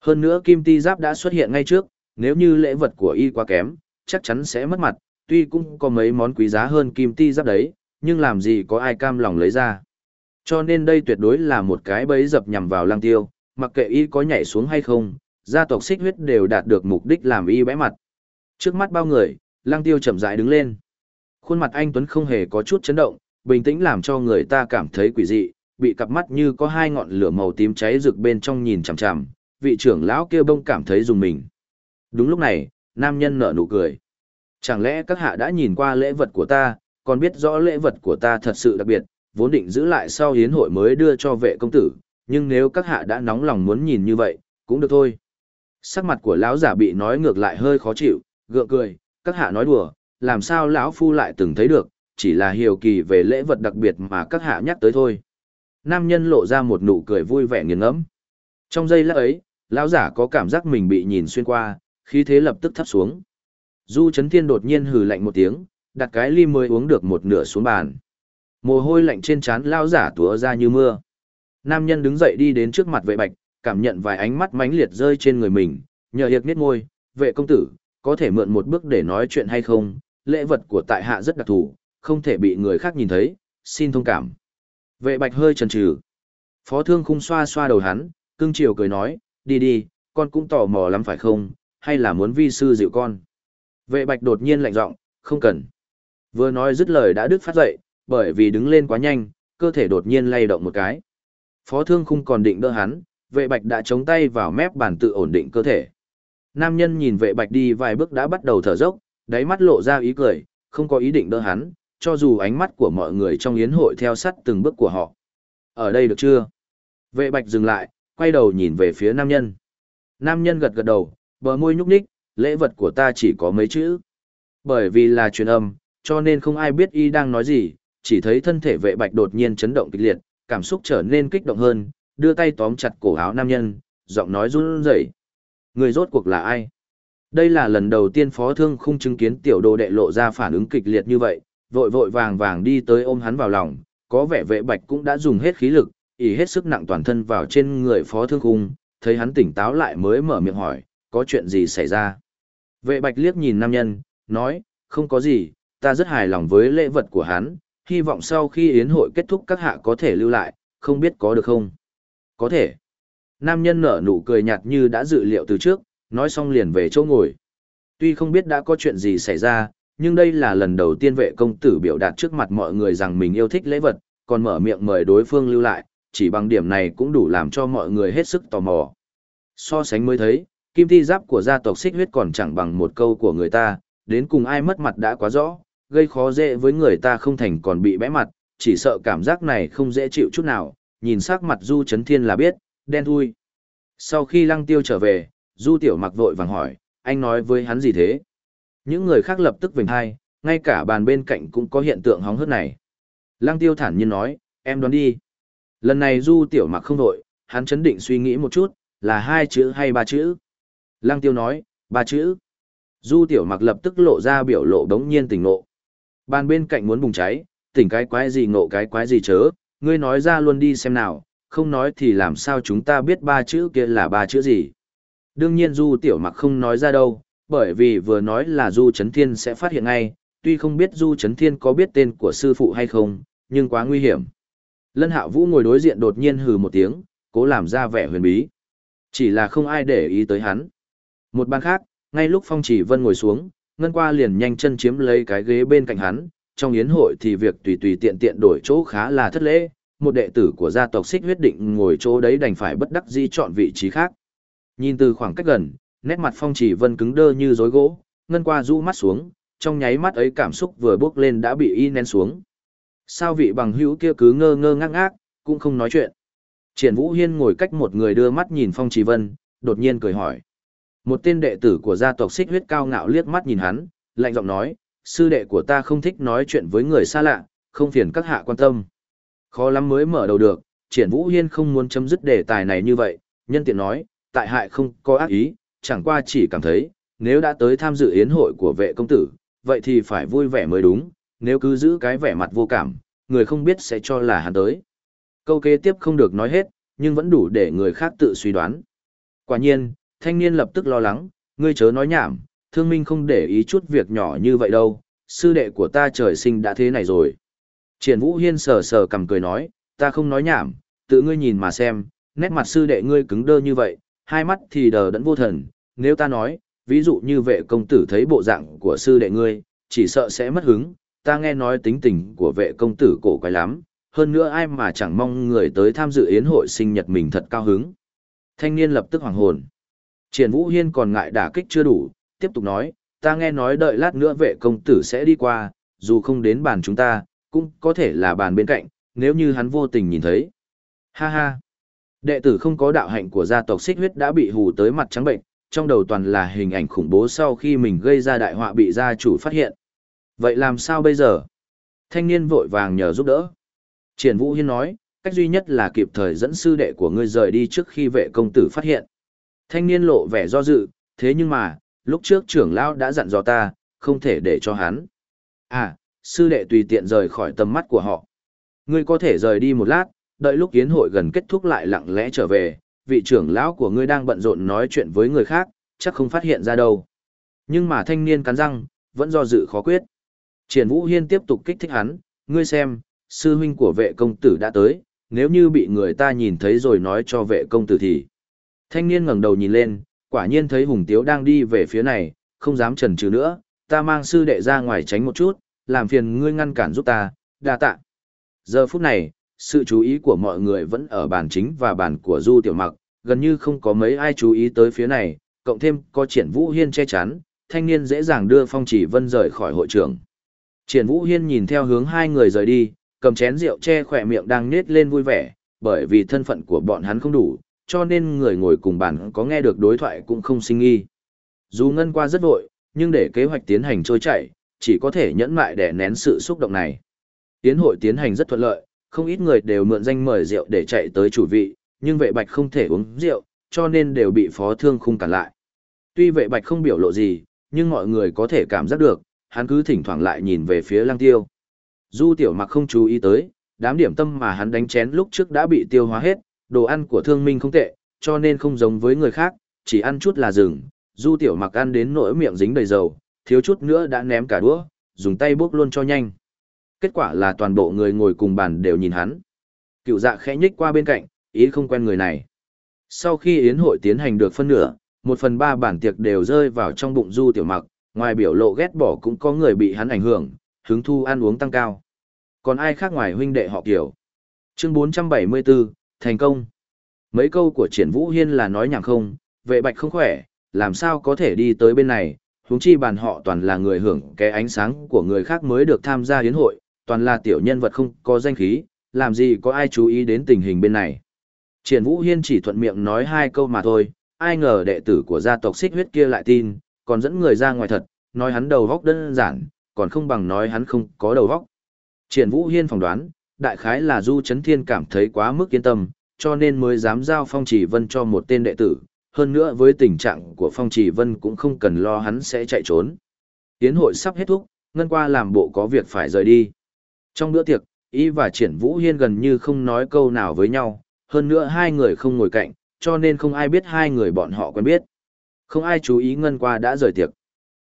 Hơn nữa kim ti giáp đã xuất hiện ngay trước, nếu như lễ vật của y quá kém, chắc chắn sẽ mất mặt, tuy cũng có mấy món quý giá hơn kim ti giáp đấy, nhưng làm gì có ai cam lòng lấy ra. Cho nên đây tuyệt đối là một cái bẫy dập nhằm vào lăng tiêu, mặc kệ y có nhảy xuống hay không, gia tộc xích huyết đều đạt được mục đích làm y bẽ mặt. Trước mắt bao người, lăng tiêu chậm rãi đứng lên. Khuôn mặt anh Tuấn không hề có chút chấn động, bình tĩnh làm cho người ta cảm thấy quỷ dị, bị cặp mắt như có hai ngọn lửa màu tím cháy rực bên trong nhìn chằm chằm, vị trưởng lão kia bông cảm thấy dùng mình. Đúng lúc này, nam nhân nở nụ cười. Chẳng lẽ các hạ đã nhìn qua lễ vật của ta, còn biết rõ lễ vật của ta thật sự đặc biệt, vốn định giữ lại sau hiến hội mới đưa cho vệ công tử, nhưng nếu các hạ đã nóng lòng muốn nhìn như vậy, cũng được thôi. Sắc mặt của lão giả bị nói ngược lại hơi khó chịu, gượng cười, các hạ nói đùa, làm sao lão phu lại từng thấy được, chỉ là hiểu kỳ về lễ vật đặc biệt mà các hạ nhắc tới thôi. Nam nhân lộ ra một nụ cười vui vẻ nghiền ngẫm. Trong giây lát ấy, lão giả có cảm giác mình bị nhìn xuyên qua, khí thế lập tức thấp xuống. Du Chấn Thiên đột nhiên hừ lạnh một tiếng, đặt cái ly mới uống được một nửa xuống bàn. Mồ hôi lạnh trên trán lão giả túa ra như mưa. Nam nhân đứng dậy đi đến trước mặt vệ bạch, cảm nhận vài ánh mắt mãnh liệt rơi trên người mình, nhờ hiệp niết ngôi, vệ công tử, có thể mượn một bước để nói chuyện hay không, lễ vật của tại hạ rất đặc thù, không thể bị người khác nhìn thấy, xin thông cảm. Vệ bạch hơi chần chừ. Phó thương khung xoa xoa đầu hắn, cưng chiều cười nói, đi đi, con cũng tò mò lắm phải không, hay là muốn vi sư dịu con. Vệ bạch đột nhiên lạnh giọng, không cần. Vừa nói dứt lời đã đứt phát dậy, bởi vì đứng lên quá nhanh, cơ thể đột nhiên lay động một cái. Phó thương khung còn định đỡ hắn, vệ bạch đã chống tay vào mép bàn tự ổn định cơ thể. Nam nhân nhìn vệ bạch đi vài bước đã bắt đầu thở dốc, đáy mắt lộ ra ý cười, không có ý định đỡ hắn, cho dù ánh mắt của mọi người trong yến hội theo sát từng bước của họ. Ở đây được chưa? Vệ bạch dừng lại, quay đầu nhìn về phía nam nhân. Nam nhân gật gật đầu, bờ môi nhúc nhích, lễ vật của ta chỉ có mấy chữ. Bởi vì là truyền âm, cho nên không ai biết y đang nói gì, chỉ thấy thân thể vệ bạch đột nhiên chấn động kịch liệt, cảm xúc trở nên kích động hơn, đưa tay tóm chặt cổ áo nam nhân, giọng nói run rẩy. Người rốt cuộc là ai? Đây là lần đầu tiên phó thương không chứng kiến tiểu đồ đệ lộ ra phản ứng kịch liệt như vậy, vội vội vàng vàng đi tới ôm hắn vào lòng, có vẻ vệ bạch cũng đã dùng hết khí lực, ý hết sức nặng toàn thân vào trên người phó thương khung, thấy hắn tỉnh táo lại mới mở miệng hỏi, có chuyện gì xảy ra? Vệ bạch liếc nhìn nam nhân, nói, không có gì, ta rất hài lòng với lễ vật của hắn, hy vọng sau khi yến hội kết thúc các hạ có thể lưu lại, không biết có được không? Có thể. Nam nhân nở nụ cười nhạt như đã dự liệu từ trước, nói xong liền về chỗ ngồi. Tuy không biết đã có chuyện gì xảy ra, nhưng đây là lần đầu tiên vệ công tử biểu đạt trước mặt mọi người rằng mình yêu thích lễ vật, còn mở miệng mời đối phương lưu lại, chỉ bằng điểm này cũng đủ làm cho mọi người hết sức tò mò. So sánh mới thấy, kim thi giáp của gia tộc xích huyết còn chẳng bằng một câu của người ta, đến cùng ai mất mặt đã quá rõ, gây khó dễ với người ta không thành còn bị bẽ mặt, chỉ sợ cảm giác này không dễ chịu chút nào, nhìn sắc mặt Du Chấn Thiên là biết, đen thui. Sau khi lăng tiêu trở về, Du Tiểu mặc vội vàng hỏi, anh nói với hắn gì thế? Những người khác lập tức vểnh hai, ngay cả bàn bên cạnh cũng có hiện tượng hóng hớt này. Lăng tiêu thản nhiên nói, em đoán đi. Lần này Du Tiểu mặc không vội, hắn chấn định suy nghĩ một chút, là hai chữ hay ba chữ? Lăng tiêu nói, ba chữ. Du Tiểu mặc lập tức lộ ra biểu lộ đống nhiên tỉnh ngộ. Bàn bên cạnh muốn bùng cháy, tỉnh cái quái gì ngộ cái quái gì chớ, ngươi nói ra luôn đi xem nào, không nói thì làm sao chúng ta biết ba chữ kia là ba chữ gì. Đương nhiên Du Tiểu Mặc không nói ra đâu, bởi vì vừa nói là Du Trấn Thiên sẽ phát hiện ngay, tuy không biết Du Trấn Thiên có biết tên của sư phụ hay không, nhưng quá nguy hiểm. Lân Hạo Vũ ngồi đối diện đột nhiên hừ một tiếng, cố làm ra vẻ huyền bí. Chỉ là không ai để ý tới hắn. Một bàn khác, ngay lúc Phong Chỉ Vân ngồi xuống, Ngân Qua liền nhanh chân chiếm lấy cái ghế bên cạnh hắn, trong yến hội thì việc tùy tùy tiện tiện đổi chỗ khá là thất lễ, một đệ tử của gia tộc Xích huyết định ngồi chỗ đấy đành phải bất đắc dĩ chọn vị trí khác. Nhìn từ khoảng cách gần, nét mặt Phong Chỉ Vân cứng đơ như rối gỗ, Ngân Qua rũ mắt xuống, trong nháy mắt ấy cảm xúc vừa bước lên đã bị y nén xuống. Sao vị bằng hữu kia cứ ngơ ngơ ngác ngác, cũng không nói chuyện. Triển Vũ Hiên ngồi cách một người đưa mắt nhìn Phong chỉ Vân, đột nhiên cười hỏi. Một tên đệ tử của gia tộc xích huyết cao ngạo liếc mắt nhìn hắn, lạnh giọng nói, sư đệ của ta không thích nói chuyện với người xa lạ, không phiền các hạ quan tâm. Khó lắm mới mở đầu được, Triển Vũ Hiên không muốn chấm dứt đề tài này như vậy, nhân tiện nói, tại hại không có ác ý, chẳng qua chỉ cảm thấy, nếu đã tới tham dự yến hội của vệ công tử, vậy thì phải vui vẻ mới đúng, nếu cứ giữ cái vẻ mặt vô cảm, người không biết sẽ cho là hắn tới. Câu kế tiếp không được nói hết, nhưng vẫn đủ để người khác tự suy đoán. Quả nhiên, thanh niên lập tức lo lắng, ngươi chớ nói nhảm, thương minh không để ý chút việc nhỏ như vậy đâu, sư đệ của ta trời sinh đã thế này rồi. Triển Vũ Hiên sờ sờ cầm cười nói, ta không nói nhảm, tự ngươi nhìn mà xem, nét mặt sư đệ ngươi cứng đơ như vậy, hai mắt thì đờ đẫn vô thần, nếu ta nói, ví dụ như vệ công tử thấy bộ dạng của sư đệ ngươi, chỉ sợ sẽ mất hứng, ta nghe nói tính tình của vệ công tử cổ quái lắm, hơn nữa ai mà chẳng mong người tới tham dự yến hội sinh nhật mình thật cao hứng. Thanh niên lập tức hoàng hồn. Triển Vũ Hiên còn ngại đả kích chưa đủ, tiếp tục nói, ta nghe nói đợi lát nữa vệ công tử sẽ đi qua, dù không đến bàn chúng ta, cũng có thể là bàn bên cạnh, nếu như hắn vô tình nhìn thấy. Ha ha! Đệ tử không có đạo hạnh của gia tộc xích huyết đã bị hù tới mặt trắng bệnh, trong đầu toàn là hình ảnh khủng bố sau khi mình gây ra đại họa bị gia chủ phát hiện. Vậy làm sao bây giờ? Thanh niên vội vàng nhờ giúp đỡ. Triển Vũ Hiên nói, cách duy nhất là kịp thời dẫn sư đệ của ngươi rời đi trước khi vệ công tử phát hiện. Thanh niên lộ vẻ do dự, thế nhưng mà, lúc trước trưởng lão đã dặn dò ta, không thể để cho hắn. À, sư đệ tùy tiện rời khỏi tầm mắt của họ. Ngươi có thể rời đi một lát, đợi lúc yến hội gần kết thúc lại lặng lẽ trở về, vị trưởng lão của ngươi đang bận rộn nói chuyện với người khác, chắc không phát hiện ra đâu. Nhưng mà thanh niên cắn răng, vẫn do dự khó quyết. Triển Vũ Hiên tiếp tục kích thích hắn, ngươi xem, sư huynh của vệ công tử đã tới, nếu như bị người ta nhìn thấy rồi nói cho vệ công tử thì. Thanh niên ngẩng đầu nhìn lên, quả nhiên thấy Hùng Tiếu đang đi về phía này, không dám chần chừ nữa, ta mang sư đệ ra ngoài tránh một chút, làm phiền ngươi ngăn cản giúp ta, đa tạ. Giờ phút này, sự chú ý của mọi người vẫn ở bàn chính và bàn của Du Tiểu Mặc, gần như không có mấy ai chú ý tới phía này, cộng thêm có triển Vũ Hiên che chắn, thanh niên dễ dàng đưa Phong Chỉ Vân rời khỏi hội trường. Triển Vũ Hiên nhìn theo hướng hai người rời đi, cầm chén rượu che khỏe miệng đang nết lên vui vẻ, bởi vì thân phận của bọn hắn không đủ, cho nên người ngồi cùng bàn có nghe được đối thoại cũng không sinh nghi. Dù ngân qua rất vội, nhưng để kế hoạch tiến hành trôi chảy, chỉ có thể nhẫn mại để nén sự xúc động này. Tiến hội tiến hành rất thuận lợi, không ít người đều mượn danh mời rượu để chạy tới chủ vị, nhưng vệ bạch không thể uống rượu, cho nên đều bị phó thương khung cản lại. Tuy vệ bạch không biểu lộ gì, nhưng mọi người có thể cảm giác được, hắn cứ thỉnh thoảng lại nhìn về phía lăng tiêu. Du tiểu mặc không chú ý tới, đám điểm tâm mà hắn đánh chén lúc trước đã bị tiêu hóa hết, đồ ăn của thương minh không tệ, cho nên không giống với người khác, chỉ ăn chút là rừng. Du tiểu mặc ăn đến nỗi miệng dính đầy dầu, thiếu chút nữa đã ném cả đũa, dùng tay bốc luôn cho nhanh. Kết quả là toàn bộ người ngồi cùng bàn đều nhìn hắn. Cựu dạ khẽ nhích qua bên cạnh, ý không quen người này. Sau khi yến hội tiến hành được phân nửa, một phần ba bản tiệc đều rơi vào trong bụng du tiểu mặc, ngoài biểu lộ ghét bỏ cũng có người bị hắn ảnh hưởng, hứng thu ăn uống tăng cao. Còn ai khác ngoài huynh đệ họ kiểu? Chương 474, thành công. Mấy câu của triển vũ hiên là nói nhảm không, vệ bạch không khỏe, làm sao có thể đi tới bên này, huống chi bàn họ toàn là người hưởng cái ánh sáng của người khác mới được tham gia hiến hội, toàn là tiểu nhân vật không có danh khí, làm gì có ai chú ý đến tình hình bên này. Triển Vũ Hiên chỉ thuận miệng nói hai câu mà thôi, ai ngờ đệ tử của gia tộc xích huyết kia lại tin, còn dẫn người ra ngoài thật, nói hắn đầu góc đơn giản, còn không bằng nói hắn không có đầu góc. Triển Vũ Hiên phỏng đoán, đại khái là Du Chấn Thiên cảm thấy quá mức yên tâm, cho nên mới dám giao Phong Chỉ Vân cho một tên đệ tử, hơn nữa với tình trạng của Phong Chỉ Vân cũng không cần lo hắn sẽ chạy trốn. Tiến hội sắp hết thúc, Ngân qua làm bộ có việc phải rời đi. Trong bữa tiệc, Y và Triển Vũ Hiên gần như không nói câu nào với nhau, hơn nữa hai người không ngồi cạnh, cho nên không ai biết hai người bọn họ quen biết. Không ai chú ý Ngân qua đã rời tiệc.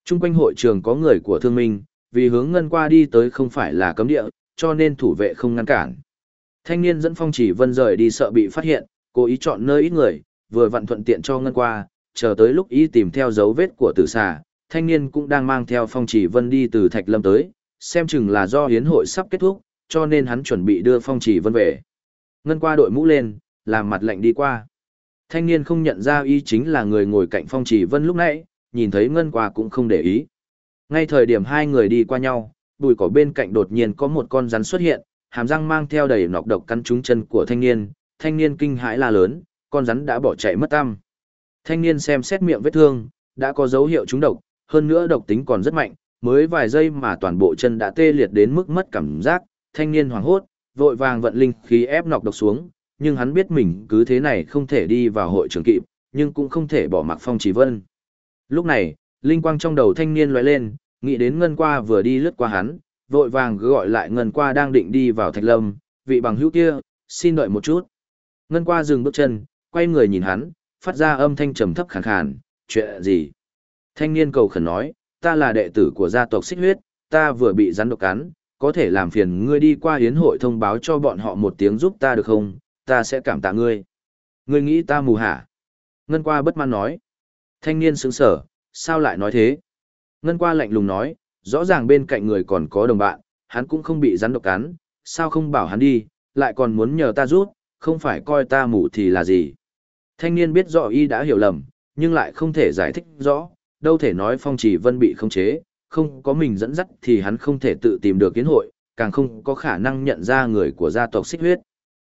Trung quanh hội trường có người của thương minh, vì hướng ngân qua đi tới không phải là cấm địa, cho nên thủ vệ không ngăn cản. Thanh niên dẫn phong chỉ vân rời đi sợ bị phát hiện, cố ý chọn nơi ít người, vừa vặn thuận tiện cho ngân qua, chờ tới lúc ý tìm theo dấu vết của tử xà, thanh niên cũng đang mang theo phong chỉ vân đi từ Thạch Lâm tới, xem chừng là do hiến hội sắp kết thúc, cho nên hắn chuẩn bị đưa phong chỉ vân về. Ngân qua đội mũ lên, làm mặt lạnh đi qua. Thanh niên không nhận ra y chính là người ngồi cạnh phong chỉ vân lúc nãy, nhìn thấy ngân qua cũng không để ý. Ngay thời điểm hai người đi qua nhau, bụi cỏ bên cạnh đột nhiên có một con rắn xuất hiện, hàm răng mang theo đầy nọc độc cắn trúng chân của thanh niên, thanh niên kinh hãi la lớn, con rắn đã bỏ chạy mất tăm. Thanh niên xem xét miệng vết thương, đã có dấu hiệu trúng độc, hơn nữa độc tính còn rất mạnh, mới vài giây mà toàn bộ chân đã tê liệt đến mức mất cảm giác, thanh niên hoảng hốt, vội vàng vận linh khí ép nọc độc xuống, nhưng hắn biết mình cứ thế này không thể đi vào hội trường kịp, nhưng cũng không thể bỏ mặc phong chỉ vân. Lúc này, linh quang trong đầu thanh niên lóe lên, nghĩ đến ngân qua vừa đi lướt qua hắn, vội vàng gọi lại ngân qua đang định đi vào thạch lâm, vị bằng hữu kia, xin đợi một chút. Ngân qua dừng bước chân, quay người nhìn hắn, phát ra âm thanh trầm thấp khàn khàn, chuyện gì? Thanh niên cầu khẩn nói, ta là đệ tử của gia tộc xích huyết, ta vừa bị rắn độc cắn, có thể làm phiền ngươi đi qua hiến hội thông báo cho bọn họ một tiếng giúp ta được không, ta sẽ cảm tạ ngươi. Ngươi nghĩ ta mù hả? Ngân qua bất mãn nói. Thanh niên sững sở, sao lại nói thế? Ngân qua lạnh lùng nói, rõ ràng bên cạnh người còn có đồng bạn, hắn cũng không bị rắn độc cắn, sao không bảo hắn đi, lại còn muốn nhờ ta rút, không phải coi ta mù thì là gì. Thanh niên biết rõ y đã hiểu lầm, nhưng lại không thể giải thích rõ, đâu thể nói phong trì vân bị không chế, không có mình dẫn dắt thì hắn không thể tự tìm được kiến hội, càng không có khả năng nhận ra người của gia tộc xích huyết.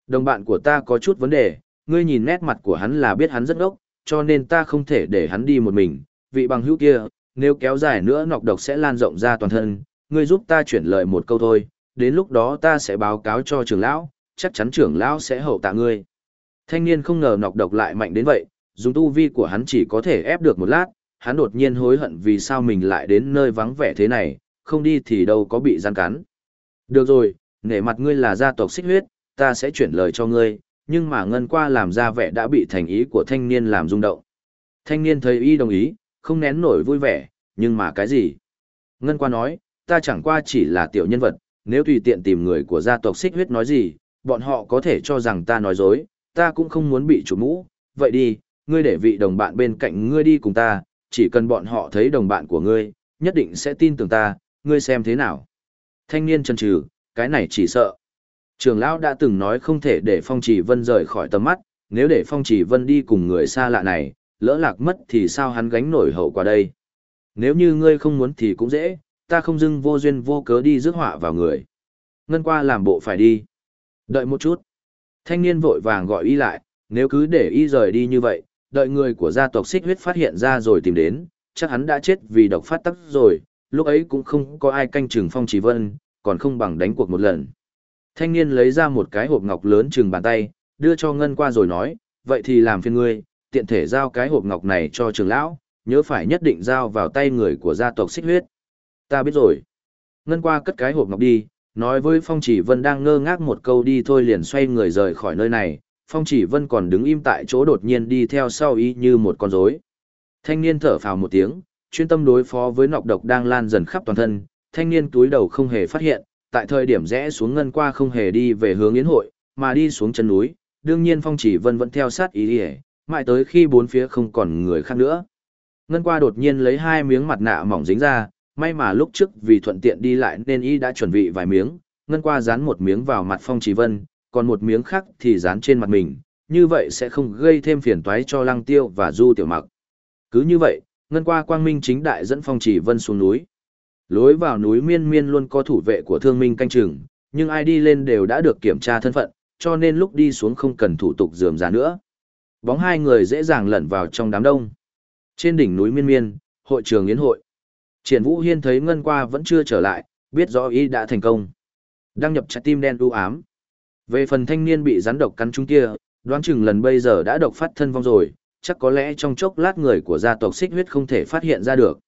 Đồng bạn của ta có chút vấn đề, ngươi nhìn nét mặt của hắn là biết hắn rất ốc, cho nên ta không thể để hắn đi một mình, vị bằng hữu kia, nếu kéo dài nữa nọc độc sẽ lan rộng ra toàn thân, ngươi giúp ta chuyển lời một câu thôi, đến lúc đó ta sẽ báo cáo cho trưởng lão, chắc chắn trưởng lão sẽ hậu tạ ngươi. Thanh niên không ngờ nọc độc lại mạnh đến vậy, dùng tu vi của hắn chỉ có thể ép được một lát, hắn đột nhiên hối hận vì sao mình lại đến nơi vắng vẻ thế này, không đi thì đâu có bị gian cắn. Được rồi, nể mặt ngươi là gia tộc xích huyết, ta sẽ chuyển lời cho ngươi, nhưng mà ngân qua làm ra vẻ đã bị thành ý của thanh niên làm rung động. Thanh niên thấy y đồng ý, không nén nổi vui vẻ, nhưng mà cái gì? Ngân qua nói, ta chẳng qua chỉ là tiểu nhân vật, nếu tùy tiện tìm người của gia tộc xích huyết nói gì, bọn họ có thể cho rằng ta nói dối, ta cũng không muốn bị chủ mũ, vậy đi, ngươi để vị đồng bạn bên cạnh ngươi đi cùng ta, chỉ cần bọn họ thấy đồng bạn của ngươi, nhất định sẽ tin tưởng ta, ngươi xem thế nào. Thanh niên chần chừ, cái này chỉ sợ. Trường lão đã từng nói không thể để Phong Chỉ Vân rời khỏi tầm mắt, nếu để Phong Chỉ Vân đi cùng người xa lạ này, lỡ lạc mất thì sao hắn gánh nổi hậu quả đây. Nếu như ngươi không muốn thì cũng dễ, ta không dưng vô duyên vô cớ đi rước họa vào người. Ngân qua làm bộ phải đi. Đợi một chút. Thanh niên vội vàng gọi y lại, nếu cứ để y rời đi như vậy, đợi người của gia tộc xích huyết phát hiện ra rồi tìm đến, chắc hắn đã chết vì độc phát tắc rồi, lúc ấy cũng không có ai canh chừng phong trì vân, còn không bằng đánh cuộc một lần. Thanh niên lấy ra một cái hộp ngọc lớn chừng bàn tay, đưa cho ngân qua rồi nói, vậy thì làm phiền ngươi, tiện thể giao cái hộp ngọc này cho trường lão, nhớ phải nhất định giao vào tay người của gia tộc xích huyết. Ta biết rồi. Ngân qua cất cái hộp ngọc đi, nói với Phong Chỉ Vân đang ngơ ngác một câu đi thôi liền xoay người rời khỏi nơi này, Phong Chỉ Vân còn đứng im tại chỗ đột nhiên đi theo sau y như một con rối. Thanh niên thở phào một tiếng, chuyên tâm đối phó với nọc độc đang lan dần khắp toàn thân, thanh niên túi đầu không hề phát hiện, tại thời điểm rẽ xuống ngân qua không hề đi về hướng yến hội, mà đi xuống chân núi, đương nhiên Phong Chỉ Vân vẫn theo sát ý đi mãi tới khi bốn phía không còn người khác nữa. Ngân qua đột nhiên lấy hai miếng mặt nạ mỏng dính ra, may mà lúc trước vì thuận tiện đi lại nên y đã chuẩn bị vài miếng, ngân qua dán một miếng vào mặt Phong Chỉ Vân, còn một miếng khác thì dán trên mặt mình, như vậy sẽ không gây thêm phiền toái cho Lăng Tiêu và Du Tiểu Mặc. Cứ như vậy, ngân qua quang minh chính đại dẫn Phong Chỉ Vân xuống núi. Lối vào núi Miên Miên luôn có thủ vệ của Thương Minh canh chừng, nhưng ai đi lên đều đã được kiểm tra thân phận, cho nên lúc đi xuống không cần thủ tục dườm ra nữa. Bóng hai người dễ dàng lẩn vào trong đám đông. Trên đỉnh núi Miên Miên, hội trường yến hội. Triển Vũ Hiên thấy Ngân Qua vẫn chưa trở lại, biết rõ ý đã thành công. Đăng nhập trái tim đen u ám. Về phần thanh niên bị rắn độc cắn trúng kia, đoán chừng lần bây giờ đã độc phát thân vong rồi, chắc có lẽ trong chốc lát người của gia tộc xích huyết không thể phát hiện ra được.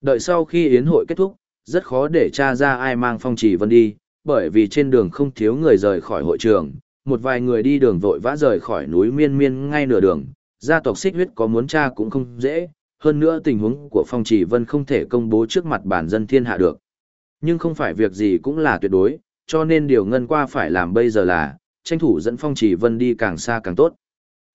Đợi sau khi yến hội kết thúc, rất khó để tra ra ai mang phong chỉ vân đi, bởi vì trên đường không thiếu người rời khỏi hội trường, một vài người đi đường vội vã rời khỏi núi miên miên ngay nửa đường, gia tộc xích huyết có muốn tra cũng không dễ, hơn nữa tình huống của phong trì vân không thể công bố trước mặt bản dân thiên hạ được. Nhưng không phải việc gì cũng là tuyệt đối, cho nên điều ngân qua phải làm bây giờ là, tranh thủ dẫn phong chỉ vân đi càng xa càng tốt.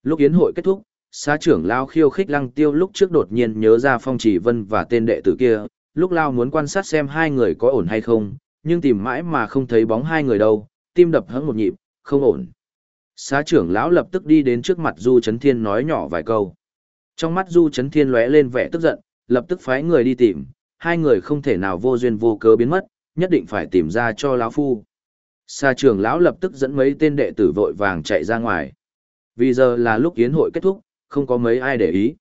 Lúc yến hội kết thúc, xá trưởng lao khiêu khích lăng tiêu lúc trước đột nhiên nhớ ra phong chỉ vân và tên đệ tử kia, lúc lao muốn quan sát xem hai người có ổn hay không, nhưng tìm mãi mà không thấy bóng hai người đâu, tim đập hững một nhịp, không ổn. Xá trưởng lão lập tức đi đến trước mặt Du Trấn Thiên nói nhỏ vài câu. Trong mắt Du Trấn Thiên lóe lên vẻ tức giận, lập tức phái người đi tìm, hai người không thể nào vô duyên vô cớ biến mất, nhất định phải tìm ra cho lão phu. Xá trưởng lão lập tức dẫn mấy tên đệ tử vội vàng chạy ra ngoài. Vì giờ là lúc yến hội kết thúc, không có mấy ai để ý.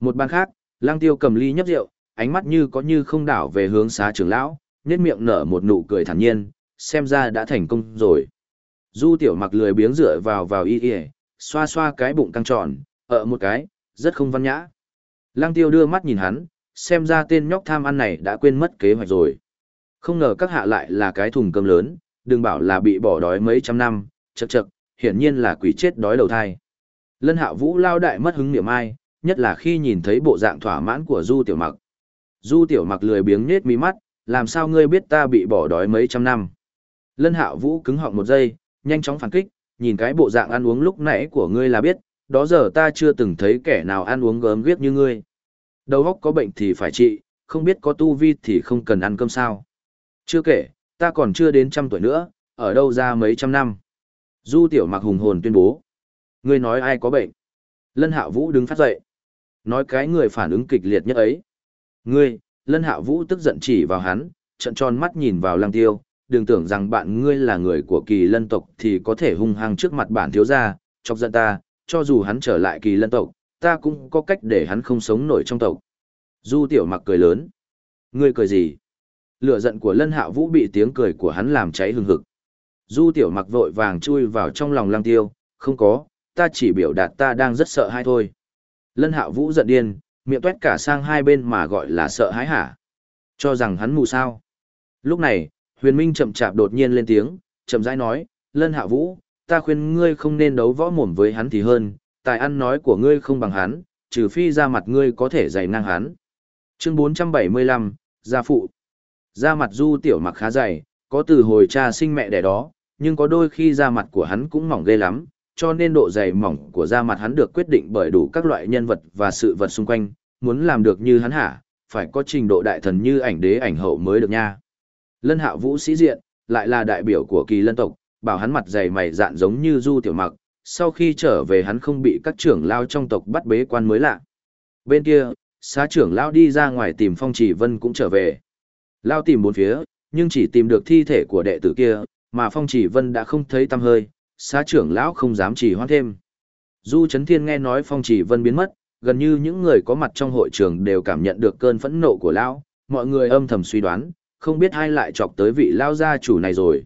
Một ban khác, Lang Tiêu cầm ly nhấp rượu, ánh mắt như có như không đảo về hướng xá trưởng lão, nhếch miệng nở một nụ cười thản nhiên, xem ra đã thành công rồi. Du tiểu mặc lười biếng dựa vào vào y y, xoa xoa cái bụng căng tròn, ở một cái, rất không văn nhã. Lăng tiêu đưa mắt nhìn hắn, xem ra tên nhóc tham ăn này đã quên mất kế hoạch rồi. Không ngờ các hạ lại là cái thùng cơm lớn, đừng bảo là bị bỏ đói mấy trăm năm, chật chật, hiển nhiên là quỷ chết đói đầu thai. Lân hạ vũ lao đại mất hứng niệm ai, nhất là khi nhìn thấy bộ dạng thỏa mãn của Du tiểu mặc. Du tiểu mặc lười biếng nết mí mắt, làm sao ngươi biết ta bị bỏ đói mấy trăm năm. Lân hạ vũ cứng họng một giây, nhanh chóng phản kích, nhìn cái bộ dạng ăn uống lúc nãy của ngươi là biết, đó giờ ta chưa từng thấy kẻ nào ăn uống gớm ghiếc như ngươi. Đầu óc có bệnh thì phải trị, không biết có tu vi thì không cần ăn cơm sao. Chưa kể, ta còn chưa đến trăm tuổi nữa, ở đâu ra mấy trăm năm. Du tiểu mặc hùng hồn tuyên bố. Ngươi nói ai có bệnh? Lân hạ vũ đứng phát dậy. Nói cái người phản ứng kịch liệt nhất ấy. Ngươi, lân hạ vũ tức giận chỉ vào hắn, trận tròn mắt nhìn vào lăng tiêu, đừng tưởng rằng bạn ngươi là người của kỳ lân tộc thì có thể hung hăng trước mặt bản thiếu gia, chọc giận ta, cho dù hắn trở lại kỳ lân tộc, ta cũng có cách để hắn không sống nổi trong tộc. Du tiểu mặc cười lớn. Ngươi cười gì? Lửa giận của lân hạ vũ bị tiếng cười của hắn làm cháy hừng hực. Du tiểu mặc vội vàng chui vào trong lòng lăng tiêu, không có, ta chỉ biểu đạt ta đang rất sợ hãi thôi. Lân hạ vũ giận điên, miệng tuét cả sang hai bên mà gọi là sợ hãi hả? Cho rằng hắn mù sao? Lúc này, huyền minh chậm chạp đột nhiên lên tiếng, chậm rãi nói, lân hạ vũ, ta khuyên ngươi không nên đấu võ mồm với hắn thì hơn, tài ăn nói của ngươi không bằng hắn, trừ phi ra mặt ngươi có thể dày năng hắn. Chương 475, Gia Phụ Da mặt du tiểu mặc khá dày, có từ hồi cha sinh mẹ đẻ đó, nhưng có đôi khi da mặt của hắn cũng mỏng ghê lắm, cho nên độ dày mỏng của da mặt hắn được quyết định bởi đủ các loại nhân vật và sự vật xung quanh, muốn làm được như hắn hả, phải có trình độ đại thần như ảnh đế ảnh hậu mới được nha. Lân Hạo Vũ sĩ diện, lại là đại biểu của kỳ lân tộc, bảo hắn mặt dày mày dạn giống như Du Tiểu Mặc, sau khi trở về hắn không bị các trưởng lao trong tộc bắt bế quan mới lạ. Bên kia, xá trưởng lao đi ra ngoài tìm Phong Chỉ Vân cũng trở về. Lao tìm bốn phía, nhưng chỉ tìm được thi thể của đệ tử kia, mà Phong Chỉ Vân đã không thấy tăm hơi, xá trưởng lão không dám chỉ hoãn thêm. Du Trấn Thiên nghe nói Phong Chỉ Vân biến mất, gần như những người có mặt trong hội trường đều cảm nhận được cơn phẫn nộ của lão, mọi người âm thầm suy đoán, không biết ai lại chọc tới vị lao gia chủ này rồi.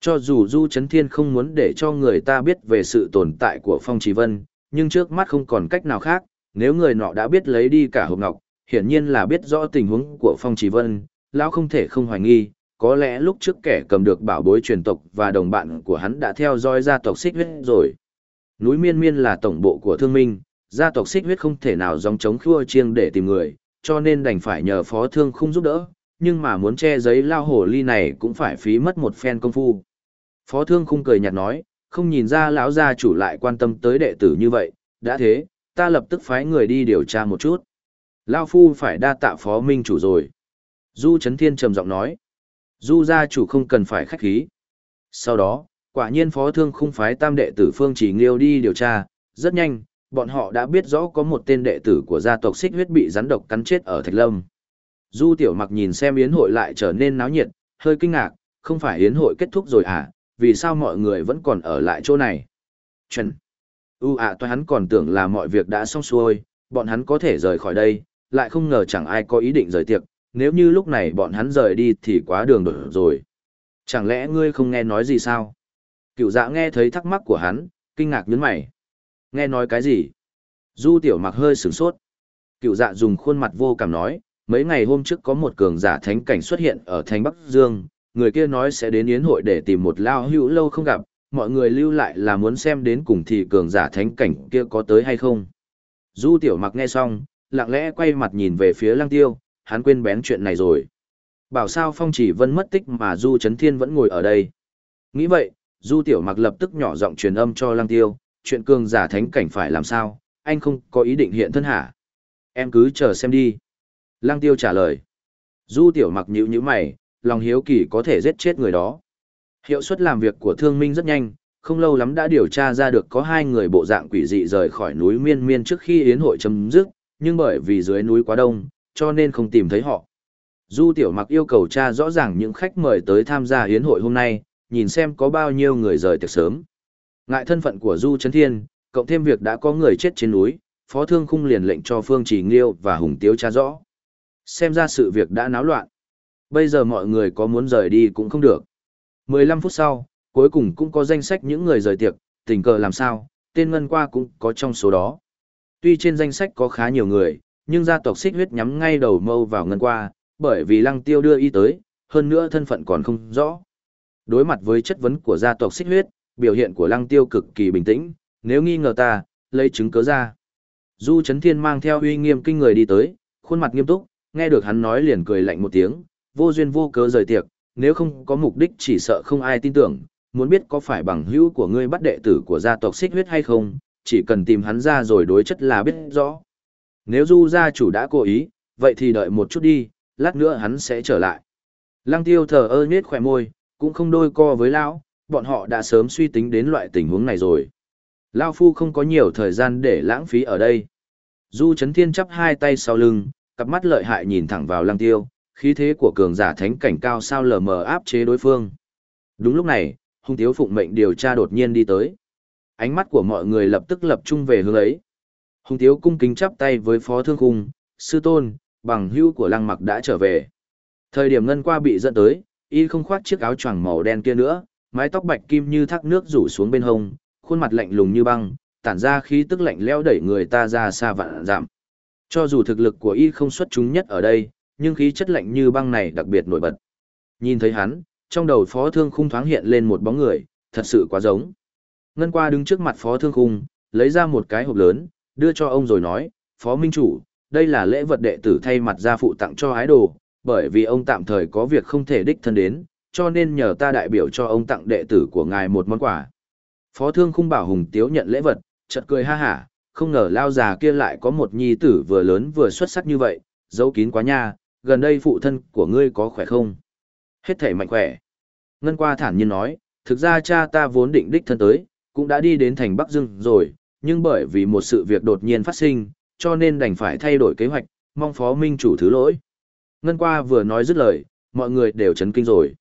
Cho dù Du Trấn Thiên không muốn để cho người ta biết về sự tồn tại của Phong Trí Vân, nhưng trước mắt không còn cách nào khác, nếu người nọ đã biết lấy đi cả hộp ngọc, hiển nhiên là biết rõ tình huống của Phong Trí Vân, lão không thể không hoài nghi, có lẽ lúc trước kẻ cầm được bảo bối truyền tộc và đồng bạn của hắn đã theo dõi gia tộc xích huyết rồi. Núi Miên Miên là tổng bộ của thương minh, gia tộc xích huyết không thể nào dòng chống khua chiêng để tìm người, cho nên đành phải nhờ phó thương không giúp đỡ, nhưng mà muốn che giấy lao hổ ly này cũng phải phí mất một phen công phu. Phó thương khung cười nhạt nói, không nhìn ra lão gia chủ lại quan tâm tới đệ tử như vậy, đã thế, ta lập tức phái người đi điều tra một chút. Lao phu phải đa tạ phó minh chủ rồi. Du Trấn Thiên trầm giọng nói. Du gia chủ không cần phải khách khí. Sau đó, quả nhiên phó thương khung phái tam đệ tử Phương Chỉ Nghiêu đi điều tra, rất nhanh, bọn họ đã biết rõ có một tên đệ tử của gia tộc xích huyết bị rắn độc cắn chết ở Thạch Lâm. Du tiểu mặc nhìn xem yến hội lại trở nên náo nhiệt, hơi kinh ngạc, không phải yến hội kết thúc rồi à, vì sao mọi người vẫn còn ở lại chỗ này? Trần. U ạ à, hắn còn tưởng là mọi việc đã xong xuôi, bọn hắn có thể rời khỏi đây, lại không ngờ chẳng ai có ý định rời tiệc, nếu như lúc này bọn hắn rời đi thì quá đường đổi rồi. Chẳng lẽ ngươi không nghe nói gì sao? Cựu dạ nghe thấy thắc mắc của hắn, kinh ngạc nhướng mày. Nghe nói cái gì? Du tiểu mặc hơi sửng sốt. Cựu dạ dùng khuôn mặt vô cảm nói, mấy ngày hôm trước có một cường giả thánh cảnh xuất hiện ở thành Bắc Dương, người kia nói sẽ đến yến hội để tìm một lao hữu lâu không gặp, mọi người lưu lại là muốn xem đến cùng thì cường giả thánh cảnh kia có tới hay không. Du tiểu mặc nghe xong, lặng lẽ quay mặt nhìn về phía lăng tiêu, hắn quên bén chuyện này rồi. Bảo sao phong chỉ vân mất tích mà Du Trấn Thiên vẫn ngồi ở đây. Nghĩ vậy, Du Tiểu Mặc lập tức nhỏ giọng truyền âm cho Lăng Tiêu, chuyện cường giả thánh cảnh phải làm sao, anh không có ý định hiện thân hả? Em cứ chờ xem đi. Lăng Tiêu trả lời. Du Tiểu Mặc nhữ như mày, lòng hiếu kỳ có thể giết chết người đó. Hiệu suất làm việc của thương minh rất nhanh, không lâu lắm đã điều tra ra được có hai người bộ dạng quỷ dị rời khỏi núi miên miên trước khi yến hội chấm dứt, nhưng bởi vì dưới núi quá đông, cho nên không tìm thấy họ. Du Tiểu Mặc yêu cầu tra rõ ràng những khách mời tới tham gia yến hội hôm nay, nhìn xem có bao nhiêu người rời tiệc sớm. Ngại thân phận của Du Trấn Thiên, cộng thêm việc đã có người chết trên núi, Phó Thương Khung liền lệnh cho Phương Trì Nghiêu và Hùng Tiếu tra rõ. Xem ra sự việc đã náo loạn. Bây giờ mọi người có muốn rời đi cũng không được. 15 phút sau, cuối cùng cũng có danh sách những người rời tiệc, tình cờ làm sao, tên Ngân Qua cũng có trong số đó. Tuy trên danh sách có khá nhiều người, nhưng gia tộc xích huyết nhắm ngay đầu mâu vào Ngân Qua, bởi vì Lăng Tiêu đưa y tới, hơn nữa thân phận còn không rõ. Đối mặt với chất vấn của gia tộc xích huyết, biểu hiện của Lăng Tiêu cực kỳ bình tĩnh, nếu nghi ngờ ta, lấy chứng cớ ra. Du Trấn Thiên mang theo uy nghiêm kinh người đi tới, khuôn mặt nghiêm túc, nghe được hắn nói liền cười lạnh một tiếng, vô duyên vô cớ rời tiệc, nếu không có mục đích chỉ sợ không ai tin tưởng, muốn biết có phải bằng hữu của ngươi bắt đệ tử của gia tộc xích huyết hay không, chỉ cần tìm hắn ra rồi đối chất là biết rõ. Nếu Du gia chủ đã cố ý, vậy thì đợi một chút đi, lát nữa hắn sẽ trở lại. Lăng tiêu thờ ơ nhết khỏe môi, cũng không đôi co với lão, bọn họ đã sớm suy tính đến loại tình huống này rồi. Lao Phu không có nhiều thời gian để lãng phí ở đây. Du Trấn Thiên chắp hai tay sau lưng, cặp mắt lợi hại nhìn thẳng vào lăng tiêu, khí thế của cường giả thánh cảnh cao sao lờ mờ áp chế đối phương. Đúng lúc này, hung tiếu phụng mệnh điều tra đột nhiên đi tới. Ánh mắt của mọi người lập tức lập trung về hướng ấy. Hung tiếu cung kính chắp tay với phó thương cung, sư tôn, bằng hữu của lăng mặc đã trở về. Thời điểm ngân qua bị dẫn tới, y không khoác chiếc áo choàng màu đen kia nữa, mái tóc bạch kim như thác nước rủ xuống bên hông, khuôn mặt lạnh lùng như băng, tản ra khí tức lạnh lẽo đẩy người ta ra xa vạn giảm. Cho dù thực lực của y không xuất chúng nhất ở đây, nhưng khí chất lạnh như băng này đặc biệt nổi bật. Nhìn thấy hắn, trong đầu phó thương khung thoáng hiện lên một bóng người, thật sự quá giống. Ngân qua đứng trước mặt phó thương khung, lấy ra một cái hộp lớn, đưa cho ông rồi nói, phó minh chủ, đây là lễ vật đệ tử thay mặt gia phụ tặng cho ái đồ, bởi vì ông tạm thời có việc không thể đích thân đến, cho nên nhờ ta đại biểu cho ông tặng đệ tử của ngài một món quà. Phó thương khung bảo Hùng Tiếu nhận lễ vật, chợt cười ha hả, không ngờ lao già kia lại có một nhi tử vừa lớn vừa xuất sắc như vậy, giấu kín quá nha, gần đây phụ thân của ngươi có khỏe không? Hết thể mạnh khỏe. Ngân qua thản nhiên nói, thực ra cha ta vốn định đích thân tới, cũng đã đi đến thành Bắc Dương rồi, nhưng bởi vì một sự việc đột nhiên phát sinh, cho nên đành phải thay đổi kế hoạch, mong phó minh chủ thứ lỗi. Ngân qua vừa nói dứt lời, mọi người đều chấn kinh rồi.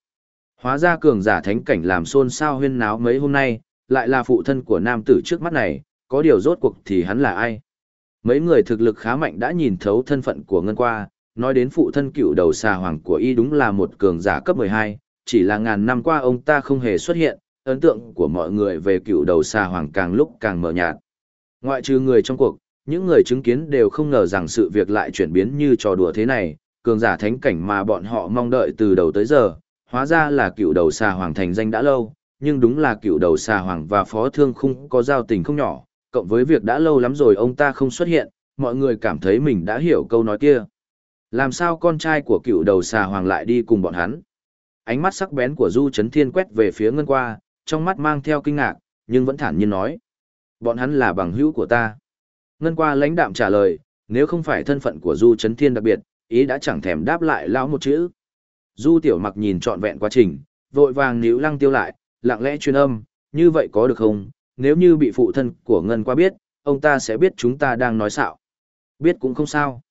Hóa ra cường giả thánh cảnh làm xôn xao huyên náo mấy hôm nay, lại là phụ thân của nam tử trước mắt này, có điều rốt cuộc thì hắn là ai? Mấy người thực lực khá mạnh đã nhìn thấu thân phận của Ngân qua, nói đến phụ thân cựu đầu xà hoàng của y đúng là một cường giả cấp 12, chỉ là ngàn năm qua ông ta không hề xuất hiện, ấn tượng của mọi người về cựu đầu xà hoàng càng lúc càng mờ nhạt. Ngoại trừ người trong cuộc, những người chứng kiến đều không ngờ rằng sự việc lại chuyển biến như trò đùa thế này, cường giả thánh cảnh mà bọn họ mong đợi từ đầu tới giờ, hóa ra là cựu đầu xà hoàng thành danh đã lâu, nhưng đúng là cựu đầu xà hoàng và phó thương khung có giao tình không nhỏ, cộng với việc đã lâu lắm rồi ông ta không xuất hiện, mọi người cảm thấy mình đã hiểu câu nói kia. Làm sao con trai của cựu đầu xà hoàng lại đi cùng bọn hắn? Ánh mắt sắc bén của Du Trấn Thiên quét về phía Ngân Qua, trong mắt mang theo kinh ngạc, nhưng vẫn thản nhiên nói. Bọn hắn là bằng hữu của ta. Ngân Qua lãnh đạm trả lời, nếu không phải thân phận của Du Trấn Thiên đặc biệt, ý đã chẳng thèm đáp lại lão một chữ. Du Tiểu Mặc nhìn trọn vẹn quá trình, vội vàng níu lăng tiêu lại, lặng lẽ truyền âm, như vậy có được không? Nếu như bị phụ thân của Ngân Qua biết, ông ta sẽ biết chúng ta đang nói xạo. Biết cũng không sao.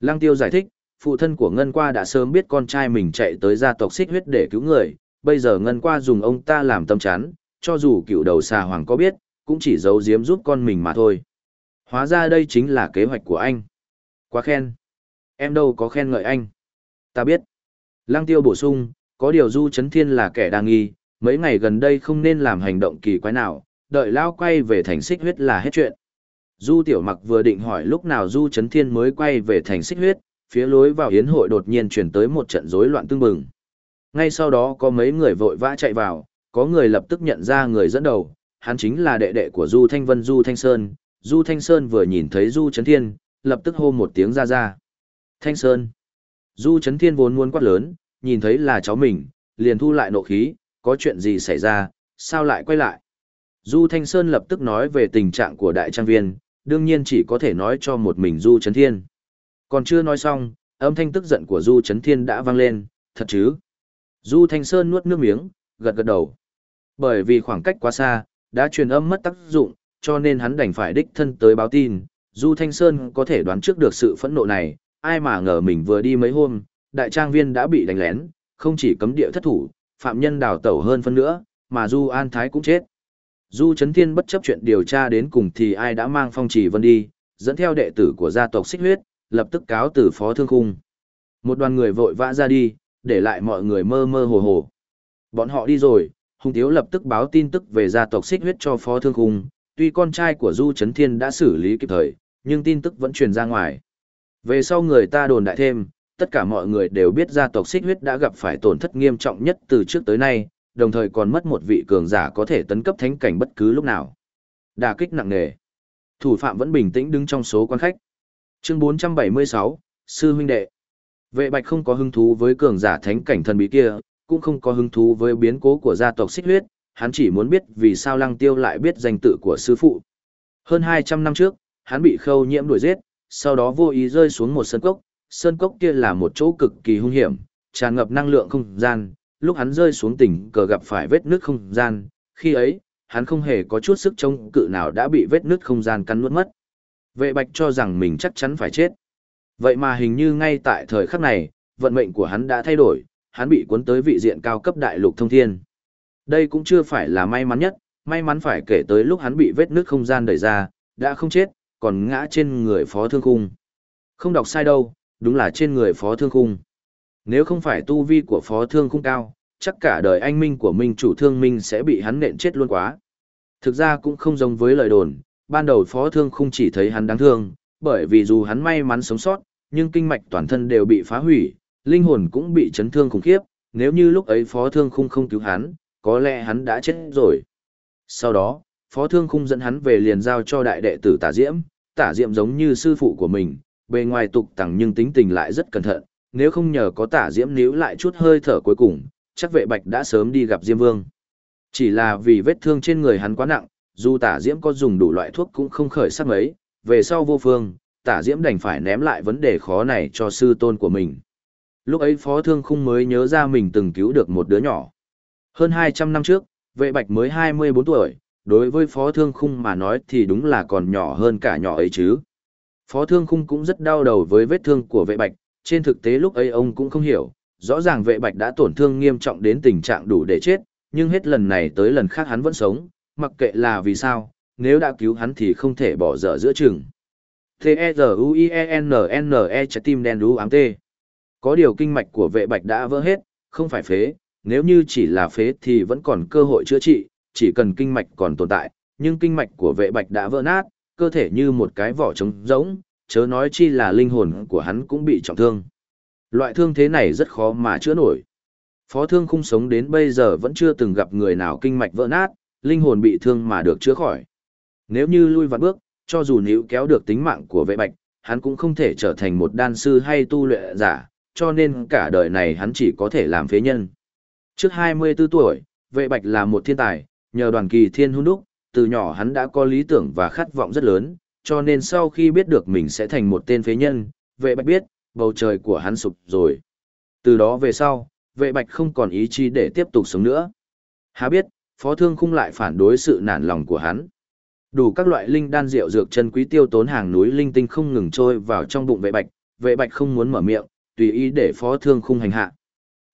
Lăng tiêu giải thích, phụ thân của Ngân Qua đã sớm biết con trai mình chạy tới gia tộc xích huyết để cứu người, bây giờ Ngân Qua dùng ông ta làm tâm chán, cho dù cựu đầu xà hoàng có biết, cũng chỉ giấu giếm giúp con mình mà thôi. Hóa ra đây chính là kế hoạch của anh. Quá khen. Em đâu có khen ngợi anh. Ta biết. Lăng tiêu bổ sung, có điều Du Chấn Thiên là kẻ đang nghi, mấy ngày gần đây không nên làm hành động kỳ quái nào, đợi lao quay về thành xích huyết là hết chuyện. Du Tiểu Mặc vừa định hỏi lúc nào Du Chấn Thiên mới quay về thành xích huyết, phía lối vào hiến hội đột nhiên chuyển tới một trận rối loạn tương bừng. Ngay sau đó có mấy người vội vã chạy vào, có người lập tức nhận ra người dẫn đầu, hắn chính là đệ đệ của Du Thanh Vân Du Thanh Sơn. Du Thanh Sơn vừa nhìn thấy Du Trấn Thiên, lập tức hô một tiếng ra ra. Thanh Sơn. Du Trấn Thiên vốn muốn quát lớn, nhìn thấy là cháu mình, liền thu lại nộ khí, có chuyện gì xảy ra, sao lại quay lại. Du Thanh Sơn lập tức nói về tình trạng của đại trang viên, đương nhiên chỉ có thể nói cho một mình Du Trấn Thiên. Còn chưa nói xong, âm thanh tức giận của Du Trấn Thiên đã vang lên, thật chứ? Du Thanh Sơn nuốt nước miếng, gật gật đầu. Bởi vì khoảng cách quá xa, đã truyền âm mất tác dụng, cho nên hắn đành phải đích thân tới báo tin. Du Thanh Sơn có thể đoán trước được sự phẫn nộ này, ai mà ngờ mình vừa đi mấy hôm, đại trang viên đã bị đánh lén, không chỉ cấm địa thất thủ, phạm nhân đào tẩu hơn phân nữa, mà Du An Thái cũng chết. Du Trấn Thiên bất chấp chuyện điều tra đến cùng thì ai đã mang phong trì vân đi, dẫn theo đệ tử của gia tộc xích huyết, lập tức cáo từ phó thương khung. Một đoàn người vội vã ra đi, để lại mọi người mơ mơ hồ hồ. Bọn họ đi rồi, Hùng Tiếu lập tức báo tin tức về gia tộc xích huyết cho phó thương khung, tuy con trai của Du Trấn Thiên đã xử lý kịp thời, nhưng tin tức vẫn truyền ra ngoài. Về sau người ta đồn đại thêm, tất cả mọi người đều biết gia tộc xích huyết đã gặp phải tổn thất nghiêm trọng nhất từ trước tới nay, đồng thời còn mất một vị cường giả có thể tấn cấp thánh cảnh bất cứ lúc nào. Đả kích nặng nề. Thủ phạm vẫn bình tĩnh đứng trong số quan khách. Chương 476, Sư huynh đệ. Vệ Bạch không có hứng thú với cường giả thánh cảnh thần bí kia, cũng không có hứng thú với biến cố của gia tộc xích huyết, hắn chỉ muốn biết vì sao Lăng Tiêu lại biết danh tự của sư phụ. Hơn 200 năm trước, hắn bị khâu nhiễm đuổi giết, sau đó vô ý rơi xuống một sơn cốc, sơn cốc kia là một chỗ cực kỳ hung hiểm, tràn ngập năng lượng không gian, lúc hắn rơi xuống tỉnh cờ gặp phải vết nứt không gian, khi ấy, hắn không hề có chút sức chống cự nào đã bị vết nứt không gian cắn nuốt mất. Vệ bạch cho rằng mình chắc chắn phải chết. Vậy mà hình như ngay tại thời khắc này, vận mệnh của hắn đã thay đổi, hắn bị cuốn tới vị diện cao cấp đại lục thông thiên. Đây cũng chưa phải là may mắn nhất, may mắn phải kể tới lúc hắn bị vết nứt không gian đẩy ra, đã không chết, còn ngã trên người phó thương khung. Không đọc sai đâu, đúng là trên người phó thương khung. Nếu không phải tu vi của phó thương không cao, chắc cả đời anh minh của minh chủ thương minh sẽ bị hắn nện chết luôn quá. Thực ra cũng không giống với lời đồn, ban đầu phó thương không chỉ thấy hắn đáng thương, bởi vì dù hắn may mắn sống sót, nhưng kinh mạch toàn thân đều bị phá hủy, linh hồn cũng bị chấn thương khủng khiếp, nếu như lúc ấy phó thương khung không cứu hắn, có lẽ hắn đã chết rồi. Sau đó, phó thương khung dẫn hắn về liền giao cho đại đệ tử tả diễm, tả diễm giống như sư phụ của mình, bề ngoài tục tẳng nhưng tính tình lại rất cẩn thận, nếu không nhờ có tả diễm níu lại chút hơi thở cuối cùng, chắc vệ bạch đã sớm đi gặp Diêm Vương. Chỉ là vì vết thương trên người hắn quá nặng, dù tả diễm có dùng đủ loại thuốc cũng không khởi sắc mấy, về sau vô phương, tả diễm đành phải ném lại vấn đề khó này cho sư tôn của mình. Lúc ấy phó thương khung mới nhớ ra mình từng cứu được một đứa nhỏ. Hơn 200 năm trước, vệ bạch mới 24 tuổi, đối với phó thương khung mà nói thì đúng là còn nhỏ hơn cả nhỏ ấy chứ. Phó thương khung cũng rất đau đầu với vết thương của vệ bạch, trên thực tế lúc ấy ông cũng không hiểu, rõ ràng vệ bạch đã tổn thương nghiêm trọng đến tình trạng đủ để chết, nhưng hết lần này tới lần khác hắn vẫn sống, mặc kệ là vì sao, nếu đã cứu hắn thì không thể bỏ dở giữa chừng. T-E-Z-U-I-E-N-N-E trái tim đen đú ám tê. Có điều kinh mạch của vệ bạch đã vỡ hết, không phải phế, nếu như chỉ là phế thì vẫn còn cơ hội chữa trị, chỉ cần kinh mạch còn tồn tại, nhưng kinh mạch của vệ bạch đã vỡ nát, cơ thể như một cái vỏ trống rỗng, chớ nói chi là linh hồn của hắn cũng bị trọng thương. Loại thương thế này rất khó mà chữa nổi. Phó thương khung sống đến bây giờ vẫn chưa từng gặp người nào kinh mạch vỡ nát, linh hồn bị thương mà được chữa khỏi. Nếu như lui vạn bước, cho dù níu kéo được tính mạng của vệ bạch, hắn cũng không thể trở thành một đan sư hay tu luyện giả, cho nên cả đời này hắn chỉ có thể làm phế nhân. Trước 24 tuổi, vệ bạch là một thiên tài, nhờ đoàn kỳ thiên hôn đúc, từ nhỏ hắn đã có lý tưởng và khát vọng rất lớn, cho nên sau khi biết được mình sẽ thành một tên phế nhân, vệ bạch biết, bầu trời của hắn sụp rồi. Từ đó về sau, vệ bạch không còn ý chí để tiếp tục sống nữa. Há biết, phó thương khung lại phản đối sự nản lòng của hắn. Đủ các loại linh đan rượu dược chân quý tiêu tốn hàng núi linh tinh không ngừng trôi vào trong bụng vệ bạch, vệ bạch không muốn mở miệng, tùy ý để phó thương khung hành hạ.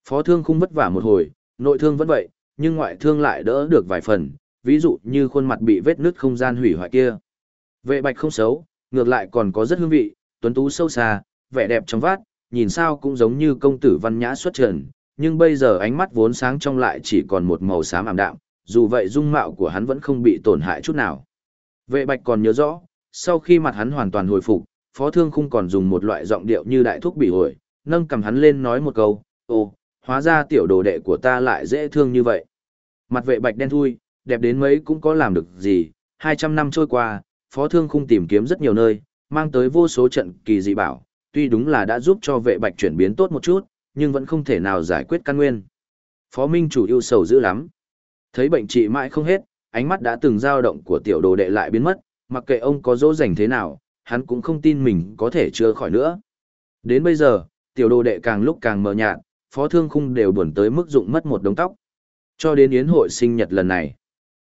Phó thương khung vất vả một hồi, nội thương vẫn vậy, nhưng ngoại thương lại đỡ được vài phần, ví dụ như khuôn mặt bị vết nứt không gian hủy hoại kia. Vệ bạch không xấu, ngược lại còn có rất hương vị, tuấn tú sâu xa, vẻ đẹp trong vát, nhìn sao cũng giống như công tử văn nhã xuất trần, nhưng bây giờ ánh mắt vốn sáng trong lại chỉ còn một màu xám ảm đạm, dù vậy dung mạo của hắn vẫn không bị tổn hại chút nào. Vệ bạch còn nhớ rõ, sau khi mặt hắn hoàn toàn hồi phục, phó thương không còn dùng một loại giọng điệu như đại thuốc bị hồi, nâng cầm hắn lên nói một câu, ồ, hóa ra tiểu đồ đệ của ta lại dễ thương như vậy. Mặt vệ bạch đen thui, đẹp đến mấy cũng có làm được gì, 200 năm trôi qua, phó thương khung tìm kiếm rất nhiều nơi, mang tới vô số trận kỳ dị bảo, tuy đúng là đã giúp cho vệ bạch chuyển biến tốt một chút, nhưng vẫn không thể nào giải quyết căn nguyên. Phó Minh chủ yêu sầu dữ lắm. Thấy bệnh trị mãi không hết, ánh mắt đã từng dao động của tiểu đồ đệ lại biến mất, mặc kệ ông có dỗ dành thế nào, hắn cũng không tin mình có thể chữa khỏi nữa. Đến bây giờ, tiểu đồ đệ càng lúc càng mờ nhạt, phó thương khung đều buồn tới mức dụng mất một đống tóc. Cho đến yến hội sinh nhật lần này.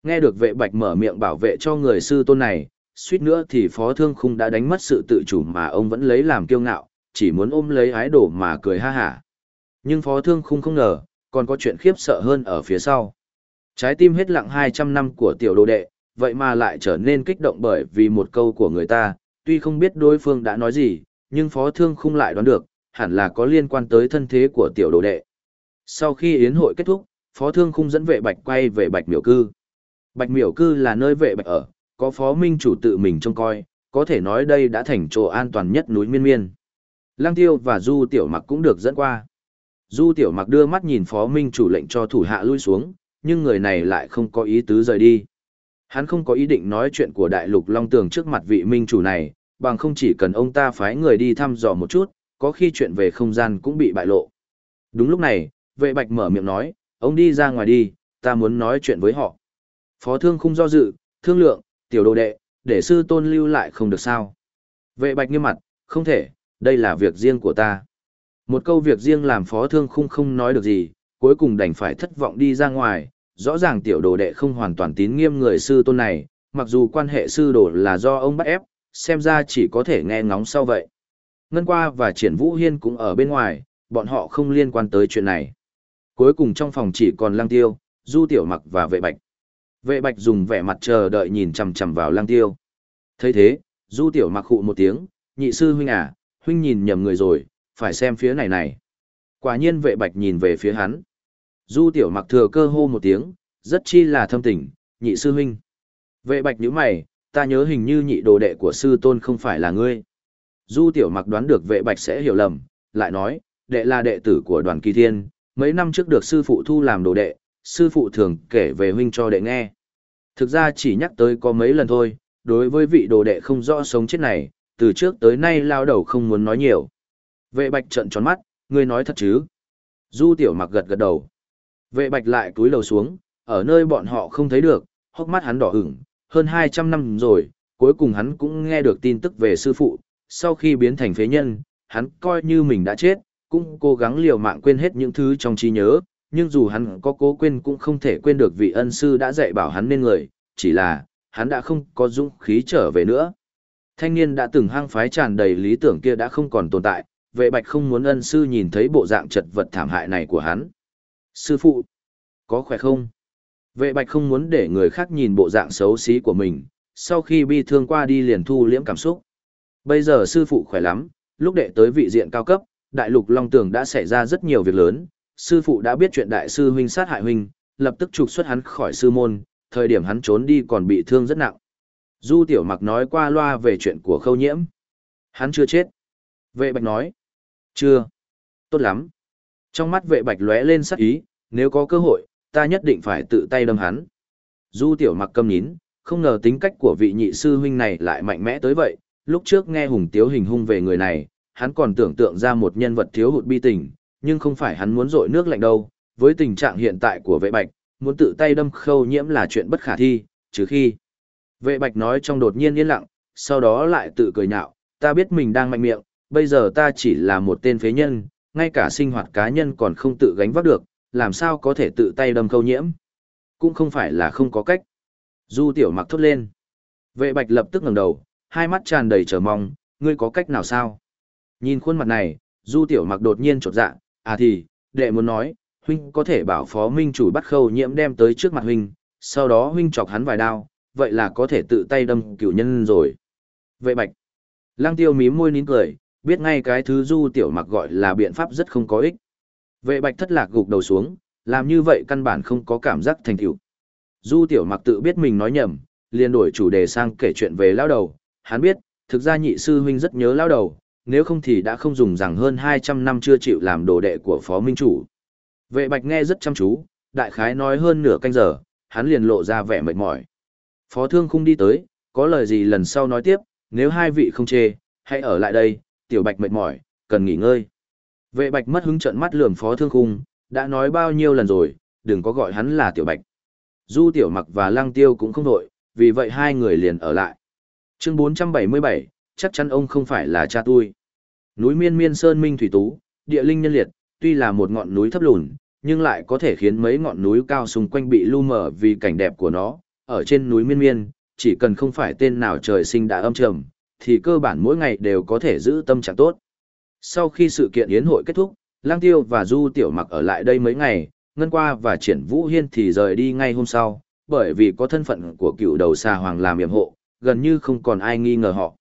Nghe được vệ bạch mở miệng bảo vệ cho người sư tôn này, suýt nữa thì phó thương khung đã đánh mất sự tự chủ mà ông vẫn lấy làm kiêu ngạo, chỉ muốn ôm lấy ái đổ mà cười ha hả. Nhưng phó thương khung không ngờ, còn có chuyện khiếp sợ hơn ở phía sau. Trái tim hết lặng 200 năm của tiểu đồ đệ, vậy mà lại trở nên kích động bởi vì một câu của người ta, tuy không biết đối phương đã nói gì, nhưng phó thương khung lại đoán được, hẳn là có liên quan tới thân thế của tiểu đồ đệ. Sau khi yến hội kết thúc, phó thương khung dẫn vệ bạch quay về bạch miểu cư. Bạch miểu cư là nơi vệ bạch ở, có phó minh chủ tự mình trông coi, có thể nói đây đã thành chỗ an toàn nhất núi miên miên. Lăng tiêu và du tiểu mặc cũng được dẫn qua. Du tiểu mặc đưa mắt nhìn phó minh chủ lệnh cho thủ hạ lui xuống, nhưng người này lại không có ý tứ rời đi. Hắn không có ý định nói chuyện của đại lục Long Tường trước mặt vị minh chủ này, bằng không chỉ cần ông ta phái người đi thăm dò một chút, có khi chuyện về không gian cũng bị bại lộ. Đúng lúc này, vệ bạch mở miệng nói, ông đi ra ngoài đi, ta muốn nói chuyện với họ. Phó thương không do dự, thương lượng, tiểu đồ đệ, để sư tôn lưu lại không được sao. Vệ bạch nghiêm mặt, không thể, đây là việc riêng của ta. Một câu việc riêng làm phó thương khung không nói được gì, cuối cùng đành phải thất vọng đi ra ngoài, rõ ràng tiểu đồ đệ không hoàn toàn tín nghiêm người sư tôn này, mặc dù quan hệ sư đồ là do ông bắt ép, xem ra chỉ có thể nghe ngóng sau vậy. Ngân qua và triển vũ hiên cũng ở bên ngoài, bọn họ không liên quan tới chuyện này. Cuối cùng trong phòng chỉ còn lang tiêu, du tiểu mặc và vệ bạch. Vệ bạch dùng vẻ mặt chờ đợi nhìn chằm chằm vào lang tiêu. thấy thế, du tiểu mặc khụ một tiếng, nhị sư huynh à, huynh nhìn nhầm người rồi, phải xem phía này này. Quả nhiên vệ bạch nhìn về phía hắn. Du tiểu mặc thừa cơ hô một tiếng, rất chi là thâm tình, nhị sư huynh. Vệ bạch nhíu mày, ta nhớ hình như nhị đồ đệ của sư tôn không phải là ngươi. Du tiểu mặc đoán được vệ bạch sẽ hiểu lầm, lại nói, đệ là đệ tử của đoàn kỳ thiên, mấy năm trước được sư phụ thu làm đồ đệ, sư phụ thường kể về huynh cho đệ nghe. Thực ra chỉ nhắc tới có mấy lần thôi, đối với vị đồ đệ không rõ sống chết này, từ trước tới nay lao đầu không muốn nói nhiều. Vệ bạch trận tròn mắt, ngươi nói thật chứ? Du tiểu mặc gật gật đầu. Vệ bạch lại túi lầu xuống, ở nơi bọn họ không thấy được, hốc mắt hắn đỏ ửng, hơn 200 năm rồi, cuối cùng hắn cũng nghe được tin tức về sư phụ, sau khi biến thành phế nhân, hắn coi như mình đã chết, cũng cố gắng liều mạng quên hết những thứ trong trí nhớ, nhưng dù hắn có cố quên cũng không thể quên được vị ân sư đã dạy bảo hắn nên người, chỉ là, hắn đã không có dũng khí trở về nữa. Thanh niên đã từng hăng phái tràn đầy lý tưởng kia đã không còn tồn tại, vệ bạch không muốn ân sư nhìn thấy bộ dạng chật vật thảm hại này của hắn. Sư phụ, có khỏe không? Vệ bạch không muốn để người khác nhìn bộ dạng xấu xí của mình, sau khi bi thương qua đi liền thu liễm cảm xúc. Bây giờ sư phụ khỏe lắm, lúc đệ tới vị diện cao cấp, đại lục Long Tường đã xảy ra rất nhiều việc lớn, sư phụ đã biết chuyện đại sư huynh sát hại huynh, lập tức trục xuất hắn khỏi sư môn, thời điểm hắn trốn đi còn bị thương rất nặng. Du Tiểu Mặc nói qua loa về chuyện của khâu nhiễm. Hắn chưa chết. Vệ bạch nói. Chưa. Tốt lắm. Trong mắt vệ bạch lóe lên sắc ý, nếu có cơ hội, ta nhất định phải tự tay đâm hắn. Du tiểu mặc câm nhín, không ngờ tính cách của vị nhị sư huynh này lại mạnh mẽ tới vậy. Lúc trước nghe Hùng Tiếu hình hung về người này, hắn còn tưởng tượng ra một nhân vật thiếu hụt bi tình, nhưng không phải hắn muốn rội nước lạnh đâu. Với tình trạng hiện tại của vệ bạch, muốn tự tay đâm khâu nhiễm là chuyện bất khả thi, trừ khi. Vệ bạch nói trong đột nhiên yên lặng, sau đó lại tự cười nhạo, ta biết mình đang mạnh miệng, bây giờ ta chỉ là một tên phế nhân, ngay cả sinh hoạt cá nhân còn không tự gánh vác được, làm sao có thể tự tay đâm khâu nhiễm. Cũng không phải là không có cách. Du tiểu mặc thốt lên. Vệ bạch lập tức ngẩng đầu, hai mắt tràn đầy chờ mong, ngươi có cách nào sao? Nhìn khuôn mặt này, du tiểu mặc đột nhiên trột dạ, à thì, đệ muốn nói, huynh có thể bảo phó minh chủ bắt khâu nhiễm đem tới trước mặt huynh, sau đó huynh chọc hắn vài đao, vậy là có thể tự tay đâm cửu nhân rồi. Vệ bạch. Lăng tiêu mím môi nín cười, biết ngay cái thứ du tiểu mặc gọi là biện pháp rất không có ích. Vệ bạch thất lạc gục đầu xuống, làm như vậy căn bản không có cảm giác thành tựu. Du tiểu mặc tự biết mình nói nhầm, liền đổi chủ đề sang kể chuyện về lao đầu, hắn biết, thực ra nhị sư huynh rất nhớ lao đầu, nếu không thì đã không dùng rằng hơn 200 năm chưa chịu làm đồ đệ của phó minh chủ. Vệ bạch nghe rất chăm chú, đại khái nói hơn nửa canh giờ, hắn liền lộ ra vẻ mệt mỏi. Phó thương không đi tới, có lời gì lần sau nói tiếp, nếu hai vị không chê, hãy ở lại đây, tiểu bạch mệt mỏi, cần nghỉ ngơi. Vệ bạch mất hứng trận mắt lườm phó thương khung, đã nói bao nhiêu lần rồi, đừng có gọi hắn là tiểu bạch. Du tiểu mặc và lăng tiêu cũng không đội, vì vậy hai người liền ở lại. Chương 477, chắc chắn ông không phải là cha tôi. Núi miên miên sơn minh thủy tú, địa linh nhân liệt, tuy là một ngọn núi thấp lùn, nhưng lại có thể khiến mấy ngọn núi cao xung quanh bị lu mờ vì cảnh đẹp của nó. Ở trên núi miên miên, chỉ cần không phải tên nào trời sinh đã âm trầm, thì cơ bản mỗi ngày đều có thể giữ tâm trạng tốt. Sau khi sự kiện yến hội kết thúc, Lang Tiêu và Du Tiểu Mặc ở lại đây mấy ngày, Ngân Qua và Triển Vũ Hiên thì rời đi ngay hôm sau, bởi vì có thân phận của cựu đầu xà hoàng làm yểm hộ, gần như không còn ai nghi ngờ họ.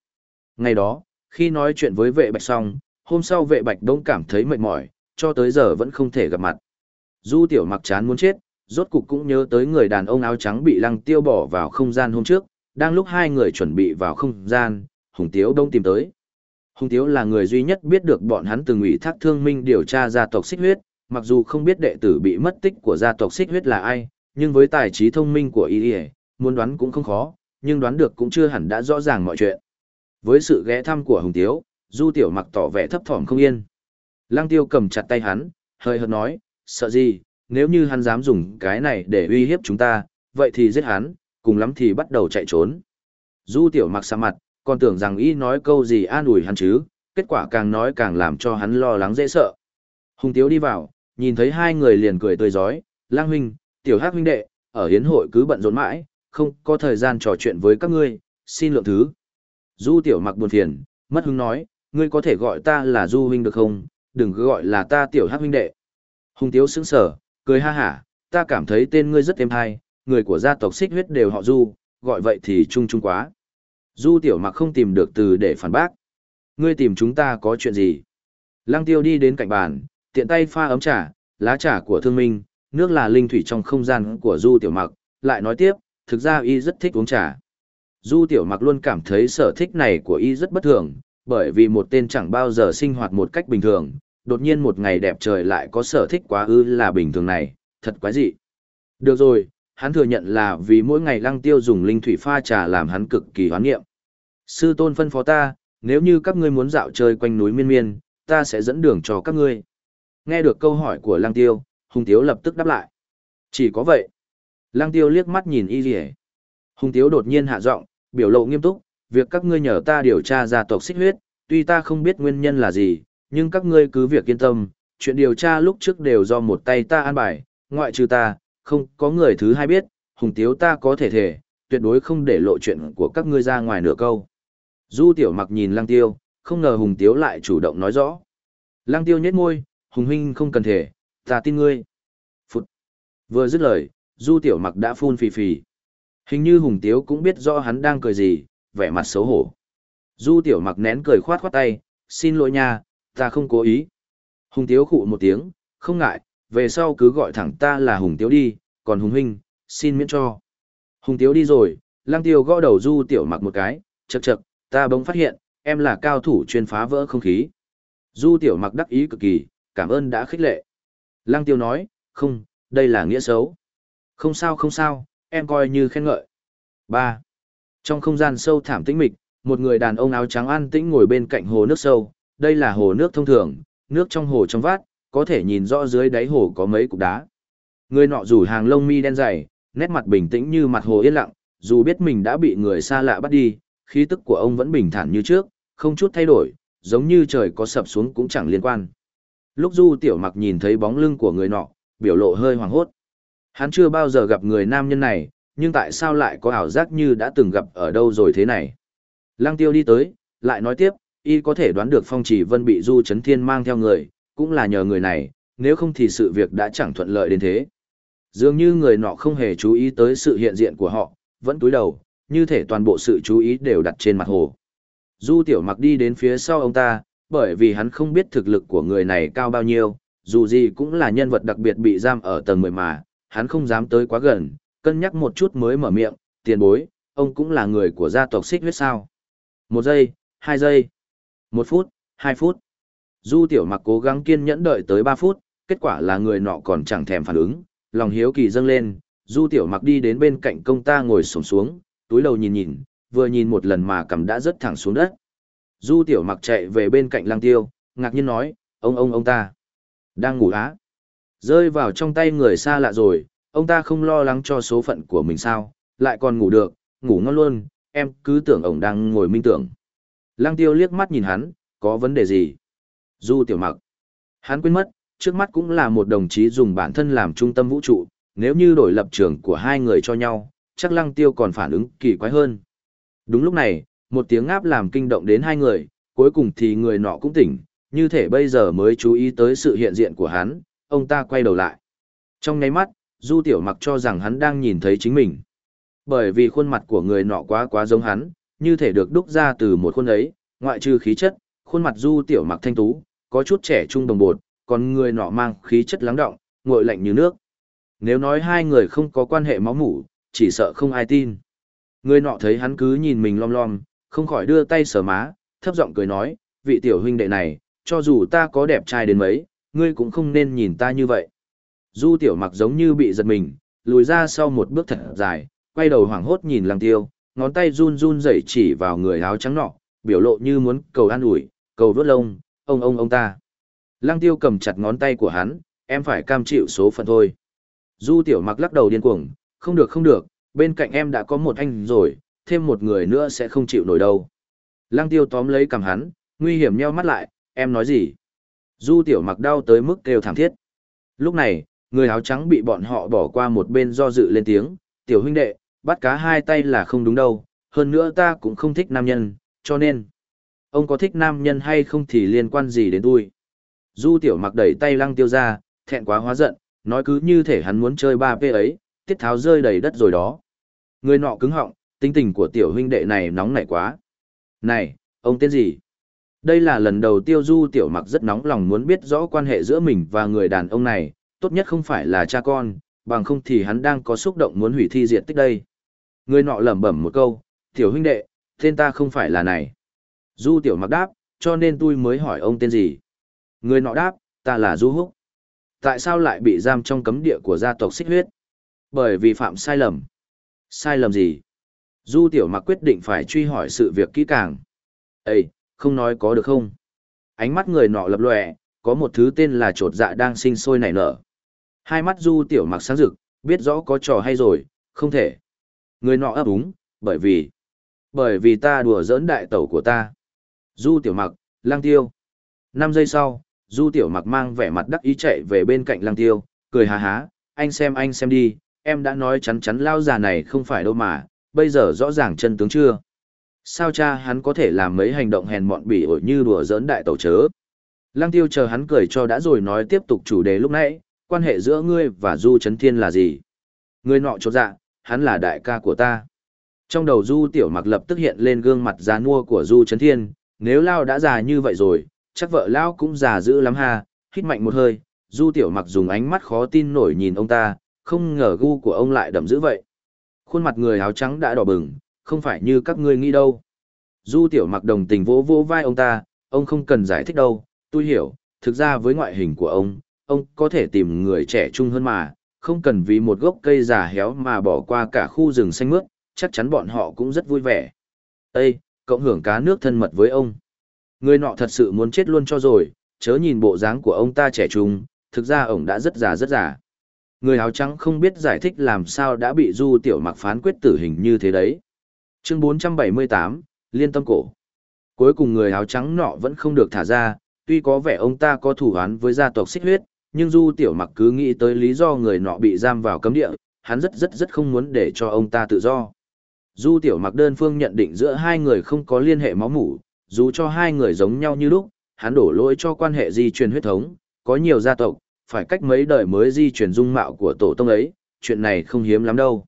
Ngày đó, khi nói chuyện với vệ bạch xong, hôm sau vệ bạch đông cảm thấy mệt mỏi, cho tới giờ vẫn không thể gặp mặt. Du Tiểu Mặc chán muốn chết, rốt cục cũng nhớ tới người đàn ông áo trắng bị Lăng Tiêu bỏ vào không gian hôm trước, đang lúc hai người chuẩn bị vào không gian, Hùng Tiếu Đông tìm tới. Hùng Tiếu là người duy nhất biết được bọn hắn từng ủy thác thương minh điều tra gia tộc xích huyết, mặc dù không biết đệ tử bị mất tích của gia tộc xích huyết là ai, nhưng với tài trí thông minh của y muốn đoán cũng không khó, nhưng đoán được cũng chưa hẳn đã rõ ràng mọi chuyện. Với sự ghé thăm của Hùng Tiếu, Du Tiểu mặc tỏ vẻ thấp thỏm không yên. Lăng Tiêu cầm chặt tay hắn, hơi hợt nói, sợ gì, nếu như hắn dám dùng cái này để uy hiếp chúng ta, vậy thì giết hắn, cùng lắm thì bắt đầu chạy trốn. Du Tiểu mặc xa mặt, còn tưởng rằng y nói câu gì an ủi hắn chứ, kết quả càng nói càng làm cho hắn lo lắng dễ sợ. Hùng Tiếu đi vào, nhìn thấy hai người liền cười tươi giói, lang huynh, tiểu hắc huynh đệ, ở hiến hội cứ bận rộn mãi, không có thời gian trò chuyện với các ngươi, xin lượng thứ. Du tiểu mặc buồn phiền, mất hứng nói, ngươi có thể gọi ta là Du huynh được không, đừng cứ gọi là ta tiểu hắc huynh đệ. Hùng Tiếu sững sở, cười ha hả, ta cảm thấy tên ngươi rất êm hay, người của gia tộc xích huyết đều họ Du, gọi vậy thì chung chung quá. Du tiểu mặc không tìm được từ để phản bác. Ngươi tìm chúng ta có chuyện gì? Lăng tiêu đi đến cạnh bàn, tiện tay pha ấm trà, lá trà của thương minh, nước là linh thủy trong không gian của du tiểu mặc, lại nói tiếp, thực ra y rất thích uống trà. Du tiểu mặc luôn cảm thấy sở thích này của y rất bất thường, bởi vì một tên chẳng bao giờ sinh hoạt một cách bình thường, đột nhiên một ngày đẹp trời lại có sở thích quá ư là bình thường này, thật quái dị. Được rồi, hắn thừa nhận là vì mỗi ngày lăng tiêu dùng linh thủy pha trà làm hắn cực kỳ hoán nghiệm. Sư tôn phân phó ta, nếu như các ngươi muốn dạo chơi quanh núi miên miên, ta sẽ dẫn đường cho các ngươi. Nghe được câu hỏi của lăng tiêu, hùng tiếu lập tức đáp lại. Chỉ có vậy. Lăng tiêu liếc mắt nhìn y rỉ. Hùng tiếu đột nhiên hạ giọng, biểu lộ nghiêm túc, việc các ngươi nhờ ta điều tra gia tộc xích huyết, tuy ta không biết nguyên nhân là gì, nhưng các ngươi cứ việc yên tâm, chuyện điều tra lúc trước đều do một tay ta an bài, ngoại trừ ta, không có người thứ hai biết, hùng tiếu ta có thể thể, tuyệt đối không để lộ chuyện của các ngươi ra ngoài nửa câu. Du tiểu mặc nhìn lăng tiêu, không ngờ hùng tiếu lại chủ động nói rõ. Lăng tiêu nhếch môi, hùng huynh không cần thể, ta tin ngươi. Phụt. Vừa dứt lời, du tiểu mặc đã phun phì phì. Hình như hùng tiếu cũng biết rõ hắn đang cười gì, vẻ mặt xấu hổ. Du tiểu mặc nén cười khoát khoát tay, xin lỗi nha, ta không cố ý. Hùng tiếu khụ một tiếng, không ngại, về sau cứ gọi thẳng ta là hùng tiếu đi, còn hùng huynh, xin miễn cho. Hùng tiếu đi rồi, lăng tiêu gõ đầu du tiểu mặc một cái, chật chật, ta bỗng phát hiện, em là cao thủ chuyên phá vỡ không khí. Du tiểu mặc đắc ý cực kỳ, cảm ơn đã khích lệ. Lăng tiêu nói, không, đây là nghĩa xấu. Không sao không sao, em coi như khen ngợi. 3. Trong không gian sâu thảm tĩnh mịch, một người đàn ông áo trắng an tĩnh ngồi bên cạnh hồ nước sâu. Đây là hồ nước thông thường, nước trong hồ trong vát, có thể nhìn rõ dưới đáy hồ có mấy cục đá. Người nọ rủ hàng lông mi đen dày, nét mặt bình tĩnh như mặt hồ yên lặng, dù biết mình đã bị người xa lạ bắt đi, khí tức của ông vẫn bình thản như trước, không chút thay đổi, giống như trời có sập xuống cũng chẳng liên quan. Lúc Du Tiểu Mặc nhìn thấy bóng lưng của người nọ, biểu lộ hơi hoảng hốt. Hắn chưa bao giờ gặp người nam nhân này, nhưng tại sao lại có ảo giác như đã từng gặp ở đâu rồi thế này? Lăng Tiêu đi tới, lại nói tiếp, y có thể đoán được Phong Chỉ Vân bị Du Chấn Thiên mang theo người, cũng là nhờ người này, nếu không thì sự việc đã chẳng thuận lợi đến thế. Dường như người nọ không hề chú ý tới sự hiện diện của họ, vẫn túi đầu, như thể toàn bộ sự chú ý đều đặt trên mặt hồ. Du tiểu mặc đi đến phía sau ông ta, bởi vì hắn không biết thực lực của người này cao bao nhiêu, dù gì cũng là nhân vật đặc biệt bị giam ở tầng 10 mà, hắn không dám tới quá gần, cân nhắc một chút mới mở miệng, tiền bối, ông cũng là người của gia tộc xích huyết sao. Một giây, hai giây, một phút, hai phút. Du tiểu mặc cố gắng kiên nhẫn đợi tới ba phút, kết quả là người nọ còn chẳng thèm phản ứng, lòng hiếu kỳ dâng lên, du tiểu mặc đi đến bên cạnh công ta ngồi sổng xuống, túi đầu nhìn nhìn, vừa nhìn một lần mà cầm đã rớt thẳng xuống đất. Du tiểu mặc chạy về bên cạnh Lang tiêu, ngạc nhiên nói, Ông ông ông ta. Đang ngủ á. Rơi vào trong tay người xa lạ rồi, ông ta không lo lắng cho số phận của mình sao, lại còn ngủ được, ngủ ngon luôn, em cứ tưởng ông đang ngồi minh tưởng. Lăng tiêu liếc mắt nhìn hắn, có vấn đề gì? Du tiểu mặc. Hắn quên mất, trước mắt cũng là một đồng chí dùng bản thân làm trung tâm vũ trụ, nếu như đổi lập trường của hai người cho nhau, chắc lăng tiêu còn phản ứng kỳ quái hơn. Đúng lúc này, một tiếng ngáp làm kinh động đến hai người, cuối cùng thì người nọ cũng tỉnh, như thể bây giờ mới chú ý tới sự hiện diện của hắn, ông ta quay đầu lại. Trong nháy mắt, Du Tiểu Mặc cho rằng hắn đang nhìn thấy chính mình. Bởi vì khuôn mặt của người nọ quá quá giống hắn, như thể được đúc ra từ một khuôn ấy, ngoại trừ khí chất, khuôn mặt Du Tiểu Mặc thanh tú, có chút trẻ trung đồng bột, còn người nọ mang khí chất lắng động, ngội lạnh như nước. Nếu nói hai người không có quan hệ máu mủ, chỉ sợ không ai tin. Người nọ thấy hắn cứ nhìn mình lom lom, không khỏi đưa tay sờ má, thấp giọng cười nói, vị tiểu huynh đệ này, cho dù ta có đẹp trai đến mấy, ngươi cũng không nên nhìn ta như vậy. Du tiểu mặc giống như bị giật mình, lùi ra sau một bước thật dài, quay đầu hoảng hốt nhìn lăng tiêu, ngón tay run run rẩy chỉ vào người áo trắng nọ, biểu lộ như muốn cầu an ủi, cầu đốt lông, ông ông ông ta. Lăng tiêu cầm chặt ngón tay của hắn, em phải cam chịu số phận thôi. Du tiểu mặc lắc đầu điên cuồng, không được không được, bên cạnh em đã có một anh rồi, thêm một người nữa sẽ không chịu nổi đâu. Lăng tiêu tóm lấy cầm hắn, nguy hiểm nheo mắt lại, em nói gì? Du tiểu mặc đau tới mức kêu thảm thiết. Lúc này, người áo trắng bị bọn họ bỏ qua một bên do dự lên tiếng, tiểu huynh đệ, bắt cá hai tay là không đúng đâu, hơn nữa ta cũng không thích nam nhân, cho nên, ông có thích nam nhân hay không thì liên quan gì đến tôi. Du tiểu mặc đẩy tay lăng tiêu ra, thẹn quá hóa giận, nói cứ như thể hắn muốn chơi ba p ấy, tiết tháo rơi đầy đất rồi đó. Người nọ cứng họng, tinh tình của tiểu huynh đệ này nóng nảy quá. Này, ông tên gì? Đây là lần đầu tiêu du tiểu mặc rất nóng lòng muốn biết rõ quan hệ giữa mình và người đàn ông này, tốt nhất không phải là cha con, bằng không thì hắn đang có xúc động muốn hủy thi diệt tích đây. Người nọ lẩm bẩm một câu, tiểu huynh đệ, tên ta không phải là này. Du tiểu mặc đáp, cho nên tôi mới hỏi ông tên gì. Người nọ đáp, ta là Du Húc. Tại sao lại bị giam trong cấm địa của gia tộc xích huyết? Bởi vì phạm sai lầm. Sai lầm gì? Du tiểu mặc quyết định phải truy hỏi sự việc kỹ càng. Ê, không nói có được không? Ánh mắt người nọ lập lòe, có một thứ tên là trột dạ đang sinh sôi nảy nở. Hai mắt du tiểu mặc sáng rực, biết rõ có trò hay rồi, không thể. Người nọ ấp úng, bởi vì... Bởi vì ta đùa giỡn đại tẩu của ta. Du tiểu mặc, lang tiêu. Năm giây sau, du tiểu mặc mang vẻ mặt đắc ý chạy về bên cạnh lang tiêu, cười hà há, anh xem anh xem đi, em đã nói chắn chắn lao già này không phải đâu mà, bây giờ rõ ràng chân tướng chưa. Sao cha hắn có thể làm mấy hành động hèn mọn bỉ ổi như đùa giỡn đại tẩu chớ. Lăng tiêu chờ hắn cười cho đã rồi nói tiếp tục chủ đề lúc nãy, quan hệ giữa ngươi và Du Trấn Thiên là gì? Ngươi nọ cho dạ, hắn là đại ca của ta. Trong đầu Du Tiểu Mặc lập tức hiện lên gương mặt già nua của Du Trấn Thiên, nếu Lao đã già như vậy rồi, chắc vợ Lao cũng già dữ lắm ha, hít mạnh một hơi, Du Tiểu Mặc dùng ánh mắt khó tin nổi nhìn ông ta, không ngờ gu của ông lại đậm dữ vậy. Khuôn mặt người áo trắng đã đỏ bừng, không phải như các ngươi nghĩ đâu. Du Tiểu Mặc đồng tình vỗ vỗ vai ông ta, ông không cần giải thích đâu, tôi hiểu, thực ra với ngoại hình của ông, ông có thể tìm người trẻ trung hơn mà, không cần vì một gốc cây già héo mà bỏ qua cả khu rừng xanh mướt, chắc chắn bọn họ cũng rất vui vẻ. Ê, cộng hưởng cá nước thân mật với ông. Người nọ thật sự muốn chết luôn cho rồi, chớ nhìn bộ dáng của ông ta trẻ trung, thực ra ông đã rất già rất già. Người áo trắng không biết giải thích làm sao đã bị Du Tiểu Mặc phán quyết tử hình như thế đấy. Chương 478, Liên tâm cổ. Cuối cùng người áo trắng nọ vẫn không được thả ra, tuy có vẻ ông ta có thủ án với gia tộc xích huyết, nhưng Du Tiểu Mặc cứ nghĩ tới lý do người nọ bị giam vào cấm địa, hắn rất rất rất không muốn để cho ông ta tự do. Du Tiểu Mặc đơn phương nhận định giữa hai người không có liên hệ máu mủ, dù cho hai người giống nhau như lúc, hắn đổ lỗi cho quan hệ di truyền huyết thống, có nhiều gia tộc, phải cách mấy đời mới di truyền dung mạo của tổ tông ấy, chuyện này không hiếm lắm đâu.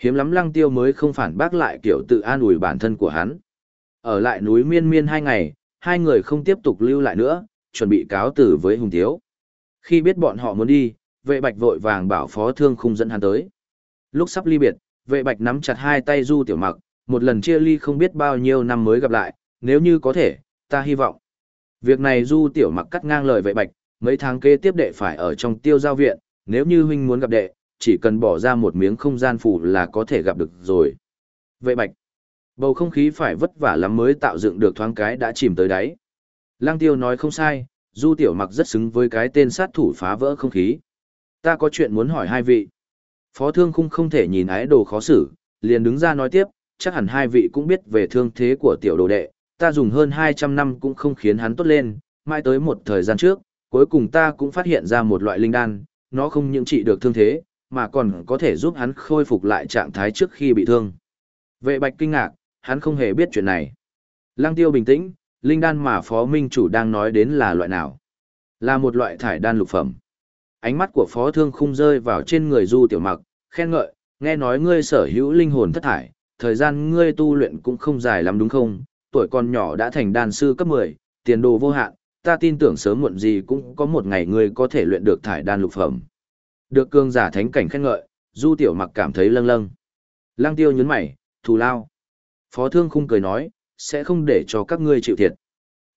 Hiếm lắm lăng tiêu mới không phản bác lại kiểu tự an ủi bản thân của hắn. Ở lại núi miên miên hai ngày, hai người không tiếp tục lưu lại nữa, chuẩn bị cáo tử với Hùng Tiếu. Khi biết bọn họ muốn đi, vệ bạch vội vàng bảo phó thương khung dẫn hắn tới. Lúc sắp ly biệt, vệ bạch nắm chặt hai tay du tiểu mặc, một lần chia ly không biết bao nhiêu năm mới gặp lại, nếu như có thể, ta hy vọng. Việc này du tiểu mặc cắt ngang lời vệ bạch, mấy tháng kế tiếp đệ phải ở trong tiêu giao viện, nếu như huynh muốn gặp đệ, chỉ cần bỏ ra một miếng không gian phủ là có thể gặp được rồi. Vệ bạch, bầu không khí phải vất vả lắm mới tạo dựng được thoáng cái đã chìm tới đáy. Lăng tiêu nói không sai, Du Tiểu Mặc rất xứng với cái tên sát thủ phá vỡ không khí. Ta có chuyện muốn hỏi hai vị. Phó Thương Khung không thể nhìn ái đồ khó xử, liền đứng ra nói tiếp, chắc hẳn hai vị cũng biết về thương thế của tiểu đồ đệ, ta dùng hơn 200 năm cũng không khiến hắn tốt lên, mãi tới một thời gian trước, cuối cùng ta cũng phát hiện ra một loại linh đan, nó không những trị được thương thế, mà còn có thể giúp hắn khôi phục lại trạng thái trước khi bị thương. Vệ bạch kinh ngạc, hắn không hề biết chuyện này. Lăng tiêu bình tĩnh, linh đan mà Phó Minh Chủ đang nói đến là loại nào? Là một loại thải đan lục phẩm. Ánh mắt của Phó Thương không rơi vào trên người Du Tiểu Mặc, khen ngợi, nghe nói ngươi sở hữu linh hồn thất thải, thời gian ngươi tu luyện cũng không dài lắm đúng không? Tuổi còn nhỏ đã thành đan sư cấp 10, tiền đồ vô hạn, ta tin tưởng sớm muộn gì cũng có một ngày ngươi có thể luyện được thải đan lục phẩm. Được cương giả thánh cảnh khen ngợi, Du Tiểu Mặc cảm thấy lâng lâng. Lăng Tiêu nhấn mày, thù lao. Phó Thương Khung cười nói, sẽ không để cho các ngươi chịu thiệt.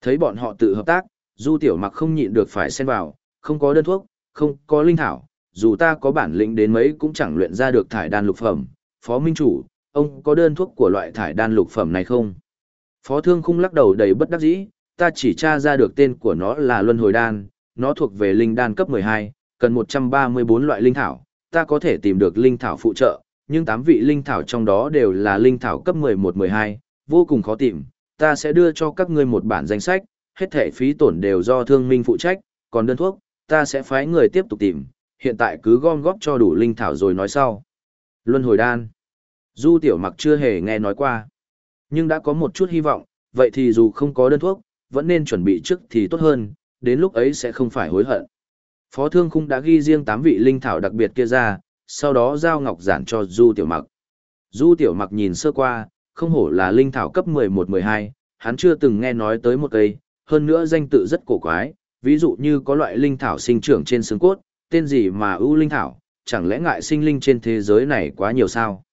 Thấy bọn họ tự hợp tác, Du Tiểu Mặc không nhịn được phải xen vào, không có đơn thuốc, không có linh thảo, dù ta có bản lĩnh đến mấy cũng chẳng luyện ra được thải đan lục phẩm. Phó Minh Chủ, ông có đơn thuốc của loại thải đan lục phẩm này không? Phó Thương Khung lắc đầu đầy bất đắc dĩ, ta chỉ tra ra được tên của nó là Luân Hồi Đan, nó thuộc về linh đan cấp 12, cần 134 loại linh thảo, ta có thể tìm được linh thảo phụ trợ, nhưng 8 vị linh thảo trong đó đều là linh thảo cấp 11-12, vô cùng khó tìm, ta sẽ đưa cho các ngươi một bản danh sách, hết thể phí tổn đều do thương minh phụ trách, còn đơn thuốc, ta sẽ phái người tiếp tục tìm, hiện tại cứ gom góp cho đủ linh thảo rồi nói sau. Luân hồi đan. Du tiểu mặc chưa hề nghe nói qua, nhưng đã có một chút hy vọng, vậy thì dù không có đơn thuốc, vẫn nên chuẩn bị trước thì tốt hơn, đến lúc ấy sẽ không phải hối hận. Phó Thương Khung đã ghi riêng 8 vị linh thảo đặc biệt kia ra, sau đó giao ngọc giản cho Du Tiểu Mặc. Du Tiểu Mặc nhìn sơ qua, không hổ là linh thảo cấp 11-12, hắn chưa từng nghe nói tới một cây, hơn nữa danh tự rất cổ quái, ví dụ như có loại linh thảo sinh trưởng trên xương cốt, tên gì mà ưu linh thảo, chẳng lẽ ngại sinh linh trên thế giới này quá nhiều sao?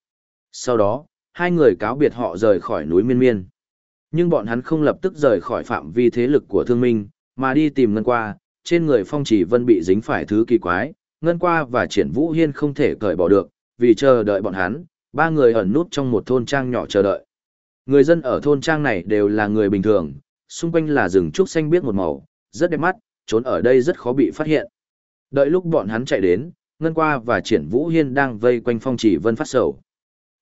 Sau đó, hai người cáo biệt họ rời khỏi núi miên miên. Nhưng bọn hắn không lập tức rời khỏi phạm vi thế lực của thương minh, mà đi tìm ngân qua, trên người phong chỉ vân bị dính phải thứ kỳ quái, ngân qua và triển vũ hiên không thể cởi bỏ được, vì chờ đợi bọn hắn, ba người ẩn nút trong một thôn trang nhỏ chờ đợi. Người dân ở thôn trang này đều là người bình thường, xung quanh là rừng trúc xanh biếc một màu, rất đẹp mắt, trốn ở đây rất khó bị phát hiện. Đợi lúc bọn hắn chạy đến, Ngân Qua và Triển Vũ Hiên đang vây quanh Phong Chỉ Vân phát sầu.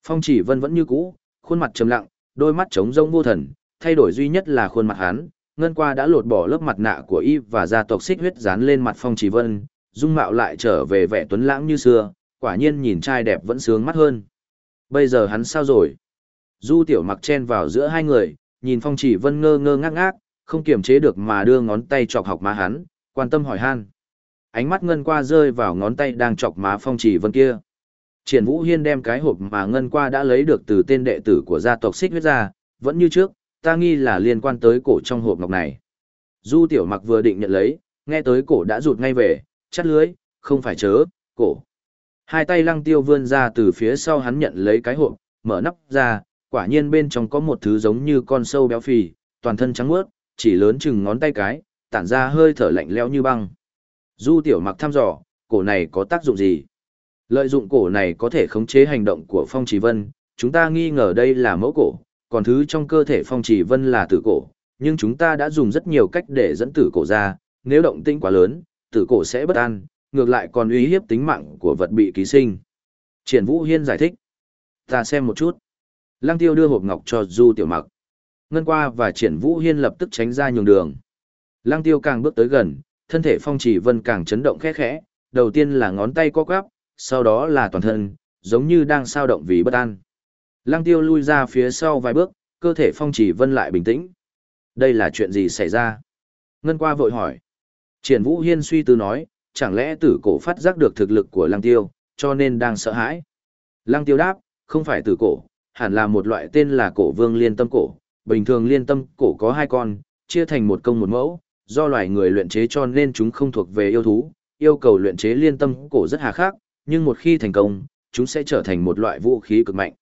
Phong Chỉ Vân vẫn như cũ, khuôn mặt trầm lặng, đôi mắt trống rỗng vô thần, thay đổi duy nhất là khuôn mặt hắn. Ngân Qua đã lột bỏ lớp mặt nạ của y và gia tộc xích huyết dán lên mặt Phong Chỉ Vân, dung mạo lại trở về vẻ tuấn lãng như xưa, quả nhiên nhìn trai đẹp vẫn sướng mắt hơn. Bây giờ hắn sao rồi? Du tiểu mặc chen vào giữa hai người, nhìn phong chỉ vân ngơ ngơ ngác ngác, không kiềm chế được mà đưa ngón tay chọc học má hắn, quan tâm hỏi han. Ánh mắt ngân qua rơi vào ngón tay đang chọc má phong chỉ vân kia. Triển Vũ Hiên đem cái hộp mà ngân qua đã lấy được từ tên đệ tử của gia tộc xích huyết ra, vẫn như trước, ta nghi là liên quan tới cổ trong hộp ngọc này. Du tiểu mặc vừa định nhận lấy, nghe tới cổ đã rụt ngay về, chắt lưới, không phải chớ, cổ. Hai tay lăng tiêu vươn ra từ phía sau hắn nhận lấy cái hộp, mở nắp ra, quả nhiên bên trong có một thứ giống như con sâu béo phì, toàn thân trắng muốt, chỉ lớn chừng ngón tay cái, tản ra hơi thở lạnh lẽo như băng. Du tiểu mặc thăm dò, cổ này có tác dụng gì? Lợi dụng cổ này có thể khống chế hành động của phong Trí vân, chúng ta nghi ngờ đây là mẫu cổ, còn thứ trong cơ thể phong Chỉ vân là tử cổ, nhưng chúng ta đã dùng rất nhiều cách để dẫn tử cổ ra, nếu động tĩnh quá lớn, tử cổ sẽ bất an, ngược lại còn uy hiếp tính mạng của vật bị ký sinh. Triển Vũ Hiên giải thích. Ta xem một chút. Lăng Tiêu đưa hộp ngọc cho Du Tiểu Mặc. Ngân qua và Triển Vũ Hiên lập tức tránh ra nhường đường. Lăng Tiêu càng bước tới gần, thân thể Phong Chỉ Vân càng chấn động khẽ khẽ, đầu tiên là ngón tay co quắp, sau đó là toàn thân, giống như đang sao động vì bất an. Lăng Tiêu lui ra phía sau vài bước, cơ thể Phong Chỉ Vân lại bình tĩnh. Đây là chuyện gì xảy ra? Ngân qua vội hỏi. Triển Vũ Hiên suy tư nói, chẳng lẽ tử cổ phát giác được thực lực của lăng tiêu, cho nên đang sợ hãi. Lăng tiêu đáp, không phải tử cổ, hẳn là một loại tên là cổ vương liên tâm cổ. Bình thường liên tâm cổ có hai con, chia thành một công một mẫu, do loài người luyện chế cho nên chúng không thuộc về yêu thú, yêu cầu luyện chế liên tâm cổ rất hà khắc, nhưng một khi thành công, chúng sẽ trở thành một loại vũ khí cực mạnh.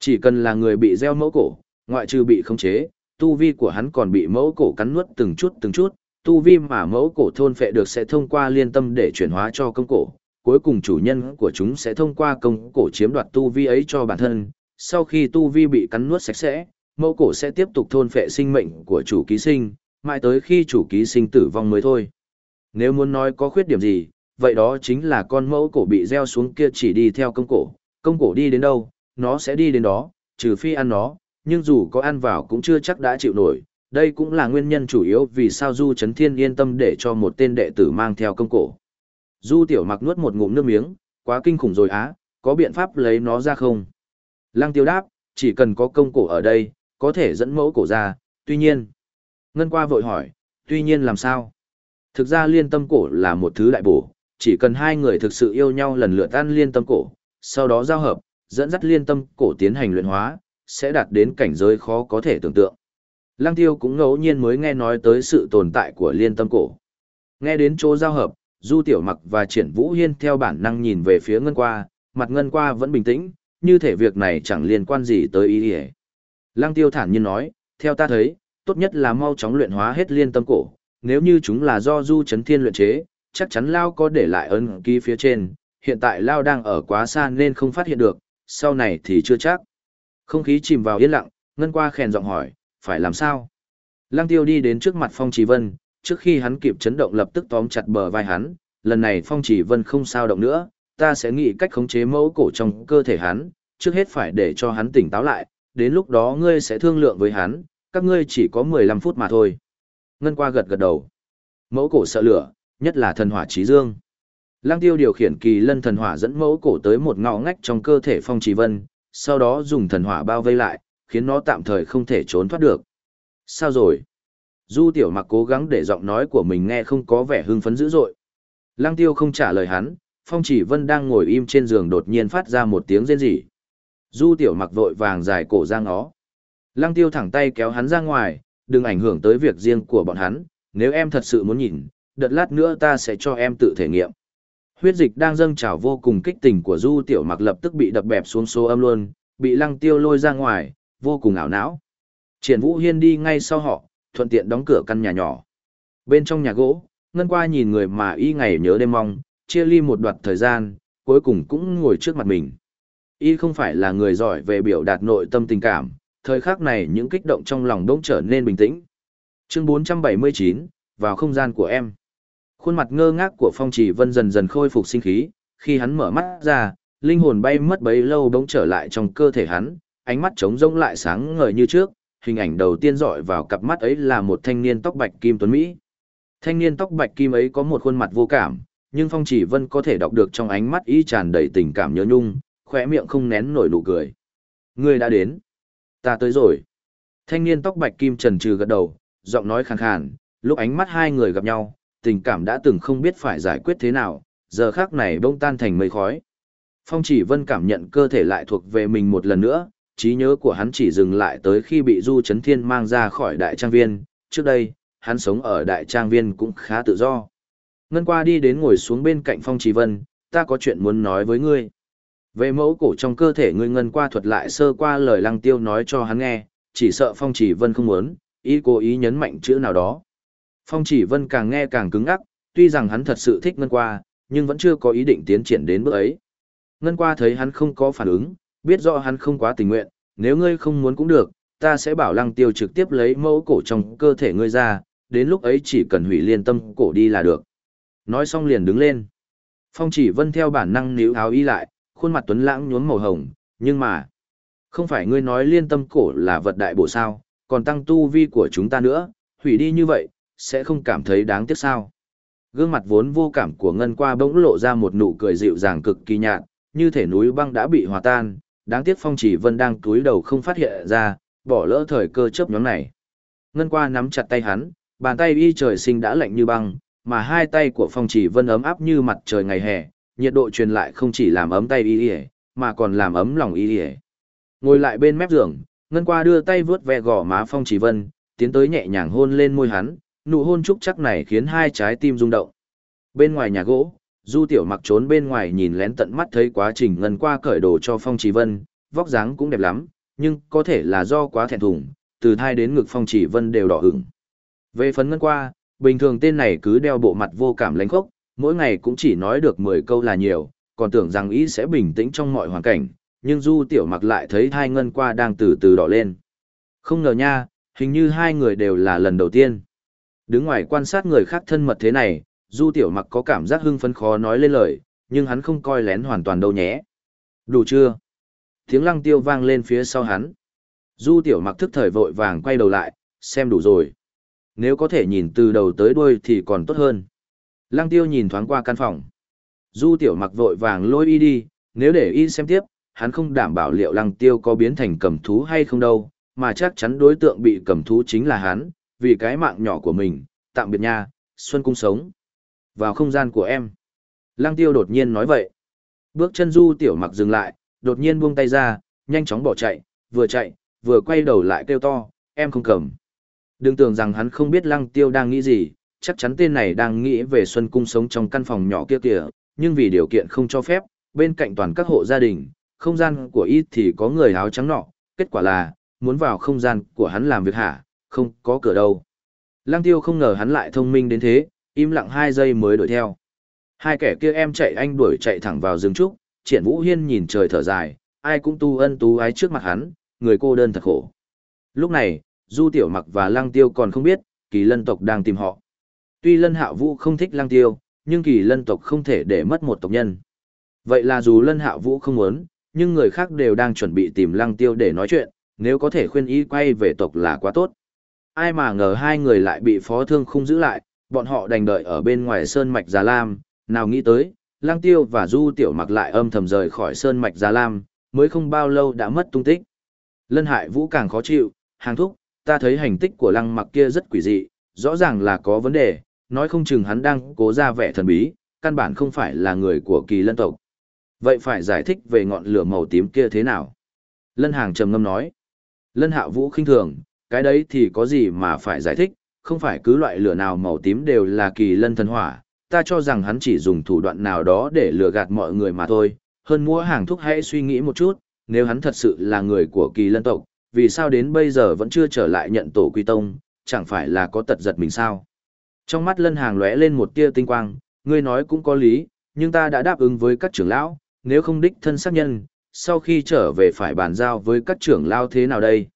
Chỉ cần là người bị gieo mẫu cổ, ngoại trừ bị khống chế, tu vi của hắn còn bị mẫu cổ cắn nuốt từng chút từng chút, tu vi mà mẫu cổ thôn phệ được sẽ thông qua liên tâm để chuyển hóa cho công cổ, cuối cùng chủ nhân của chúng sẽ thông qua công cổ chiếm đoạt tu vi ấy cho bản thân, sau khi tu vi bị cắn nuốt sạch sẽ, mẫu cổ sẽ tiếp tục thôn phệ sinh mệnh của chủ ký sinh, mãi tới khi chủ ký sinh tử vong mới thôi. Nếu muốn nói có khuyết điểm gì, vậy đó chính là con mẫu cổ bị gieo xuống kia chỉ đi theo công cổ, công cổ đi đến đâu, nó sẽ đi đến đó, trừ phi ăn nó, nhưng dù có ăn vào cũng chưa chắc đã chịu nổi. Đây cũng là nguyên nhân chủ yếu vì sao Du Trấn Thiên yên tâm để cho một tên đệ tử mang theo công cổ. Du Tiểu Mặc nuốt một ngụm nước miếng, quá kinh khủng rồi á, có biện pháp lấy nó ra không? Lăng Tiêu đáp, chỉ cần có công cổ ở đây, có thể dẫn mẫu cổ ra, tuy nhiên. Ngân qua vội hỏi, tuy nhiên làm sao? Thực ra liên tâm cổ là một thứ đại bổ, chỉ cần hai người thực sự yêu nhau lần lượt ăn liên tâm cổ, sau đó giao hợp, dẫn dắt liên tâm cổ tiến hành luyện hóa, sẽ đạt đến cảnh giới khó có thể tưởng tượng. Lăng tiêu cũng ngẫu nhiên mới nghe nói tới sự tồn tại của liên tâm cổ. Nghe đến chỗ giao hợp, Du Tiểu Mặc và Triển Vũ Hiên theo bản năng nhìn về phía Ngân Qua, mặt Ngân Qua vẫn bình tĩnh, như thể việc này chẳng liên quan gì tới ý ý. Lăng tiêu thản nhiên nói, theo ta thấy, tốt nhất là mau chóng luyện hóa hết liên tâm cổ, nếu như chúng là do Du Chấn Thiên luyện chế, chắc chắn Lao có để lại ấn ký phía trên, hiện tại Lao đang ở quá xa nên không phát hiện được, sau này thì chưa chắc. Không khí chìm vào yên lặng, Ngân qua khèn giọng hỏi, phải làm sao? Lăng tiêu đi đến trước mặt Phong Trì Vân, trước khi hắn kịp chấn động lập tức tóm chặt bờ vai hắn, lần này Phong Trì Vân không sao động nữa, ta sẽ nghĩ cách khống chế mẫu cổ trong cơ thể hắn, trước hết phải để cho hắn tỉnh táo lại, đến lúc đó ngươi sẽ thương lượng với hắn, các ngươi chỉ có 15 phút mà thôi. Ngân qua gật gật đầu. Mẫu cổ sợ lửa, nhất là thần hỏa trí dương. Lăng tiêu điều khiển kỳ lân thần hỏa dẫn mẫu cổ tới một ngõ ngách trong cơ thể phong trì vân, sau đó dùng thần hỏa bao vây lại, khiến nó tạm thời không thể trốn thoát được. Sao rồi? Du tiểu mặc cố gắng để giọng nói của mình nghe không có vẻ hưng phấn dữ dội. Lăng tiêu không trả lời hắn, phong chỉ vân đang ngồi im trên giường đột nhiên phát ra một tiếng rên rỉ. Du tiểu mặc vội vàng dài cổ ra ngó. Lăng tiêu thẳng tay kéo hắn ra ngoài, đừng ảnh hưởng tới việc riêng của bọn hắn, nếu em thật sự muốn nhìn, đợt lát nữa ta sẽ cho em tự thể nghiệm. Huyết dịch đang dâng trào vô cùng kích tình của Du Tiểu Mặc lập tức bị đập bẹp xuống số âm luôn, bị Lăng Tiêu lôi ra ngoài, vô cùng ảo não. Triển Vũ Hiên đi ngay sau họ, thuận tiện đóng cửa căn nhà nhỏ. Bên trong nhà gỗ, Ngân Qua nhìn người mà y ngày nhớ đêm mong, chia ly một đoạn thời gian, cuối cùng cũng ngồi trước mặt mình. Y không phải là người giỏi về biểu đạt nội tâm tình cảm, thời khắc này những kích động trong lòng đỗng trở nên bình tĩnh. Chương 479, vào không gian của em. Khuôn mặt ngơ ngác của Phong Chỉ Vân dần dần khôi phục sinh khí, khi hắn mở mắt ra, linh hồn bay mất bấy lâu bỗng trở lại trong cơ thể hắn, ánh mắt trống rỗng lại sáng ngời như trước, hình ảnh đầu tiên dọi vào cặp mắt ấy là một thanh niên tóc bạch kim tuấn mỹ. Thanh niên tóc bạch kim ấy có một khuôn mặt vô cảm, nhưng Phong Chỉ Vân có thể đọc được trong ánh mắt ý tràn đầy tình cảm nhớ nhung, khóe miệng không nén nổi nụ cười. Người đã đến. Ta tới rồi. Thanh niên tóc bạch kim trần trừ gật đầu, giọng nói khàn khàn, lúc ánh mắt hai người gặp nhau, tình cảm đã từng không biết phải giải quyết thế nào, giờ khác này bông tan thành mây khói. Phong chỉ vân cảm nhận cơ thể lại thuộc về mình một lần nữa, trí nhớ của hắn chỉ dừng lại tới khi bị Du Trấn Thiên mang ra khỏi đại trang viên, trước đây, hắn sống ở đại trang viên cũng khá tự do. Ngân qua đi đến ngồi xuống bên cạnh Phong Chỉ Vân, ta có chuyện muốn nói với ngươi. Về mẫu cổ trong cơ thể ngươi ngân qua thuật lại sơ qua lời lăng tiêu nói cho hắn nghe, chỉ sợ Phong Chỉ Vân không muốn, ý cố ý nhấn mạnh chữ nào đó. Phong Chỉ Vân càng nghe càng cứng ngắc, tuy rằng hắn thật sự thích ngân qua, nhưng vẫn chưa có ý định tiến triển đến bước ấy. Ngân qua thấy hắn không có phản ứng, biết rõ hắn không quá tình nguyện, nếu ngươi không muốn cũng được, ta sẽ bảo lăng tiêu trực tiếp lấy mẫu cổ trong cơ thể ngươi ra, đến lúc ấy chỉ cần hủy liên tâm cổ đi là được. Nói xong liền đứng lên. Phong chỉ vân theo bản năng níu áo y lại, khuôn mặt tuấn lãng nhuốm màu hồng, nhưng mà, không phải ngươi nói liên tâm cổ là vật đại bổ sao, còn tăng tu vi của chúng ta nữa, hủy đi như vậy, sẽ không cảm thấy đáng tiếc sao. Gương mặt vốn vô cảm của Ngân qua bỗng lộ ra một nụ cười dịu dàng cực kỳ nhạt, như thể núi băng đã bị hòa tan, đáng tiếc Phong Chỉ Vân đang túi đầu không phát hiện ra, bỏ lỡ thời cơ chớp nhóm này. Ngân qua nắm chặt tay hắn, bàn tay y trời sinh đã lạnh như băng, mà hai tay của Phong Chỉ Vân ấm áp như mặt trời ngày hè, nhiệt độ truyền lại không chỉ làm ấm tay y y, mà còn làm ấm lòng y y. Ngồi lại bên mép giường, Ngân qua đưa tay vướt ve gò má Phong Chỉ Vân, tiến tới nhẹ nhàng hôn lên môi hắn, nụ hôn trúc chắc này khiến hai trái tim rung động. Bên ngoài nhà gỗ, Du Tiểu Mặc trốn bên ngoài nhìn lén tận mắt thấy quá trình ngân qua cởi đồ cho Phong Chỉ Vân, vóc dáng cũng đẹp lắm, nhưng có thể là do quá thẹn thùng, từ thai đến ngực Phong Chỉ Vân đều đỏ ửng. Về phấn ngân qua, bình thường tên này cứ đeo bộ mặt vô cảm lánh khốc, mỗi ngày cũng chỉ nói được 10 câu là nhiều, còn tưởng rằng ý sẽ bình tĩnh trong mọi hoàn cảnh, nhưng Du Tiểu Mặc lại thấy thai ngân qua đang từ từ đỏ lên. Không ngờ nha, hình như hai người đều là lần đầu tiên. Đứng ngoài quan sát người khác thân mật thế này, Du Tiểu Mặc có cảm giác hưng phấn khó nói lên lời, nhưng hắn không coi lén hoàn toàn đâu nhé. Đủ chưa? Tiếng lăng tiêu vang lên phía sau hắn. Du Tiểu Mặc thức thời vội vàng quay đầu lại, xem đủ rồi. Nếu có thể nhìn từ đầu tới đuôi thì còn tốt hơn. Lăng tiêu nhìn thoáng qua căn phòng. Du Tiểu Mặc vội vàng lôi y đi, nếu để y xem tiếp, hắn không đảm bảo liệu lăng tiêu có biến thành cầm thú hay không đâu, mà chắc chắn đối tượng bị cầm thú chính là hắn, vì cái mạng nhỏ của mình, tạm biệt nha, Xuân Cung sống. Vào không gian của em. Lăng tiêu đột nhiên nói vậy. Bước chân du tiểu mặc dừng lại, đột nhiên buông tay ra, nhanh chóng bỏ chạy, vừa chạy, vừa quay đầu lại kêu to, em không cầm. Đừng tưởng rằng hắn không biết lăng tiêu đang nghĩ gì, chắc chắn tên này đang nghĩ về Xuân Cung sống trong căn phòng nhỏ kia kìa, nhưng vì điều kiện không cho phép, bên cạnh toàn các hộ gia đình, không gian của ít thì có người áo trắng nọ, kết quả là, muốn vào không gian của hắn làm việc hả, không có cửa đâu. Lăng tiêu không ngờ hắn lại thông minh đến thế, im lặng hai giây mới đuổi theo. Hai kẻ kia em chạy anh đuổi chạy thẳng vào rừng trúc, triển vũ hiên nhìn trời thở dài, ai cũng tu ân tú ái trước mặt hắn, người cô đơn thật khổ. Lúc này, Du Tiểu Mặc và Lăng Tiêu còn không biết, kỳ lân tộc đang tìm họ. Tuy lân hạ vũ không thích Lăng Tiêu, nhưng kỳ lân tộc không thể để mất một tộc nhân. Vậy là dù lân hạ vũ không muốn, nhưng người khác đều đang chuẩn bị tìm Lăng Tiêu để nói chuyện, nếu có thể khuyên ý quay về tộc là quá tốt. Ai mà ngờ hai người lại bị phó thương không giữ lại, bọn họ đành đợi ở bên ngoài sơn mạch Già Lam, nào nghĩ tới, Lang Tiêu và Du Tiểu Mặc lại âm thầm rời khỏi sơn mạch Già Lam, mới không bao lâu đã mất tung tích. Lân Hải Vũ càng khó chịu, hàng thúc, ta thấy hành tích của Lăng Mặc kia rất quỷ dị, rõ ràng là có vấn đề, nói không chừng hắn đang cố ra vẻ thần bí, căn bản không phải là người của kỳ lân tộc. Vậy phải giải thích về ngọn lửa màu tím kia thế nào? Lân Hàng trầm ngâm nói. Lân Hạ Vũ khinh thường, cái đấy thì có gì mà phải giải thích, không phải cứ loại lửa nào màu tím đều là kỳ lân thần hỏa, ta cho rằng hắn chỉ dùng thủ đoạn nào đó để lừa gạt mọi người mà thôi. Hơn mua hàng thuốc hãy suy nghĩ một chút, nếu hắn thật sự là người của kỳ lân tộc, vì sao đến bây giờ vẫn chưa trở lại nhận tổ quy tông, chẳng phải là có tật giật mình sao? Trong mắt lân hàng lóe lên một tia tinh quang, ngươi nói cũng có lý, nhưng ta đã đáp ứng với các trưởng lão, nếu không đích thân xác nhân, sau khi trở về phải bàn giao với các trưởng lão thế nào đây?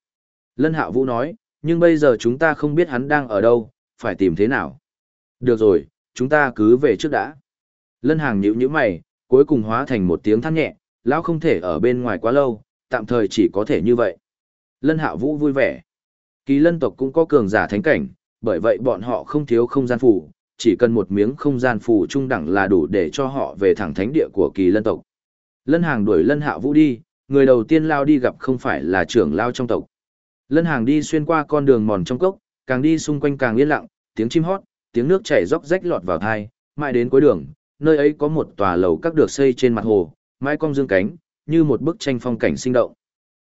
Lân Hạ Vũ nói, nhưng bây giờ chúng ta không biết hắn đang ở đâu, phải tìm thế nào. Được rồi, chúng ta cứ về trước đã. Lân Hàng nhíu nhíu mày, cuối cùng hóa thành một tiếng than nhẹ, lão không thể ở bên ngoài quá lâu, tạm thời chỉ có thể như vậy. Lân Hạ Vũ vui vẻ. Kỳ lân tộc cũng có cường giả thánh cảnh, bởi vậy bọn họ không thiếu không gian phủ, chỉ cần một miếng không gian phủ trung đẳng là đủ để cho họ về thẳng thánh địa của kỳ lân tộc. Lân Hàng đuổi Lân Hạ Vũ đi, người đầu tiên lao đi gặp không phải là trưởng lao trong tộc. Lân hàng đi xuyên qua con đường mòn trong cốc, càng đi xung quanh càng yên lặng, tiếng chim hót, tiếng nước chảy róc rách lọt vào thai, mãi đến cuối đường, nơi ấy có một tòa lầu các được xây trên mặt hồ, mái cong dương cánh, như một bức tranh phong cảnh sinh động.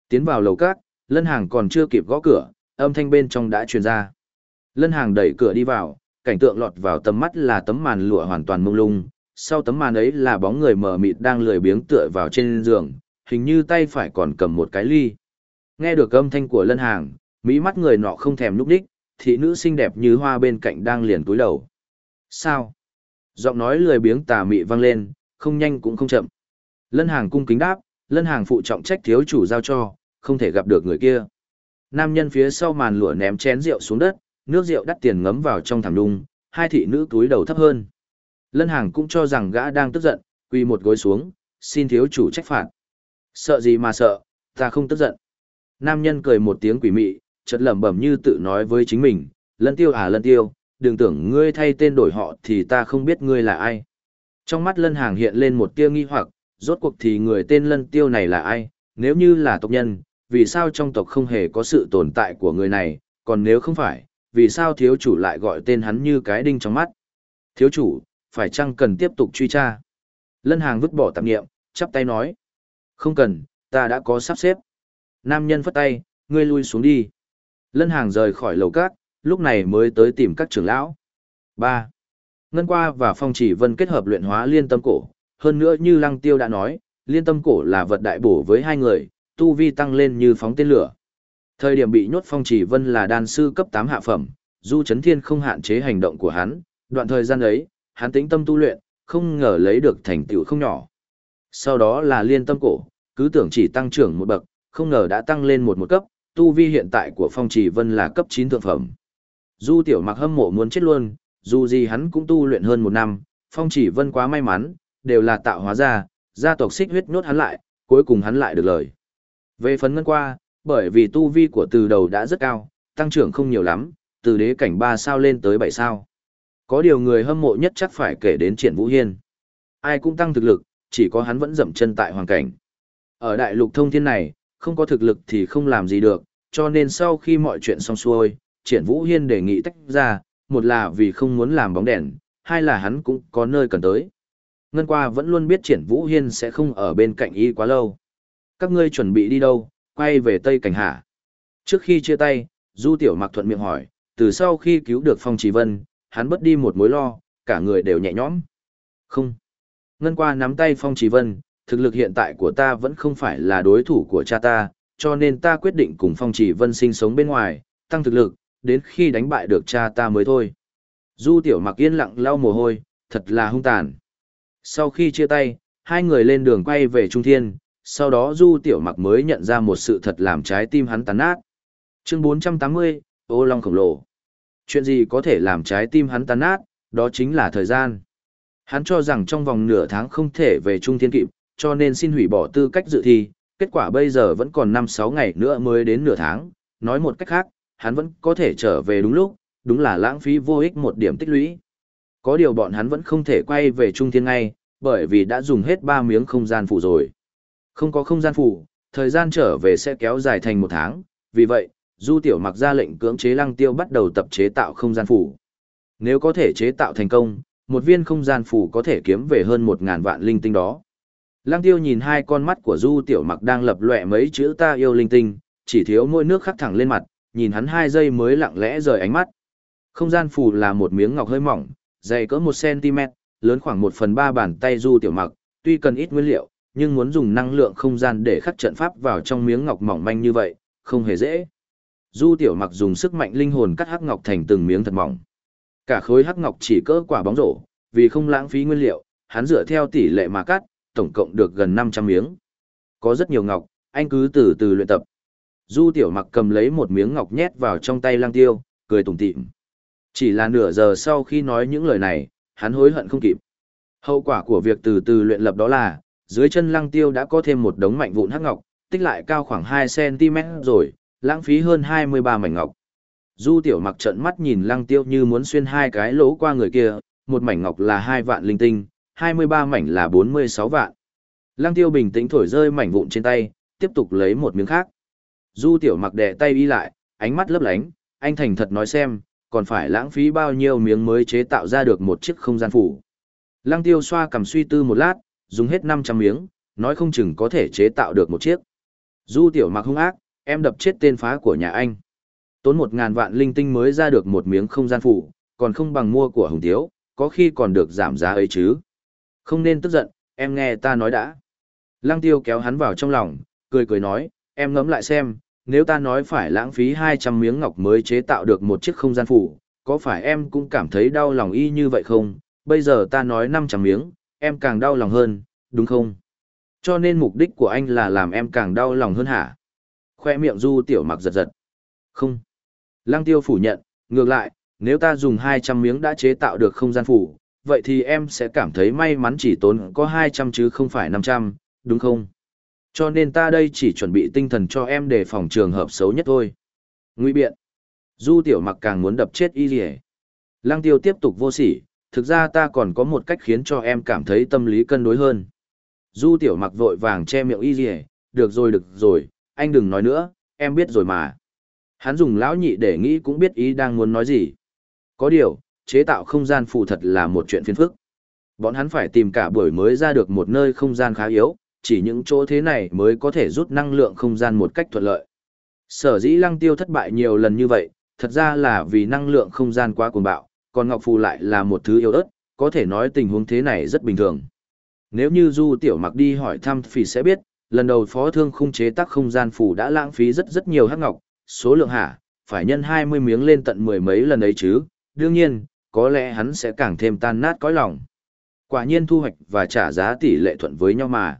Tiến vào lầu các, lân hàng còn chưa kịp gõ cửa, âm thanh bên trong đã truyền ra. Lân hàng đẩy cửa đi vào, cảnh tượng lọt vào tầm mắt là tấm màn lụa hoàn toàn mông lung, sau tấm màn ấy là bóng người mờ mịt đang lười biếng tựa vào trên giường, hình như tay phải còn cầm một cái ly. Nghe được âm thanh của lân hàng, mỹ mắt người nọ không thèm núp đích, thị nữ xinh đẹp như hoa bên cạnh đang liền túi đầu. Sao? Giọng nói lười biếng tà mị vang lên, không nhanh cũng không chậm. Lân hàng cung kính đáp, lân hàng phụ trọng trách thiếu chủ giao cho, không thể gặp được người kia. Nam nhân phía sau màn lụa ném chén rượu xuống đất, nước rượu đắt tiền ngấm vào trong thảm đung, hai thị nữ túi đầu thấp hơn. Lân hàng cũng cho rằng gã đang tức giận, quỳ một gối xuống, xin thiếu chủ trách phạt. Sợ gì mà sợ, ta không tức giận. Nam nhân cười một tiếng quỷ mị, chợt lẩm bẩm như tự nói với chính mình, lân tiêu à lân tiêu, đừng tưởng ngươi thay tên đổi họ thì ta không biết ngươi là ai. Trong mắt lân hàng hiện lên một tia nghi hoặc, rốt cuộc thì người tên lân tiêu này là ai, nếu như là tộc nhân, vì sao trong tộc không hề có sự tồn tại của người này, còn nếu không phải, vì sao thiếu chủ lại gọi tên hắn như cái đinh trong mắt. Thiếu chủ, phải chăng cần tiếp tục truy tra? Lân hàng vứt bỏ tạp nghiệm, chắp tay nói. Không cần, ta đã có sắp xếp. Nam nhân phất tay, ngươi lui xuống đi. Lân hàng rời khỏi lầu cát, lúc này mới tới tìm các trưởng lão. 3. Ngân qua và phong chỉ vân kết hợp luyện hóa liên tâm cổ. Hơn nữa như lăng tiêu đã nói, liên tâm cổ là vật đại bổ với hai người, tu vi tăng lên như phóng tên lửa. Thời điểm bị nhốt phong chỉ vân là đan sư cấp 8 hạ phẩm, du chấn thiên không hạn chế hành động của hắn, đoạn thời gian ấy, hắn tĩnh tâm tu luyện, không ngờ lấy được thành tựu không nhỏ. Sau đó là liên tâm cổ, cứ tưởng chỉ tăng trưởng một bậc, không ngờ đã tăng lên một một cấp, tu vi hiện tại của Phong Chỉ Vân là cấp 9 thượng phẩm. Du tiểu mặc hâm mộ muốn chết luôn, dù gì hắn cũng tu luyện hơn một năm, phong chỉ vân quá may mắn, đều là tạo hóa ra, gia tộc xích huyết nhốt hắn lại, cuối cùng hắn lại được lời. Về phấn ngân qua, bởi vì tu vi của từ đầu đã rất cao, tăng trưởng không nhiều lắm, từ đế cảnh 3 sao lên tới 7 sao. Có điều người hâm mộ nhất chắc phải kể đến triển vũ hiên. Ai cũng tăng thực lực, chỉ có hắn vẫn dậm chân tại hoàn cảnh. Ở đại lục thông thiên này, không có thực lực thì không làm gì được, cho nên sau khi mọi chuyện xong xuôi, triển vũ hiên đề nghị tách ra, một là vì không muốn làm bóng đèn, hai là hắn cũng có nơi cần tới. Ngân qua vẫn luôn biết triển vũ hiên sẽ không ở bên cạnh y quá lâu. Các ngươi chuẩn bị đi đâu, quay về Tây Cảnh Hạ. Trước khi chia tay, Du Tiểu Mặc thuận miệng hỏi, từ sau khi cứu được Phong Trì Vân, hắn bất đi một mối lo, cả người đều nhẹ nhõm. Không. Ngân qua nắm tay Phong Trì Vân, thực lực hiện tại của ta vẫn không phải là đối thủ của cha ta, cho nên ta quyết định cùng Phong Chỉ Vân sinh sống bên ngoài, tăng thực lực, đến khi đánh bại được cha ta mới thôi. Du Tiểu Mặc yên lặng lau mồ hôi, thật là hung tàn. Sau khi chia tay, hai người lên đường quay về Trung Thiên, sau đó Du Tiểu Mặc mới nhận ra một sự thật làm trái tim hắn tàn nát. Chương 480, ô long khổng lồ. Chuyện gì có thể làm trái tim hắn tàn nát, đó chính là thời gian. Hắn cho rằng trong vòng nửa tháng không thể về Trung Thiên kịp, cho nên xin hủy bỏ tư cách dự thi, kết quả bây giờ vẫn còn 5-6 ngày nữa mới đến nửa tháng, nói một cách khác, hắn vẫn có thể trở về đúng lúc, đúng là lãng phí vô ích một điểm tích lũy. Có điều bọn hắn vẫn không thể quay về Trung Thiên ngay, bởi vì đã dùng hết ba miếng không gian phủ rồi. Không có không gian phủ, thời gian trở về sẽ kéo dài thành một tháng, vì vậy, Du Tiểu Mặc ra lệnh cưỡng chế Lăng Tiêu bắt đầu tập chế tạo không gian phủ. Nếu có thể chế tạo thành công, một viên không gian phủ có thể kiếm về hơn một ngàn vạn linh tinh đó. Lăng Tiêu nhìn hai con mắt của Du Tiểu Mặc đang lập lòe mấy chữ ta yêu linh tinh, chỉ thiếu môi nước khắc thẳng lên mặt, nhìn hắn hai giây mới lặng lẽ rời ánh mắt. Không gian phù là một miếng ngọc hơi mỏng, dày cỡ 1cm, lớn khoảng 1 phần 3 bàn tay Du Tiểu Mặc, tuy cần ít nguyên liệu, nhưng muốn dùng năng lượng không gian để khắc trận pháp vào trong miếng ngọc mỏng manh như vậy, không hề dễ. Du Tiểu Mặc dùng sức mạnh linh hồn cắt hắc ngọc thành từng miếng thật mỏng. Cả khối hắc ngọc chỉ cỡ quả bóng rổ, vì không lãng phí nguyên liệu, hắn dựa theo tỷ lệ mà cắt, tổng cộng được gần 500 miếng. Có rất nhiều ngọc, anh cứ từ từ luyện tập. Du Tiểu Mặc cầm lấy một miếng ngọc nhét vào trong tay Lang Tiêu, cười tủm tỉm. Chỉ là nửa giờ sau khi nói những lời này, hắn hối hận không kịp. Hậu quả của việc từ từ luyện lập đó là, dưới chân Lăng Tiêu đã có thêm một đống mạnh vụn hắc ngọc, tích lại cao khoảng 2 cm rồi, lãng phí hơn 23 mảnh ngọc. Du Tiểu Mặc trợn mắt nhìn Lăng Tiêu như muốn xuyên hai cái lỗ qua người kia, một mảnh ngọc là hai vạn linh tinh, 23 mảnh là 46 vạn. Lăng Tiêu bình tĩnh thổi rơi mảnh vụn trên tay, tiếp tục lấy một miếng khác. Du Tiểu Mặc đè tay y lại, ánh mắt lấp lánh, anh thành thật nói xem, còn phải lãng phí bao nhiêu miếng mới chế tạo ra được một chiếc không gian phủ. Lăng Tiêu xoa cầm suy tư một lát, dùng hết 500 miếng, nói không chừng có thể chế tạo được một chiếc. Du Tiểu Mặc hung ác, em đập chết tên phá của nhà anh. Tốn một ngàn vạn linh tinh mới ra được một miếng không gian phủ, còn không bằng mua của Hồng Tiếu, có khi còn được giảm giá ấy chứ. Không nên tức giận, em nghe ta nói đã. Lăng tiêu kéo hắn vào trong lòng, cười cười nói, em ngẫm lại xem, nếu ta nói phải lãng phí 200 miếng ngọc mới chế tạo được một chiếc không gian phủ, có phải em cũng cảm thấy đau lòng y như vậy không? Bây giờ ta nói 500 miếng, em càng đau lòng hơn, đúng không? Cho nên mục đích của anh là làm em càng đau lòng hơn hả? Khoe miệng du tiểu mặc giật giật. Không. Lăng tiêu phủ nhận, ngược lại, nếu ta dùng 200 miếng đã chế tạo được không gian phủ, vậy thì em sẽ cảm thấy may mắn chỉ tốn có 200 chứ không phải 500, đúng không? Cho nên ta đây chỉ chuẩn bị tinh thần cho em để phòng trường hợp xấu nhất thôi. Nguy biện. Du tiểu mặc càng muốn đập chết y rỉa. Lăng tiêu tiếp tục vô sỉ, thực ra ta còn có một cách khiến cho em cảm thấy tâm lý cân đối hơn. Du tiểu mặc vội vàng che miệng y rỉa, được rồi được rồi, anh đừng nói nữa, em biết rồi mà. Hắn dùng lão nhị để nghĩ cũng biết ý đang muốn nói gì. Có điều, chế tạo không gian phù thật là một chuyện phiền phức. Bọn hắn phải tìm cả buổi mới ra được một nơi không gian khá yếu, chỉ những chỗ thế này mới có thể rút năng lượng không gian một cách thuận lợi. Sở dĩ lăng tiêu thất bại nhiều lần như vậy, thật ra là vì năng lượng không gian quá cuồng bạo, còn Ngọc Phù lại là một thứ yếu ớt, có thể nói tình huống thế này rất bình thường. Nếu như Du Tiểu Mặc đi hỏi thăm Phỉ sẽ biết, lần đầu phó thương khung chế tác không gian phù đã lãng phí rất rất nhiều hắc ngọc, số lượng hả, phải nhân 20 miếng lên tận mười mấy lần ấy chứ, đương nhiên, có lẽ hắn sẽ càng thêm tan nát cõi lòng. Quả nhiên thu hoạch và trả giá tỷ lệ thuận với nhau mà.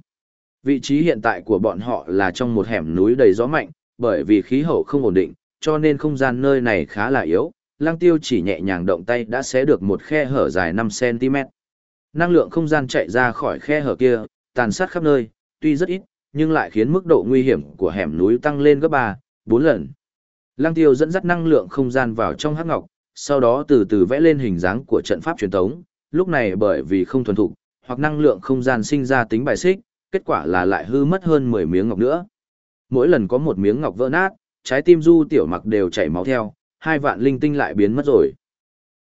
Vị trí hiện tại của bọn họ là trong một hẻm núi đầy gió mạnh, bởi vì khí hậu không ổn định, cho nên không gian nơi này khá là yếu, lang tiêu chỉ nhẹ nhàng động tay đã xé được một khe hở dài 5cm. Năng lượng không gian chạy ra khỏi khe hở kia, tàn sát khắp nơi, tuy rất ít, nhưng lại khiến mức độ nguy hiểm của hẻm núi tăng lên gấp 3, 4 lần. Lang tiêu dẫn dắt năng lượng không gian vào trong hắc ngọc, sau đó từ từ vẽ lên hình dáng của trận pháp truyền thống, lúc này bởi vì không thuần thục, hoặc năng lượng không gian sinh ra tính bài xích, kết quả là lại hư mất hơn 10 miếng ngọc nữa. Mỗi lần có một miếng ngọc vỡ nát, trái tim du tiểu mặc đều chảy máu theo, hai vạn linh tinh lại biến mất rồi.